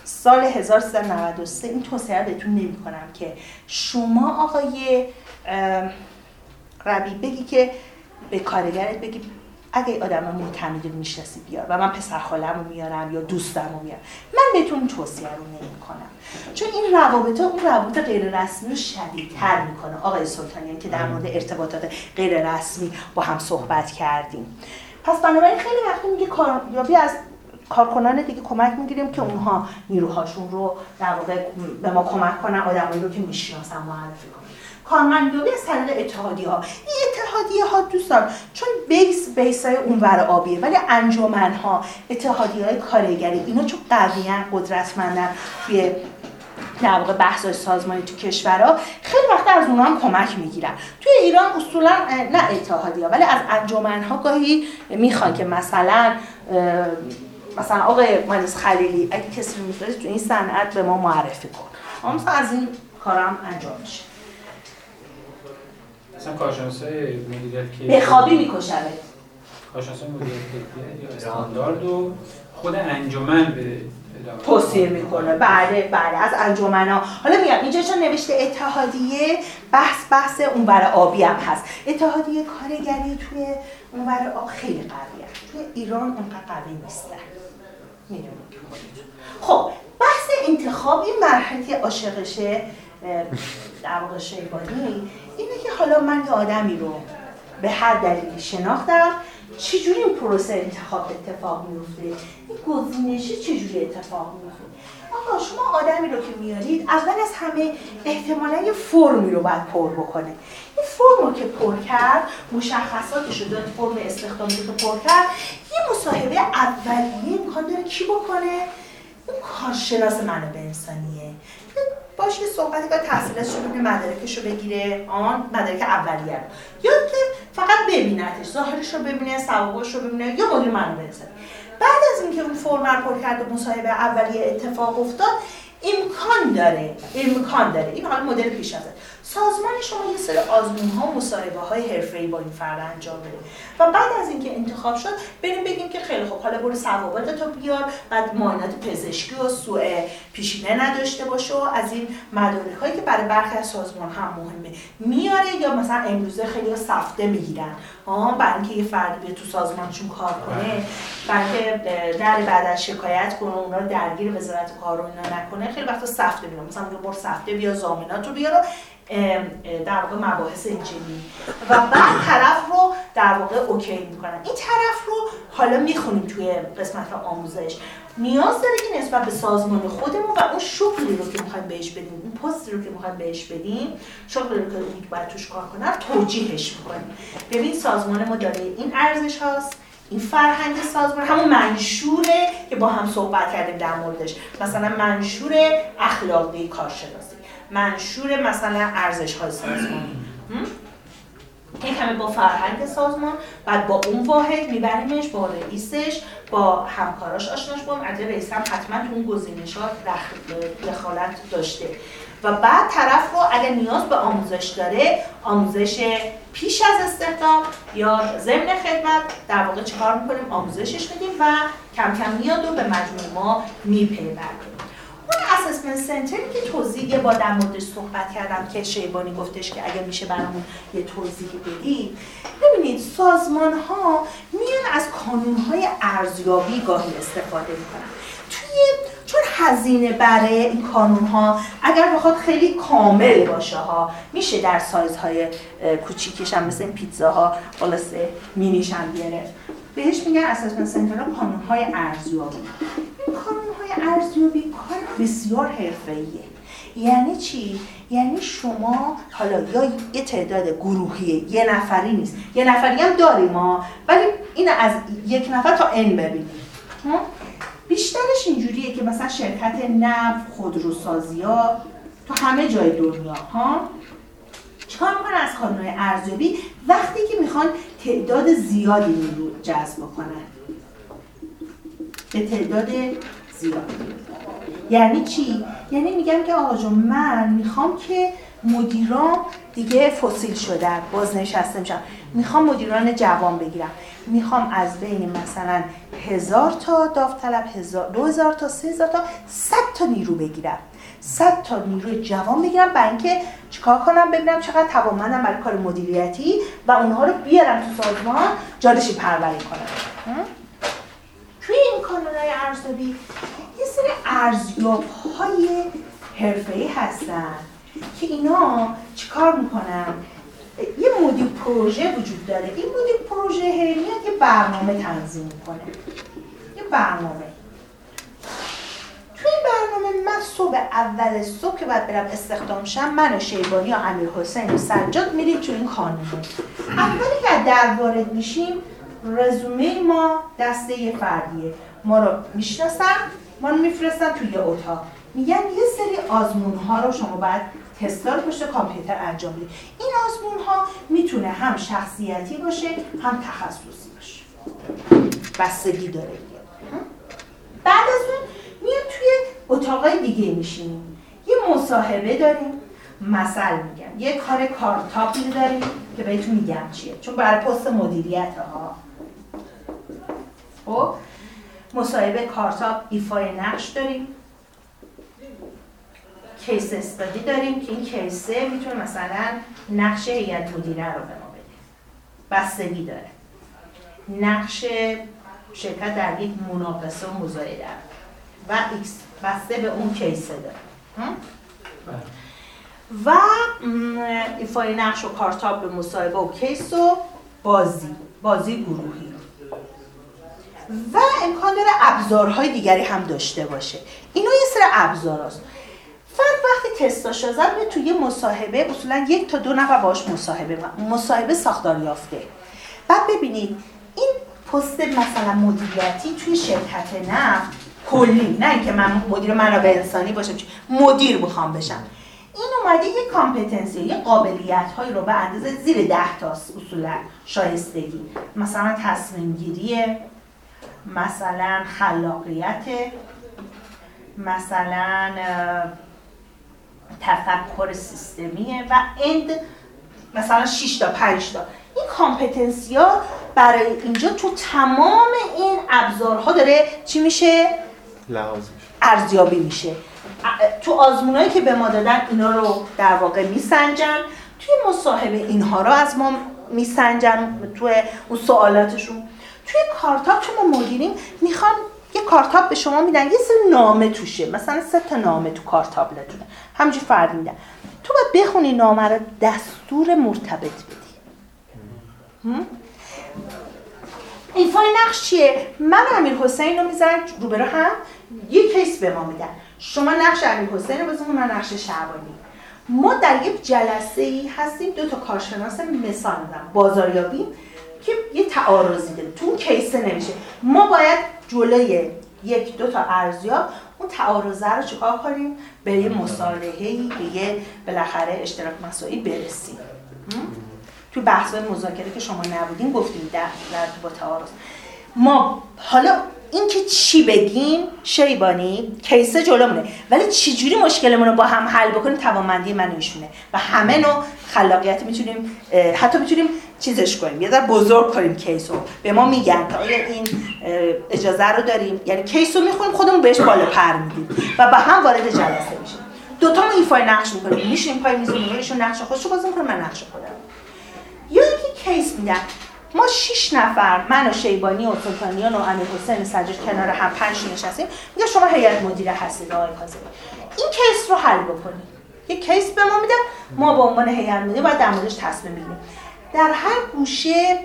سال 1393 این توصیه رو بهتون نمی کنم که شما آقای ربی بگی که به کارگرت بگی اگه آدم معتمدی رو می‌شناسی بیار و من پسر خالم رو میارم یا دوستم رو میارم. من بهتون این توصیه رو نمی کنم. چون این روابط اون روابط غیر رسمی رو شدیدتر می‌کنه. آقای سلطانیان که در مورد ارتباطات غیر رسمی با هم صحبت کردیم. پس بنابراین خیلی وقتی میگه کاریابی از کارکنان دیگه کمک می‌گیریم که اونها نیروهاشون رو در واقع به ما کمک کنن آدمایی رو که می‌شناسن معرفی کنن. کارمندیابی از طریق اتحادیه ها این اتحادیه ها دوستان چون بیس بیس های اونور آبیه ولی انجمن ها اتحادیه های کارگری اینا چون قویان قدرتمندن توی در واقع بحث سازمانی تو کشورها خیلی وقت از اونها هم کمک می‌گیرن. توی ایران اصولا نه اتحادیه ولی از انجمنها گاهی می‌خوان که مثلا مثلا آقای مهندس خلیلی اگه کسی رو میفرست تو این صنعت به ما معرفی کن. ما مثلا از این کارم انجام میشه. مثلا کارشناسای مدیریت کیفیت بخوابی میکشمت. کارشناسای مدیریت یا استاندارد و خود انجمن به توصیه می‌کنه. بله بله. از انجمنا. حالا میگم اینجا چون نوشته؟ اتحادیه بحث بحث اونور آبی هم هست. اتحادیه کارگری توی اونور آب خیلی قویه. توی ایران اونقدر قوی نیستن. خب بحث انتخاب این مرحله عاشقشه در واقع شیبانی اینه که حالا من یه آدمی رو به هر دلیلی شناختم. چجوری این پروسه انتخاب اتفاق میفته این گزینشی چجوری اتفاق میفته آقا شما آدمی رو که میارید اول از همه احتمالا یه فرمی رو باید پر بکنه. این فرم رو که پر کرد مشخصاتش رو داد فرم استخدامی رو پر کرد یه مصاحبه اولیه امکان داره کی بکنه؟ اون کارشناس منابع انسانیه. باش یه صحبتی که رو ببینه مدارکش رو بگیره. آن مدارک اولیه رو. یا که فقط ببینتش ظاهرش رو ببینه سوابقش رو ببینه یا مدیر انسانی بعد از اینکه اون فرم رو پر کرد و مصاحبه اولیه اتفاق افتاد امکان داره امکان داره. این حالا مدل پیش ازه. سازمان شما یه سری آزمون ها و مصاحبه های حرفه‌ای با این فرد انجام بده. و بعد از اینکه انتخاب شد بریم بگیم که خیلی خوب حالا برو ثوابت تو بیار بعد معاینات پزشکی و سوء پیشینه نداشته باشه و از این مدارک هایی که برای برخی از سازمان هم مهمه میاره یا مثلا امروزه خیلی سفته می‌گیرن. آه برای اینکه یه فردی به تو سازمانشون کار کنه بلکه در بعد شکایت کنه اونا درگیر وزارت کار رو اینا نکنه خیلی وقتا سفته میرن مثلا برو سفته بیا زامنات رو بیار در واقع مباحث اینجوری و بعد طرف رو در واقع اوکی می‌کنن. این طرف رو حالا می‌خونیم توی قسمت آموزش. نیاز داره که نسبت به سازمان خودمون و اون شغلی رو که می‌خوایم بهش بدیم اون پستی رو که می‌خوایم بهش بدیم شغلی رو که اون باید توش کار کنن توجیهش می‌کنیم. ببین سازمان ما داره این ارزش هاست این فرهنگ سازمان همون منشوره که با هم صحبت کردیم در موردش. مثلا منشور اخلاقی کارشناسی منشور مثلا ارزش های سازمانی یک همه با فرهنگ سازمان بعد با اون واحد میبریمش با رئیسش با همکاراش آشناش با البته رئیس هم حتما تو اون گزینش ها دخالت داشته. و بعد طرف رو اگر نیاز به آموزش داره آموزش پیش از استخدام یا ضمن خدمت در واقع چیکار می‌کنیم؟ آموزشش میدیم و کم کم میاد و به مجموع ما میپیوندیم. اون اسسمنت سنتری که توضیح یه با در موردش صحبت کردم. که شیبانی گفتش که اگر میشه برامون یه توضیح بدید. ببینید سازمان ها میان از کانون های ارزیابی گاهی استفاده می‌کنن. توی چون هزینه برای این کانون ها اگر بخواد خیلی کامل باشه ها میشه در سایزهای کوچیکش هم مثل این پیتزاها خلاصه مینیش هم گرفت. بهش میگن اسسمنت سنتر کانون های ارزیابی. این کانون های ارزیابی کار بسیار حرفه‌ایه. یعنی چی؟ یعنی شما حالا یا یه تعداد گروهی یه نفری نیست. یه نفری هم داریم ما. ولی این از یک نفر تا ان ببینیم. بیشترش اینجوریه که مثلا شرکت نفت خودروسازی ها تو همه جای دنیا. ها؟ چیکار می‌کنن از کانون ارزیابی؟ وقتی که می‌خوان تعداد زیادی نیرو جذب کنن به تعداد زیاد یعنی چی؟ یعنی میگم که آقا من می‌خوام که مدیران دیگه فسیل شدن بازنشسته میشن می‌خوام مدیران جوان بگیرم. می‌خوام از بین مثلا هزار تا داوطلب هزار دو هزار تا سه هزار تا صد تا نیرو بگیرم. صد تا نیروی جوان بگیرم برای اینکه چیکار کنم؟ ببینم چقدر توانمندم برای کار مدیریتی و اونها رو بیارم تو سازمان جالشی پروری کنم. توی این کانونهای ارزیابی یه سری ارزیاب های حرفه‌ای هستن که اینا چیکار می‌کنن؟ یه مدیر پروژه وجود داره. این مدیر پروژه میاد یه برنامه تنظیم می‌کنه. یه برنامه. توی این برنامه من صبح اول صبح که باید برم استخدام شم من و شیبانی و امیر حسین و سجاد میریم تو این خانه اولی که در وارد میشیم رزومه ما دسته یه فردیه. ما رو می‌شناسن ما رو میفرستن توی اتاق. میگن یه سری آزمون ها رو شما باید تستا رو پشت کامپیوتر انجام بدید این آزمون ها می‌تونه هم شخصیتی باشه هم تخصصی باشه. بستگی داره بعد از اون میاد توی اتاقای دیگه میشینیم. یه مصاحبه داریم مثل میگم. یه کار کارتاپی داریم که بهتون میگم چیه. چون برای پست مدیریت ها خب مصاحبه کارتابل ایفای نقش داریم. case study داریم که این case ه می‌تونه مثلا نقش هیئت مدیره رو به ما بده. بستگی داره. نقش شرکت در یک مناقصه و مزایده. و ایکس بسته به اون case ه داره. و ایفای نقش و کارتابل به مصاحبه و case و بازی. بازی گروهی. و امکان داره ابزارهای دیگری هم داشته باشه. اینا یه سر ابزار هست. فرد وقتی تستاش زد به توی مصاحبه اصولا یک تا دو نفر باش مصاحبه مصاحبه ساختار یافته. بعد ببینید این پست مثلا مدیریتی توی شرکت نفت کلی. نه اینکه من مدیر منابع انسانی باشم مدیر بخوام بشم. این اومده یه کامپتنسی یه قابلیت هایی رو به اندازه زیر ده تاست اصولا شایستگی. مثلا تصمیم گیریه مثلا خلاقیت مثلا تفکر سیستمیه و and مثلا 6 تا 5 تا. این competency ها برای اینجا تو تمام این ابزارها داره چی میشه؟ لحاظ میشه. ارزیابی میشه. تو آزمونایی که به ما دادن اینا رو در واقع میسنجن. توی مصاحبه اینها رو از ما میسنجن توی اون سوالاتشون. توی کارتاب که ما مدیریم می‌خوان یه کارتاب به شما میدن یه سری نامه توشه. مثلا سه تا نامه تو کارتابلتونه. همینجوری فرد میدن تو باید بخونی نامه رو دستور مرتبط بدی. هم؟ ایفای نقش چیه؟ من امیر حسین رو می‌ذارم روبرو هم. یه کیس به ما میدن. شما نقش امیر حسین رو بزنون من نقش شعبانی. ما در یک جلسه ای هستیم دو تا کارشناس مثال میدم بازاریابی. که یه تعارضی داره. تو اون کیسه نمیشه. ما باید جلوی یک دو تا ارزیاب اون تعارضه رو چیکار کنیم؟ به یه مصالحه‌ای به یه بالاخره اشتراک مساعی برسیم؟ توی بحث مذاکره که شما نبودین گفتیم در, در با تعارض. ما حالا اینکه چی بگیم شیبانی case ه جلومونه. ولی چجوری مشکلمون رو با هم حل بکنیم توانمندی من ایشونه. و همه نوع خلاقیت می‌تونیم حتی می‌تونیم چیزش کنیم. یه ذره بزرگ کنیم case رو. به ما میگن که آیا این اجازه رو داریم؟ یعنی case رو می‌خونیم خودمون بهش بال و پر میدیم. و با هم وارد جلسه میشیم. دوتا ما ایفای نقش می‌کنیم. میشیم پای میز میگیم ایشون نقش خودشو بازی می‌کنه من نقش خودم. یا اینکه case میدن. ما شش نفر من و شیبانی و سلطانیان و امیر حسین سجاد کنار هم پنج نشستیم. میگه شما هیئت مدیره هستید آقای کاظمی این case رو حل بکنید. یه case به ما میدن ما به عنوان هیئت مدیره باید در موردش تصمیم بگیریم. در هر گوشه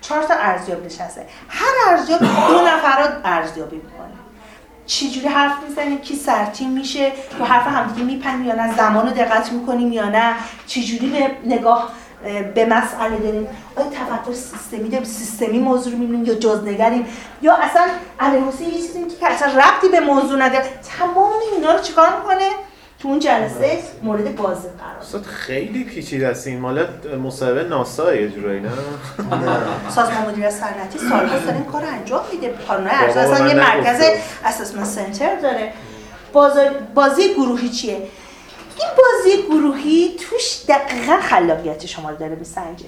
چهار تا ارزیاب نشسته. هر ارزیاب دو نفر رو ارزیابی می‌کنه. چجوری حرف می‌زنیم؟ کی سرتیم میشه؟ تو حرف همدیگه می‌پریم یا نه؟ زمان رو دقت می‌کنیم یا نه؟ چجوری به نگاه اه، به مسئله داریم؟ تفکر سیستمی داریم سیستمی موضوع رو می‌بینیم یا جزنگریم یا اصلا حسین یه چیزی که اصلا ربطی به موضوع نداره. تمام اینا رو چیکار می‌کنه؟ تو اون جلسه مورد بازی قرار خیلی پیچیده است این. مال مصاحبه ناسا یه جورایی نه؟ سازمان مدیریت صنعتی سالها داره این کار انجام میده. کارنامه بابا ارزش اصلا یه. مرکز اسسمنت سنتر داره. بازی گروهی چیه؟ این بازی گروهی توش دقیقا خلاقیت شما رو داره میسنجه.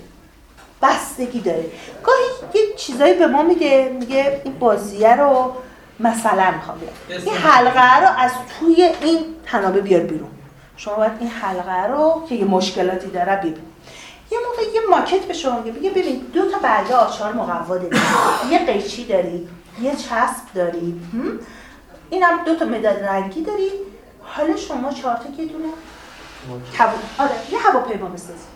بستگی داره. گاهی یه چیزایی به ما میگه میگه این بازیه رو مثلا می‌خوام بگم این حلقه رو از توی این تنابه بیار بیرون. شما باید این حلقه رو که یه مشکلاتی داره ببین. یه موقع یه ماکت به شما میگه میگه ببین دو تا برگه آچار مقوا داری. یه قیچی داری یه چسب داری هم؟ اینم دو تا مداد رنگی داری. حالا شما چهار تا یه دونه آره یه هواپیما بسازی.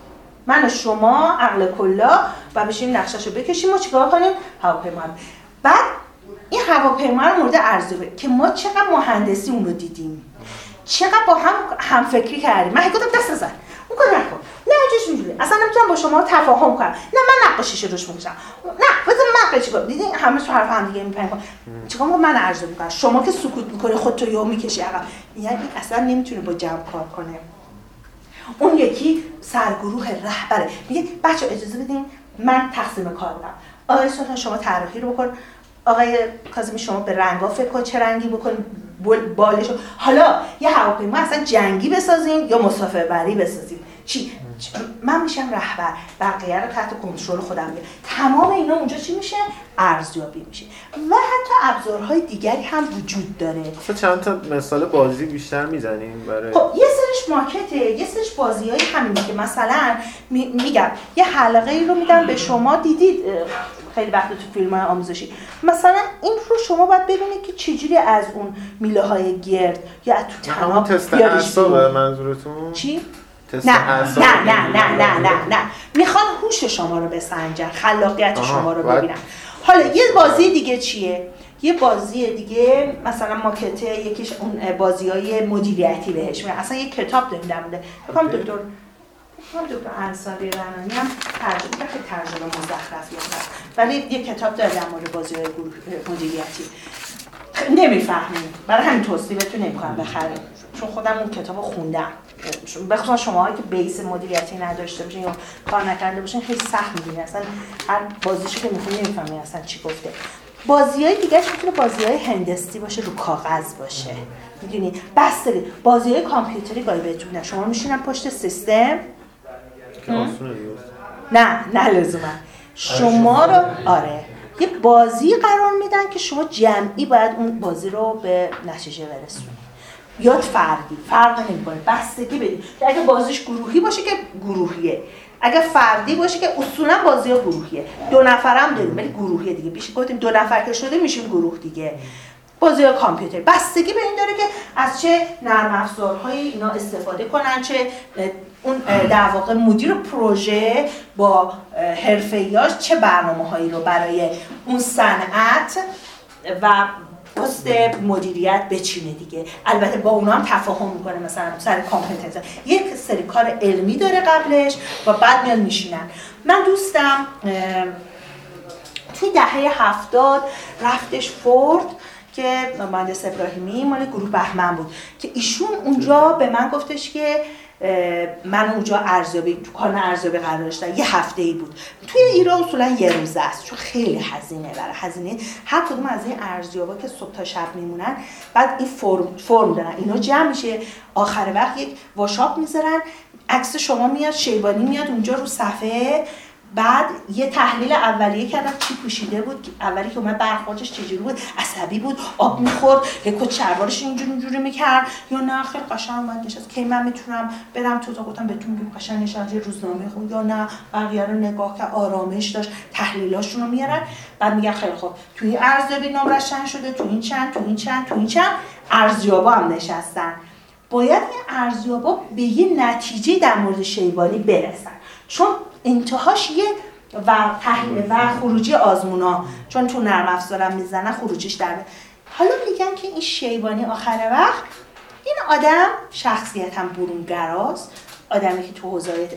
من و شما عقل کلا و بشیم نقشه‌شو بکشیم و چیکار کنیم؟ هواپیما. رو. بعد این هواپیما رو مورد ارزیابی که ما چقدر مهندسی اون رو دیدیم. چقدر با هم هم فکری کردیم. من گفتم دست نزن اون کار نکن. نه اینجوریش اینجوری اصلا نمی‌تونم با شما تفاهم کنم. نه من نقاشیش روش می‌کشم نه بذار من کنم دیدین همه تو حرف هم دیگه میپرن چیکار؟ من ارزیابی می‌کنم. شما که سکوت می‌کنی خودتو یهو می‌کشی عقب. یعنی اصلا نمی‌تونه با جمع کار کنه. اون یکی سرگروه رهبره. میگه بچه اجازه بدین من تقسیم کار بدم آقای سلطان شما طراحی رو بکن. آقای کاظمی شما به رنگا فکر کن چه رنگی بکن. بال- بالشو. حالا یه هواپیما اصلا جنگی بسازیم یا مسافر بری بسازیم چی؟ من میشم رهبر بقیه رو تحت کنترل خودم می‌گیرم. تمام اینا اونجا چی میشه؟ ارزیابی میشه. و حتی ابزارهای دیگری هم وجود داره. اصلا چند تا مثال بازی بیشتر می‌زنیم برای خب یه سرش مارکته یه سرش بازی های همینه که مثلا می- میگم یه حلقه ای رو میدم به شما دیدید؟ خیلی وقت تو فیلم های آموزشی. مثلا این رو شما باید ببینید که چجوری از اون میله های گرد یا از تو تناب تست. منظورتون؟ چی؟ نه نه نه نه نه نه نه. می‌خوان هوش شما رو بسنجن خلاقیت شما رو ببینن حالا یه بازی دیگه چیه؟ یه بازی دیگه مثلا ماکته یکیش اون بازی های مدیریتی بهش میگن. اصلا یه کتاب داریم در مورد بکنم دکتر بکنم دکتر انصاری رنانی هم ترجمه که ترجمه مزخرفی هست ولی یه کتاب داره در مورد بازی های مدیریتی. نمی‌فهمیم. برای همین توصیبتون نمی‌کنم بخریم. چون خودم اون کتاب خوندم. بخصوصا شما که بیس مدیریتی نداشته باشین یا کار نکرده باشین خیلی سخت می‌بینی. اصلا هر بازیشو که می‌خونی نمی‌فهمی اصلا چی گفته. بازی های دیگه می‌تونه بازی های هندستی باشه رو کاغذ باشه. می‌دونی؟ بس داری. بازی های کامپیوتری گاهی بهتون شما میشینن پشت سیستم؟ که آسونه دیگه نه نه لزوما. شما رو آره. یه بازی قرار میدن که شما جمعی باید اون بازی رو به نتیجه برسونید یا فردی. فرق نمی‌کنه. بستگی بدید اگه بازیش گروهی باشه که گروهیه. اگه فردی باشه که اصولا بازی ها گروهیه. دو نفرم داریم ولی گروهیه دیگه. بیش گفتیم دو نفر که شده میشیم گروه دیگه. بازی های کامپیوتر. بستگی به این داره که از چه نرم افزارهایی اینا استفاده کنن چه اون در واقع مدیر پروژه با حرفه‌ایاش چه برنامه هایی رو برای اون صنعت و پست مدیریت بچینه دیگه. البته با اونا هم تفاهم می‌کنه مثلا سر کامپتنس یک سری کار علمی داره قبلش و بعد میاد میشینن. من دوستم توی دهه هفتاد رفتش فورد که مهندس ابراهیمی مال گروه بهمن بود که ایشون اونجا به من گفتش که من اونجا ارزیابی تو کار ارزیابی قرار داشتم. یه هفته ای بود. توی ایران اصولا یه روزه است. چون خیلی هزینه برای هزینه. هر کدوم از این ارزیابا که صبح تا شب میمونن بعد این فرم فرم دارن. اینا جمع میشه. آخر وقت یک واشاپ می‌ذارن. عکس شما میاد شیبانی میاد اونجا رو صفحه بعد یه تحلیل اولیه کردم چی پوشیده بود که اولی که اومد برخوردش چجوری بود عصبی بود آب می‌خورد کت شلوارش اینجوری اینجوری می‌کرد. یا نه خیلی قشنگ اومد نشست. کی من می‌تونم برم تو گفتم بهتون بگم قشنگ یه روزنامه خون یا نه بقیه رو نگاه کرد آرامش داشت تحلیلاشون رو میارن بعد میگن خیلی خوب. توی این ارزیابی نمرش شده تو این چند تو این چند تو این چند. ارزیابا هم نشستن. باید این ارزیابا به یه نتیجه در مورد شیبانی برسن. چون انتهاش یه و تحلیل و خروجی آزمونا چون تو نرم افزارم می‌زنن خروجیش در. حالا میگن که این شیبانی آخر وقت این آدم شخصیت هم برونگراست. آدمی که تو حوزه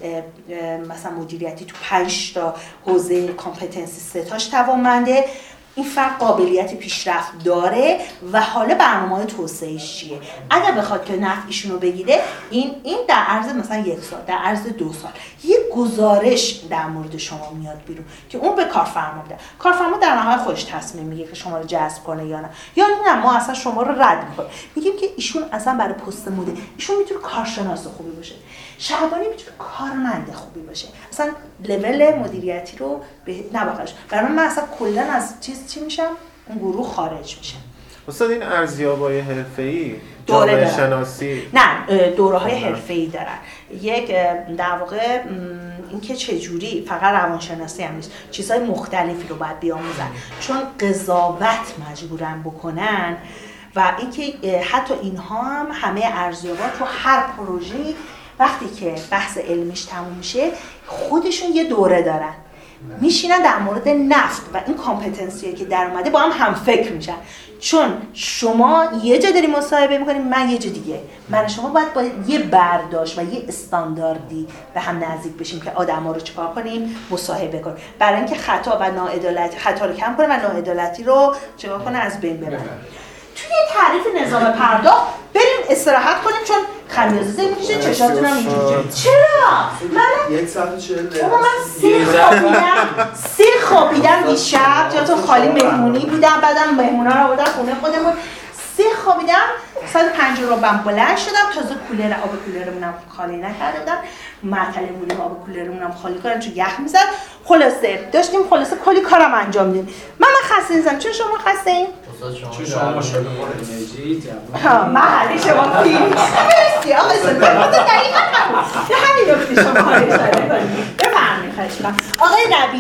مثلا مدیریتی تو پنج تا حوزه کامپتنسی ستاش توانمنده. این فرد قابلیت پیشرفت داره و حالا برنامه توسعهش چیه؟ اگر بخواد که نفعشون رو بگیره این این در عرض مثلا یک سال در عرض دو سال یه گزارش در مورد شما میاد بیرون که اون به کارفرما میده. کارفرما در نهایت خودش تصمیم می‌گیره که شما رو جذب کنه یا نه. یا نه ما اصلا شما رو رد می‌کنیم. میگیم که ایشون اصلا برای پست مدیر ایشون می‌تونه کارشناس خوبی باشه. شعبانی می‌تونه کارمند خوبی باشه. اصلا لول مدیریتی رو به نباقش برای من, اصلا کلا از چیز چی میشم؟ اون گروه خارج میشه. استاد این ارزیابای حرفه‌ای دوره. شناسی. نه دوره های حرفه ای دارن. یک در واقع اینکه چه جوری فقط روانشناسی هم نیست. چیزهای مختلفی رو باید بیاموزن. چون قضاوت مجبورن بکنن و اینکه حتی اینها هم همه ارزیابات رو هر پروژه‌ای وقتی که بحث علمیش تموم میشه خودشون یه دوره دارن. میشینن در مورد نفت و این کامپتنسی که در اومده با هم هم فکر میشن. چون شما یه جا داری مصاحبه می‌کنیم من یه جا دیگه. من شما باید با یه برداشت و یه استانداردی به هم نزدیک بشیم که آدما رو چیکار کنیم؟ مصاحبه کنیم. برای اینکه خطا و ناعدالتی خطا رو کم کنه و ناعدالتی رو چیکار کنه؟ از بین ببره. توی تعریف نظام پرداخت بریم استراحت کنیم چون خمیازه زیر می‌کشه چشاتون هم اینجوری چرا؟ من یک ساعت و چهل من سه خوابیدم سه خوابیدم دیشب. جاتون خالی مهمونی بودم بعدم مهمونا رو آوردن خونه خودمون. سه خوابیدم ساعت پنج رو بم بلند شدم. تازه کولر آب کولرمونم خالی نکرده بودم. معطل بودیم آب کولرمونم خالی کردم چون یخ می‌زد. خلاصه داشتیم خلاصه کلی کارم انجام میدیم من من خسته نیستم. چون شما خسته این؟ استاد شما چون شما ماشاءالله پر انرژی محلی شما فیلم مرسی آقای خدا دقیقا همون. به همین نکته شما بفرمایید خواهش. آقای نبی.